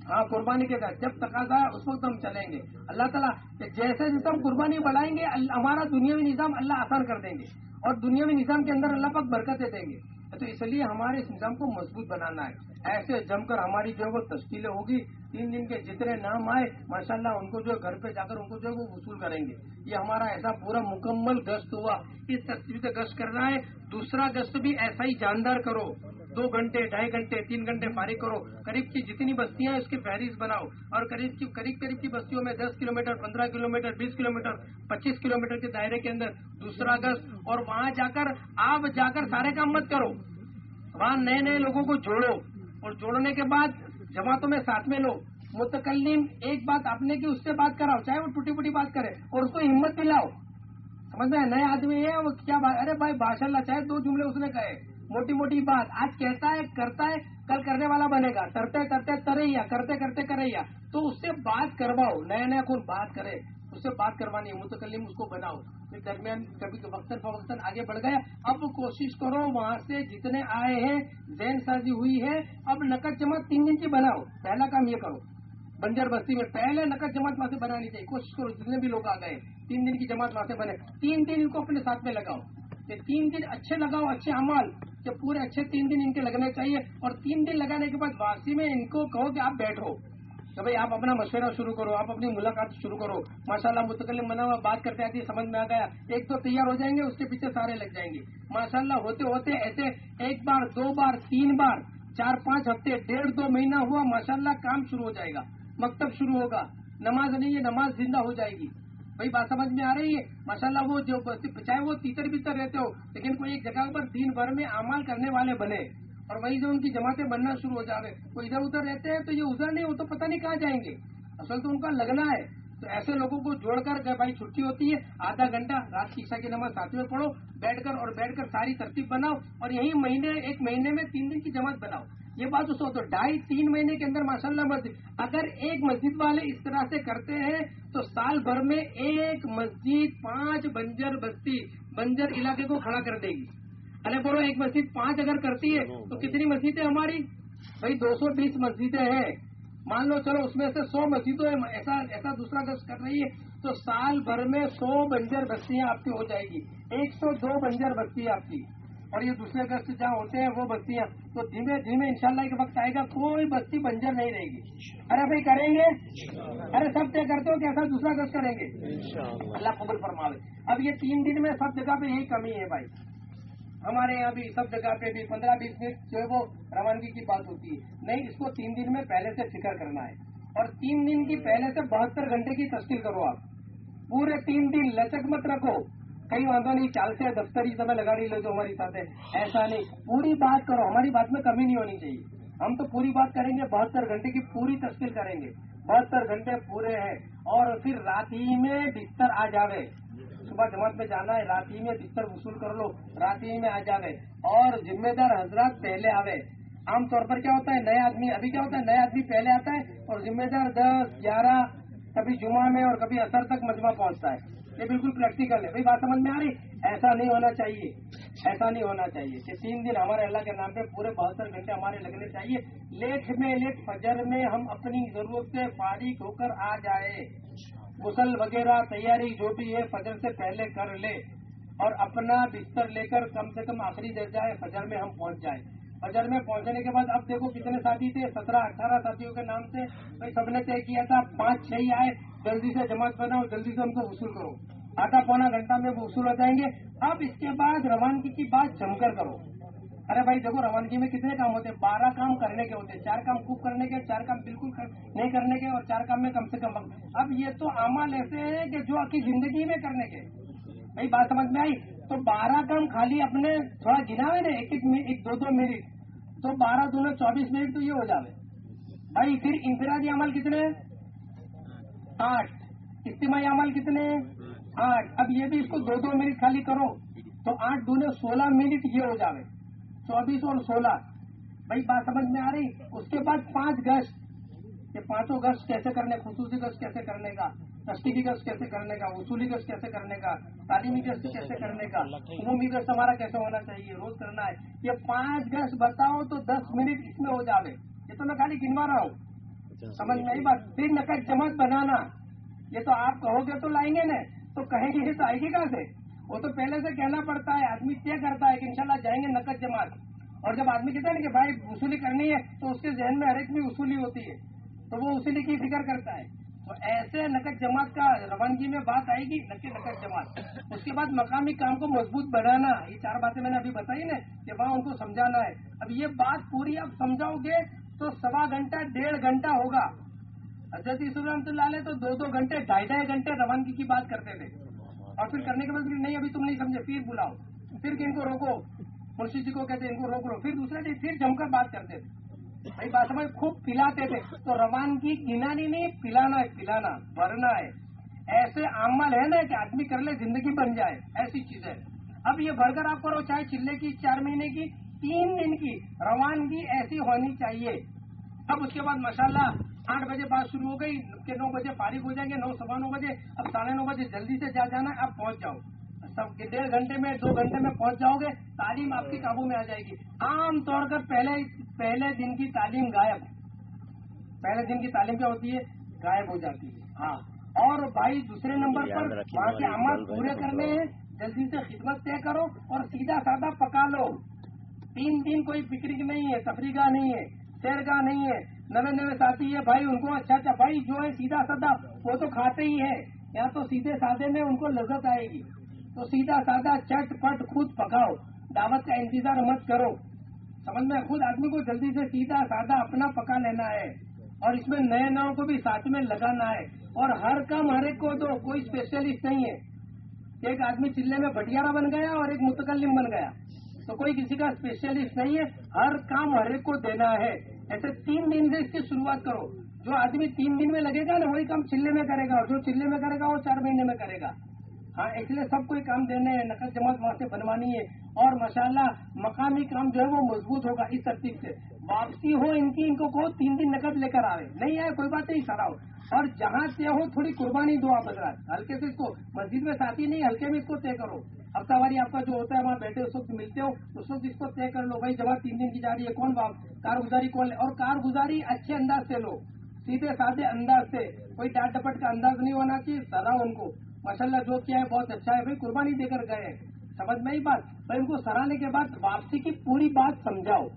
हाँ कुर्बानी के साथ। जब तकाजा है उस वक्त हम चलेंगे। अल्लाह ताला जैसे जैसे हम कुर्बानी बढ़ाएँगे हमारा दुनियावी निज़ाम अल्लाह आसान कर देंगे। और दुनियावी निज़ाम के अंदर अल्लाह पाक बरकतें देंगे। तो इसलिए हमारे इस निज़ाम को मज़बूत बनाना है। ऐसे जमकर हमारी जो है वो तश्कीलें होगी। तीन दिन के जितने नाम आए, माशाल्लाह उनको जो है घर पे जाकर उनको जो है वो वसूल करेंगे। ये हमारा ऐसा पूरा मुकम्मल गश्त हुआ। इस तस्वीर से गश्त करना है, दूसरा गश्त भी ऐसा ही जानदार करो। दो घंटे, ढाई घंटे, तीन घंटे फारिग करो। करीब की जितनी बस्तियाँ हैं उसकी फहरिस्त बनाओ और करीब की, करीब करीब की बस्तियों में दस किलोमीटर, पंद्रह किलोमीटर, बीस किलोमीटर, पच्चीस किलोमीटर के दायरे के अंदर दूसरा गश्त और वहाँ जाकर, आप जाकर सारे काम मत करो। वहाँ नए नए लोगों को जोड़ो। और जोड़ने के बाद जमातों में साथ में लो मुतकलीम एक बात आपने की, उससे बात कराओ, चाहे वो टूटी फूटी बात करे, और उसको हिम्मत दिलाओ। समझ में नए आदमी है, वो क्या बात अरे भाई भाषा चाहे दो जुमले उसने कहे मोटी मोटी बात। आज कहता है, करता है, कल करने वाला बनेगा। करते करते तरैया करते करते करैया। तो उससे बात करवाओ नया नया कौन बात करे। उससे बात करवानी है मुतकलीम उसको बनाओ। फिर दरमियान कभी तो वक्तन फवक्तन आगे बढ़ गया। अब कोशिश करो वहाँ से जितने आए हैं, जैन साजी हुई है, अब नकद जमात तीन दिन की बनाओ। पहला काम ये करो। बंजर बस्ती में पहले नकद जमात वहाँ से बनानी चाहिए। कोशिश करो, जितने भी लोग आ गए, तीन दिन की जमात वहाँ से बने। तीन दिन इनको अपने साथ में लगाओ। ये तीन दिन अच्छे लगाओ, अच्छे अमाल जो पूरे अच्छे तीन दिन इनके लगने चाहिए। और तीन दिन लगाने के बाद वापसी में इनको कहो कि आप बैठो। तो भाई आप अपना मशवरा शुरू करो, आप अपनी मुलाकात शुरू करो। माशाल्लाह मुतकलिम बना हुआ बात करते आती समझ में आ गया। एक तो तैयार हो जाएँगे, उसके पीछे सारे लग जाएँगे। माशाल्लाह, होते होते ऐसे एक बार, दो बार, तीन बार, चार पाँच हफ़्ते, डेढ़ दो महीना हुआ, माशाल्लाह काम शुरू हो जाएगा। मकतब शुरू होगा। नमाज़ नहीं है, नमाज़ ज़िंदा हो जाएगी। भाई बात समझ में आ रही है? माशाल्लाह, वो जो चाहे वो तीतर बीतर रहते हो, लेकिन कोई एक जगह पर दिन भर में अमाल करने वाले बने। और वही जो उनकी जमातें बनना शुरू हो जावे वो इधर उधर रहते हैं तो ये उधर नहीं, वो तो पता नहीं कहाँ जाएँगे। असल तो उनका लगना है। तो ऐसे लोगों को जोड़कर भाई छुट्टी होती है, आधा घंटा रात ईशा की नमाज़ साथ में पढ़ो, बैठकर और बैठकर सारी तरतीब बनाओ और यही महीने, एक महीने में तीन दिन की जमात बनाओ। ये बात तो सोचो, ढाई तीन महीने के अंदर, माशाल्लाह मस्जिद, अगर एक मस्जिद वाले इस तरह से करते हैं तो साल भर में एक मस्जिद पाँच बंजर बस्ती, बंजर इलाके को खड़ा कर देगी। अरे बोलो एक मस्जिद पाँच अगर करती है तो कितनी मस्जिदें हमारी? भाई 220 मस्जिदें हैं। मान लो चलो उसमें से 100 मस्जिदों में ऐसा ऐसा दूसरा गश्त कर रही है तो साल भर में 100 बंजर बस्तियाँ आपकी हो जाएगी। 102 बंजर बस्ती आपकी। और ये दूसरे गश्त जहाँ होते हैं वो बस्तियाँ। तो धीमे धीमे इंशाल्लाह एक वक्त आएगा कोई बस्ती बंजर नहीं रहेगी। अरे भाई करेंगे? अरे सब तय करते हो कि ऐसा दूसरा गश्त करेंगे? अल्लाह कबूल फरमावे। अब ये तीन दिन में सब जगह पे यही कमी है भाई। हमारे यहाँ भी सब जगह पे भी पंद्रह बीस मिनट जो है वो रवानगी की बात होती है। नहीं, इसको तीन दिन में पहले से फ़िक्र करना है। और तीन दिन की पहले से बहत्तर घंटे की तश्कील करो आप। पूरे तीन दिन लचक मत रखो। कहीं वादा नहीं, चाल से दफ्तरी समय लगा लो जो हमारी साथ। है ऐसा नहीं। पूरी बात करो। हमारी बात में कमी नहीं होनी चाहिए। हम तो पूरी बात करेंगे, बहत्तर घंटे की पूरी तश्कील करेंगे। बहत्तर घंटे पूरे हैं। और फिर रात ही में बिस्तर आ जावे। सुबह जमात में जाना है, रात ही में बिस्तर वसूल कर लो, रात ही में आ जावे। और जिम्मेदार हजरात पहले आवे। आमतौर पर क्या होता है नया आदमी, अभी क्या होता है नया आदमी पहले आता है और जिम्मेदार दस, ग्यारह, कभी जुमा में और कभी असर तक मजमा पहुँचता है। ये बिल्कुल प्रैक्टिकल है। भाई, बात समझ में आ रही? ऐसा नहीं होना चाहिए। ऐसा नहीं होना चाहिए कि तीन दिन हमारे अल्लाह के नाम पे पूरे बहत्तर घंटे हमारे लगने चाहिए। लेट में, लेट फजर में हम अपनी ज़रूरत से फारिग होकर आ जाए। गुसल वगैरह तैयारी जो भी है, फजर से पहले कर ले और अपना बिस्तर लेकर कम से कम आखिरी दर जाए फजर में हम पहुँच जाए। फजर में पहुँचने के बाद अब देखो कितने साथी थे, सत्रह, अठारह साथियों के नाम से भाई सबने तय किया था, पाँच, छह ही आए, जल्दी से जमात बनाओ, जल्दी से हमको वसूल करो। आधा पौना घंटा में वो वसूल हो जाएँगे। अब इसके बाद रवानगी की बात जमकर करो। अरे भाई देखो रवानगी में कितने काम होते हैं? बारह काम करने के होते हैं। चार काम खूब करने के चार काम बिल्कुल कर, नहीं करने के और चार काम में कम से कम अब ये तो अमल ऐसे है कि जो आपकी ज़िंदगी में करने के। भाई बात समझ में आई? तो बारह काम खाली अपने थोड़ा गिना हुए ना एक एक एक दो दो मिनट। तो बारह दूनो चौबीस मिनट तो ये हो जावे। भाई फिर इंफरादी अमल कितने? आठ। इज्तिमाही अमल कितने? आठ। अब ये भी इसको दो दो मिनट खाली करो। तो आठ दूने सोलह मिनट ये हो जावे। चौबीस और सोलह। भाई, बात समझ में आ रही? उसके बाद पाँच गश्त। ये पाँचों गश्त कैसे करने, खसूसी गश्त कैसे करने का तस्टीकी गश्त कैसे करने का, वसूली गश्त कैसे करने का, तालीमी गश्त कैसे करने का, उमूमी गश्त हमारा कैसे होना चाहिए, रोज करना है। ये पाँच गश्त बताओ तो दस मिनट इसमें हो जावे। ये तो मैं खाली गिनवा रहा हूँ। समझ में आई बात? फिर नकद जमात बनाना। ये तो आप कहोगे तो लाएँगे ना। तो कहेंगे ये तो आएगी कहाँ से? वो तो पहले से कहना पड़ता है, आदमी तय करता है कि इंशाल्लाह जाएँगे नकद जमात। और जब आदमी कहता है ना कि भाई वसूली करनी है तो उसके जहन में हर एक में वसूली होती है। तो वो वसूली की फ़िक्र करता है। तो ऐसे नकद जमात का रवानगी में बात आएगी नकद नकद जमात। उसके बाद मकामी काम को मज़बूत बनाना, ये चार बातें मैंने अभी बताई ना, कि वहाँ उनको समझाना है। अब ये बात पूरी आप समझाओगे तो सवा घंटा, डेढ़ घंटा होगा। हज़रत यूसुफ तो दो दो घंटे ढाई ढाई घंटे रवानगी की बात करते थे। और फिर करने के बाद फिर नहीं, अभी तुम नहीं समझे, फिर बुलाओ। फिर इनको रोको। मुंशी जी को कहते, इनको रोक लो। फिर दूसरे दिन फिर जमकर बात करते। थे भाई, बात समझ, खूब पिलाते थे। तो रवानगी गिनानी नहीं पिलाना है, पिलाना भरना है। ऐसे अमल है ना कि आदमी कर ले, ज़िंदगी बन जाए। ऐसी चीज़ है। अब ये भरकर आप करो, चाहे चिल्ले की, चार महीने की, तीन दिन की, रवानगी ऐसी होनी चाहिए। अब उसके बाद माशाल्लाह आठ बजे बात शुरू हो गई के नौ बजे फारिग हो जाएँगे नौ सवा नौ बजे अब साढ़े नौ बजे जल्दी से जा जाना आप पहुँच जाओ। सब डेढ़ घंटे में दो घंटे में पहुँच जाओगे तालीम आपके काबू में आ जाएगी। आम तौर पर पहले पहले दिन की तालीम गायब। पहले दिन की तालीम क्या होती है? गायब हो जाती है। हाँ। और भाई दूसरे नंबर पर वहाँ के अमल पूरे करने हैं। जल्दी से खिदमत तय करो और सीधा साधा पका लो। तीन दिन कोई पिकनिक नहीं है तफरीगा नहीं है सैरगाह नहीं है। नवे नवे साथी है भाई, उनको अच्छा अच्छा भाई जो है, सीधा साधा, वो तो खाते ही है। या तो सीधे साधे में उनको लजत आएगी। तो सीधा साधा चट पट खुद पकाओ। दावत का इंतज़ार मत करो। समझ में? खुद आदमी को जल्दी से सीधा साधा अपना पका लेना है। और इसमें नए नाव को भी साथ में लगाना है। और हर काम हर एक को दो, कोई स्पेशलिस्ट नहीं है। एक आदमी चिल्ले में भटियारा बन गया और एक मुतकलिम बन गया। तो कोई किसी का स्पेशलिस्ट नहीं है। हर काम हर एक को देना है। ऐसे तीन दिन से इसकी शुरुआत करो। जो आदमी तीन दिन में लगेगा ना, वही काम चिल्ले में करेगा। और जो चिल्ले में करेगा, वो चार महीने में करेगा। हाँ इसलिए सबको काम देने हैं। नकल जमात वहाँ से बनवानी है। और माशाला मकामी काम जो है वो मज़बूत होगा इस तरतीब से। वापसी हो इनकी, इनको कहो तीन दिन नकद लेकर आवे। नहीं आए, कोई बात नहीं सारा हो और जहाँ से हो, थोड़ी कुर्बानी दो आप हजरात। हल्के से इसको, मस्जिद में साथी नहीं, हल्के में इसको तय करो। हफ्तावारी आपका जो होता है, वहाँ बैठे उस वक्त मिलते हो, उस वक्त इसको तय कर लो, भाई जमा तीन दिन की जा रही है, कौन कारगुजारी कौन और कारगुजारी अच्छे अंदाज से लो। सीधे साधे अंदाज से। कोई डांट डपट का अंदाज नहीं होना चाहिए सरा उनको। माशाल्लाह, जो किया है, बहुत अच्छा है। भाई, कुर्बानी देकर गए समझ में ही बात? भाई, उनको सराहने के बाद वापसी की पूरी बात समझाओ।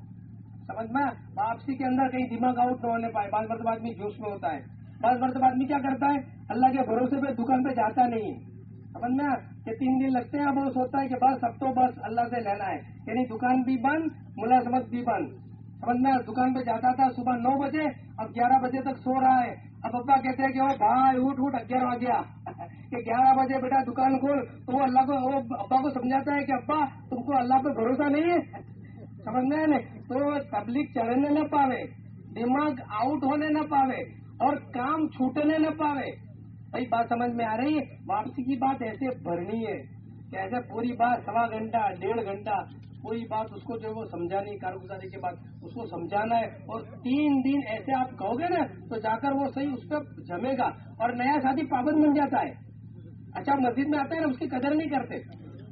समझ में? वापसी के अंदर कहीं दिमाग आउट न होने पाए। बाल मरतब आदमी जोश में होता है। बाल मरतब आदमी क्या करता है? अल्लाह के भरोसे पे, दुकान पे जाता नहीं। है समझ में? कि तीन दिन लगते हैं, अब वो सोचता है कि बस, अब तो बस अल्लाह से लेना है। यानी दुकान भी बंद, मुलाजमत भी बंद। समझ में? दुकान पे जाता था सुबह नौ बजे, अब ग्यारह बजे तक सो रहा है। अब अब्बा कहते हैं कि वो भाई, उठ उठ ग्यारह आ गया। कि ग्यारह बजे बेटा दुकान खोल। तो वो अल्लाह को, वो अब्बा को समझाता है कि अब्बा, तुमको अल्लाह पे भरोसा नहीं है? समझ में नहीं? तो तबलीग चढ़ने न पावे, दिमाग आउट होने न पावे और काम छूटने न पावे। भाई, बात समझ में आ रही है? वापसी की बात ऐसे भरनी है कैसे पूरी बात सवा घंटा, डेढ़ घंटा कोई बात उसको जो वो समझानी कारगुजारी के बाद उसको समझाना है और तीन दिन ऐसे आप कहोगे ना तो जाकर वो सही उस पर जमेगा और नया शादी पाबंद बन जाता है। अच्छा मस्जिद में आता है ना, उसकी कदर नहीं करते।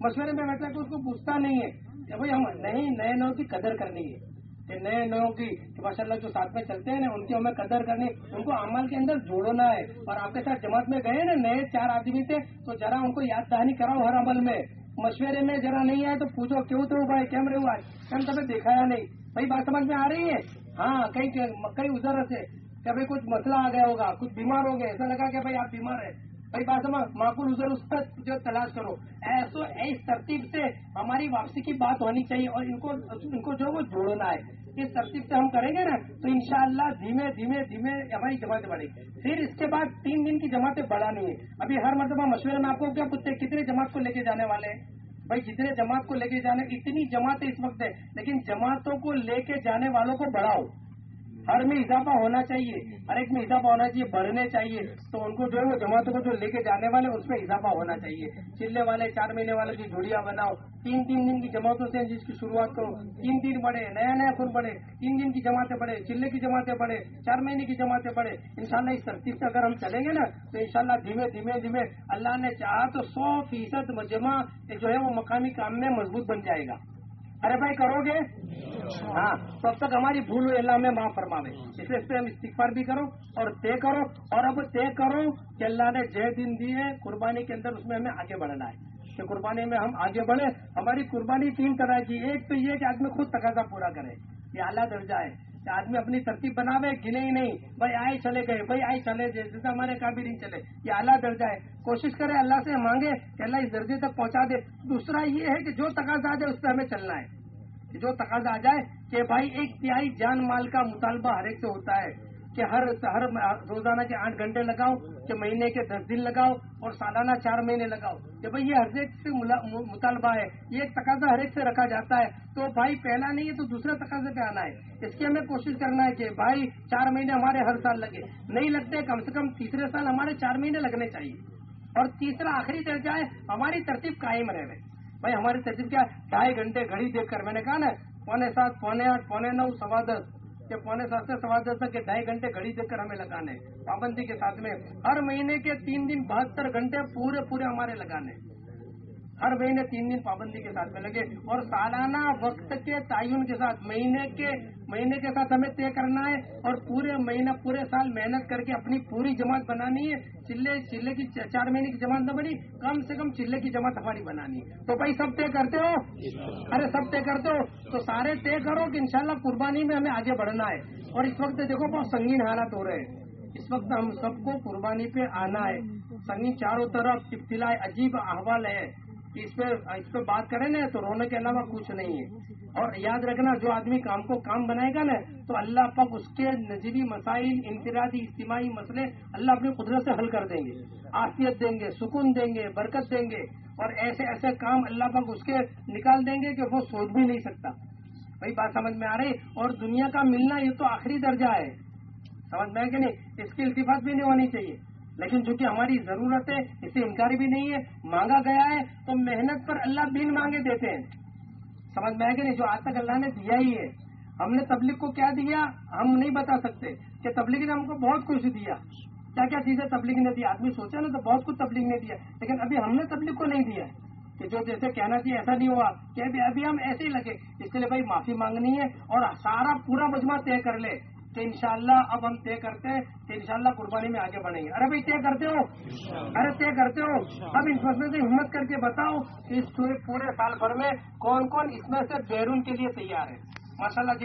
मशवरे में बैठा तो उसको पूछता नहीं है। भाई हम नहीं नए नौ की कदर करनी है कि नए नौ की माशाल्लाह जो साथ में चलते हैं ना, उनकी हमें कदर करनी, उनको अमल के अंदर जोड़ना है और आपके साथ जमात में गए ना, नए चार आदमी थे तो जरा उनको याद दहानी कराओ हर अमल में। मशवरे में जरा नहीं आए तो पूछो, क्यों तो भाई? कैम रहे हुआ कल तभी दिखाया नहीं? भाई, बात समझ में आ रही है? हाँ कहीं कहीं उधर से क्या भाई कुछ मसला आ गया होगा, कुछ बीमार हो गए। ऐसा लगा कि भाई आप बीमार है। भाई बात माकुल उधर उस पर जो तलाश करो। ऐसो इस तरतीब से हमारी वापसी की बात होनी चाहिए और इनको इनको जो वो जोड़ना है। इस तरतीब से हम करेंगे ना तो इंशाल्लाह धीमे धीमे धीमे हमारी जमातें बढ़ेगी। फिर इसके बाद तीन दिन की जमातें बढ़ानी है। अभी हर मरतबा मशवरे में आपको क्या पूछते हैं, कितने जमात को लेके जाने वाले हैं? भाई, जितने जमात को लेके जाने, इतनी जमातें इस वक्त है। लेकिन जमातों को लेके जाने वालों को बढ़ाओ। हर में इजाफा होना चाहिए, हर एक में इजाफा होना चाहिए, बढ़ने चाहिए। तो उनको जो है वो जमातों को जो लेके जाने वाले, उसमें इजाफा होना चाहिए। चिल्ले वाले, चार महीने वाले की जोड़ियाँ बनाओ। तीन तीन दिन की जमातों से जिसकी शुरुआत करो। तीन दिन बढ़े नया नया खून बढ़े। तीन दिन की जमातें बढ़े, चिल्ले की जमातें बढ़े, चार महीने की जमातें बढ़े। इंशाल्लाह इस तरतीब से अगर हम चलेंगे ना तो इंशाल्लाह धीमे धीमे धीमे अल्लाह ने चाहा तो सौ फ़ीसद जो है वो मकामी काम में मज़बूत बन जाएगा। अरे भाई करोगे? हाँ तो अब तक हमारी भूल हुई अल्लाह में माफ़ फरमावे। इसलिए इस पे हम इस्तिगफार भी करो और तय करो। और अब तय करो कि अल्लाह ने जय दिन दिए, कुर्बानी के अंदर उसमें हमें आगे बढ़ना है। कि कुर्बानी में हम आगे बढ़े। हमारी कुर्बानी तीन तरह की। एक तो ये कि आदमी खुद तकाजा पूरा करे। ये आला दर्जा है। कि आदमी अपनी तरतीब बनावे, गिने ही नहीं। भाई आए चले गए, भाई आए चले गए, जैसे हमारे काम भी नहीं चले। ये आला दर्जा है। कोशिश करे अल्लाह से मांगे कि अल्लाह इस दर्जे तक पहुँचा दे। दूसरा ये है कि जो तकाजा जाए, उस पर हमें चलना है। जो तकाजा आ जाए कि भाई एक तिहाई जान माल का मुतालबा हर एक से होता है कि हर हर रोज़ाना के आठ घंटे लगाओ, कि महीने के दस दिन लगाओ और सालाना चार महीने लगाओ। कि भाई ये हर एक से मुतालबा है। ये एक तकाजा हर एक से रखा जाता है। तो भाई पहला नहीं है तो दूसरे तकाजे पे आना है। इसकी हमें कोशिश करना है कि भाई चार महीने हमारे हर साल लगे। नहीं लगते कम से कम तीसरे साल हमारे चार महीने लगने चाहिए। और तीसरा आखिरी दर्जा है, हमारी तरतीब कायम रहे। भाई, हमारी सचिव क्या ढाई घंटे घड़ी देखकर? मैंने कहा ना, पौने सात, पौने आठ, पौने नौ, सवा दस। के पौने सात से सवा दस तक के ढाई घंटे घड़ी देखकर हमें लगाने, पाबंदी के साथ में, हर महीने के तीन दिन बहत्तर घंटे पूरे पूरे हमारे लगाने। हर महीने तीन दिन पाबंदी के साथ में लगे। और सालाना वक्त के तयन के साथ, महीने के महीने के साथ हमें तय करना है और पूरे महीना, पूरे साल मेहनत करके अपनी पूरी जमात बनानी है। चिल्ले चिल्ले की चार महीने की जमात न बनी, कम से कम चिल्ले की जमात हमारी बनानी है। तो भाई सब तय करते हो? अरे सब तय करते हो? तो सारे तय करो कि इंशाल्लाह कुर्बानी में हमें आगे बढ़ना है। और इस वक्त देखो, बहुत संगीन हालात हो रहे हैं। इस वक्त हम सबको कुर्बानी पे आना है। संगीन चारों तरफ़ इब्तिलाए अजीब अहवाल है। इस पे इस पे बात करें ना तो रोने के अलावा कुछ नहीं है। और याद रखना, जो आदमी काम को काम बनाएगा ना तो अल्लाह पाक उसके नजीबी मसाइल, इंफरादी इज्तिमाही मसले अल्लाह अपनी कुदरत से हल कर देंगे। आफियत देंगे, सुकून देंगे, बरकत देंगे। और ऐसे ऐसे काम अल्लाह पाक उसके निकाल देंगे कि वो सोच भी नहीं सकता। भाई बात समझ में आ रही, और दुनिया का मिलना ये तो आखिरी दर्जा है। समझ में कि नहीं? इसकी इल्तिफात भी नहीं होनी चाहिए। लेकिन चूँकि हमारी ज़रूरत है, इसे इनकार भी नहीं है, मांगा गया है तो मेहनत पर अल्लाह बिन मांगे देते हैं। समझ में कि नहीं? जो आज तक अल्लाह ने दिया ही है। हमने तबलीग को क्या दिया? हम नहीं बता सकते कि तबलीग ने हमको बहुत कुछ दिया। क्या क्या चीज़ें तबलीग ने दिया आदमी सोचा ना तो बहुत कुछ तबलीग ने दिया। लेकिन अभी हमने तबलीग को नहीं दिया। कि जो जैसे कहना चाहिए ऐसा नहीं हुआ, कि अभी अभी हम ऐसे ही लगे। इसके लिए भाई माफ़ी मांगनी है और सारा पूरा मजमा तय कर ले। कि इनशाला अब हम तय करते हैं तो इनशाला कुर्बानी में आगे बढ़ेंगे। अरे भाई तय करते हो? अरे तय करते हो? अब इस मसले से हिम्मत करके बताओ कि इस पूरे पूरे साल भर में कौन कौन इसमें से बैरून के लिए तैयार है। माशाल्लाह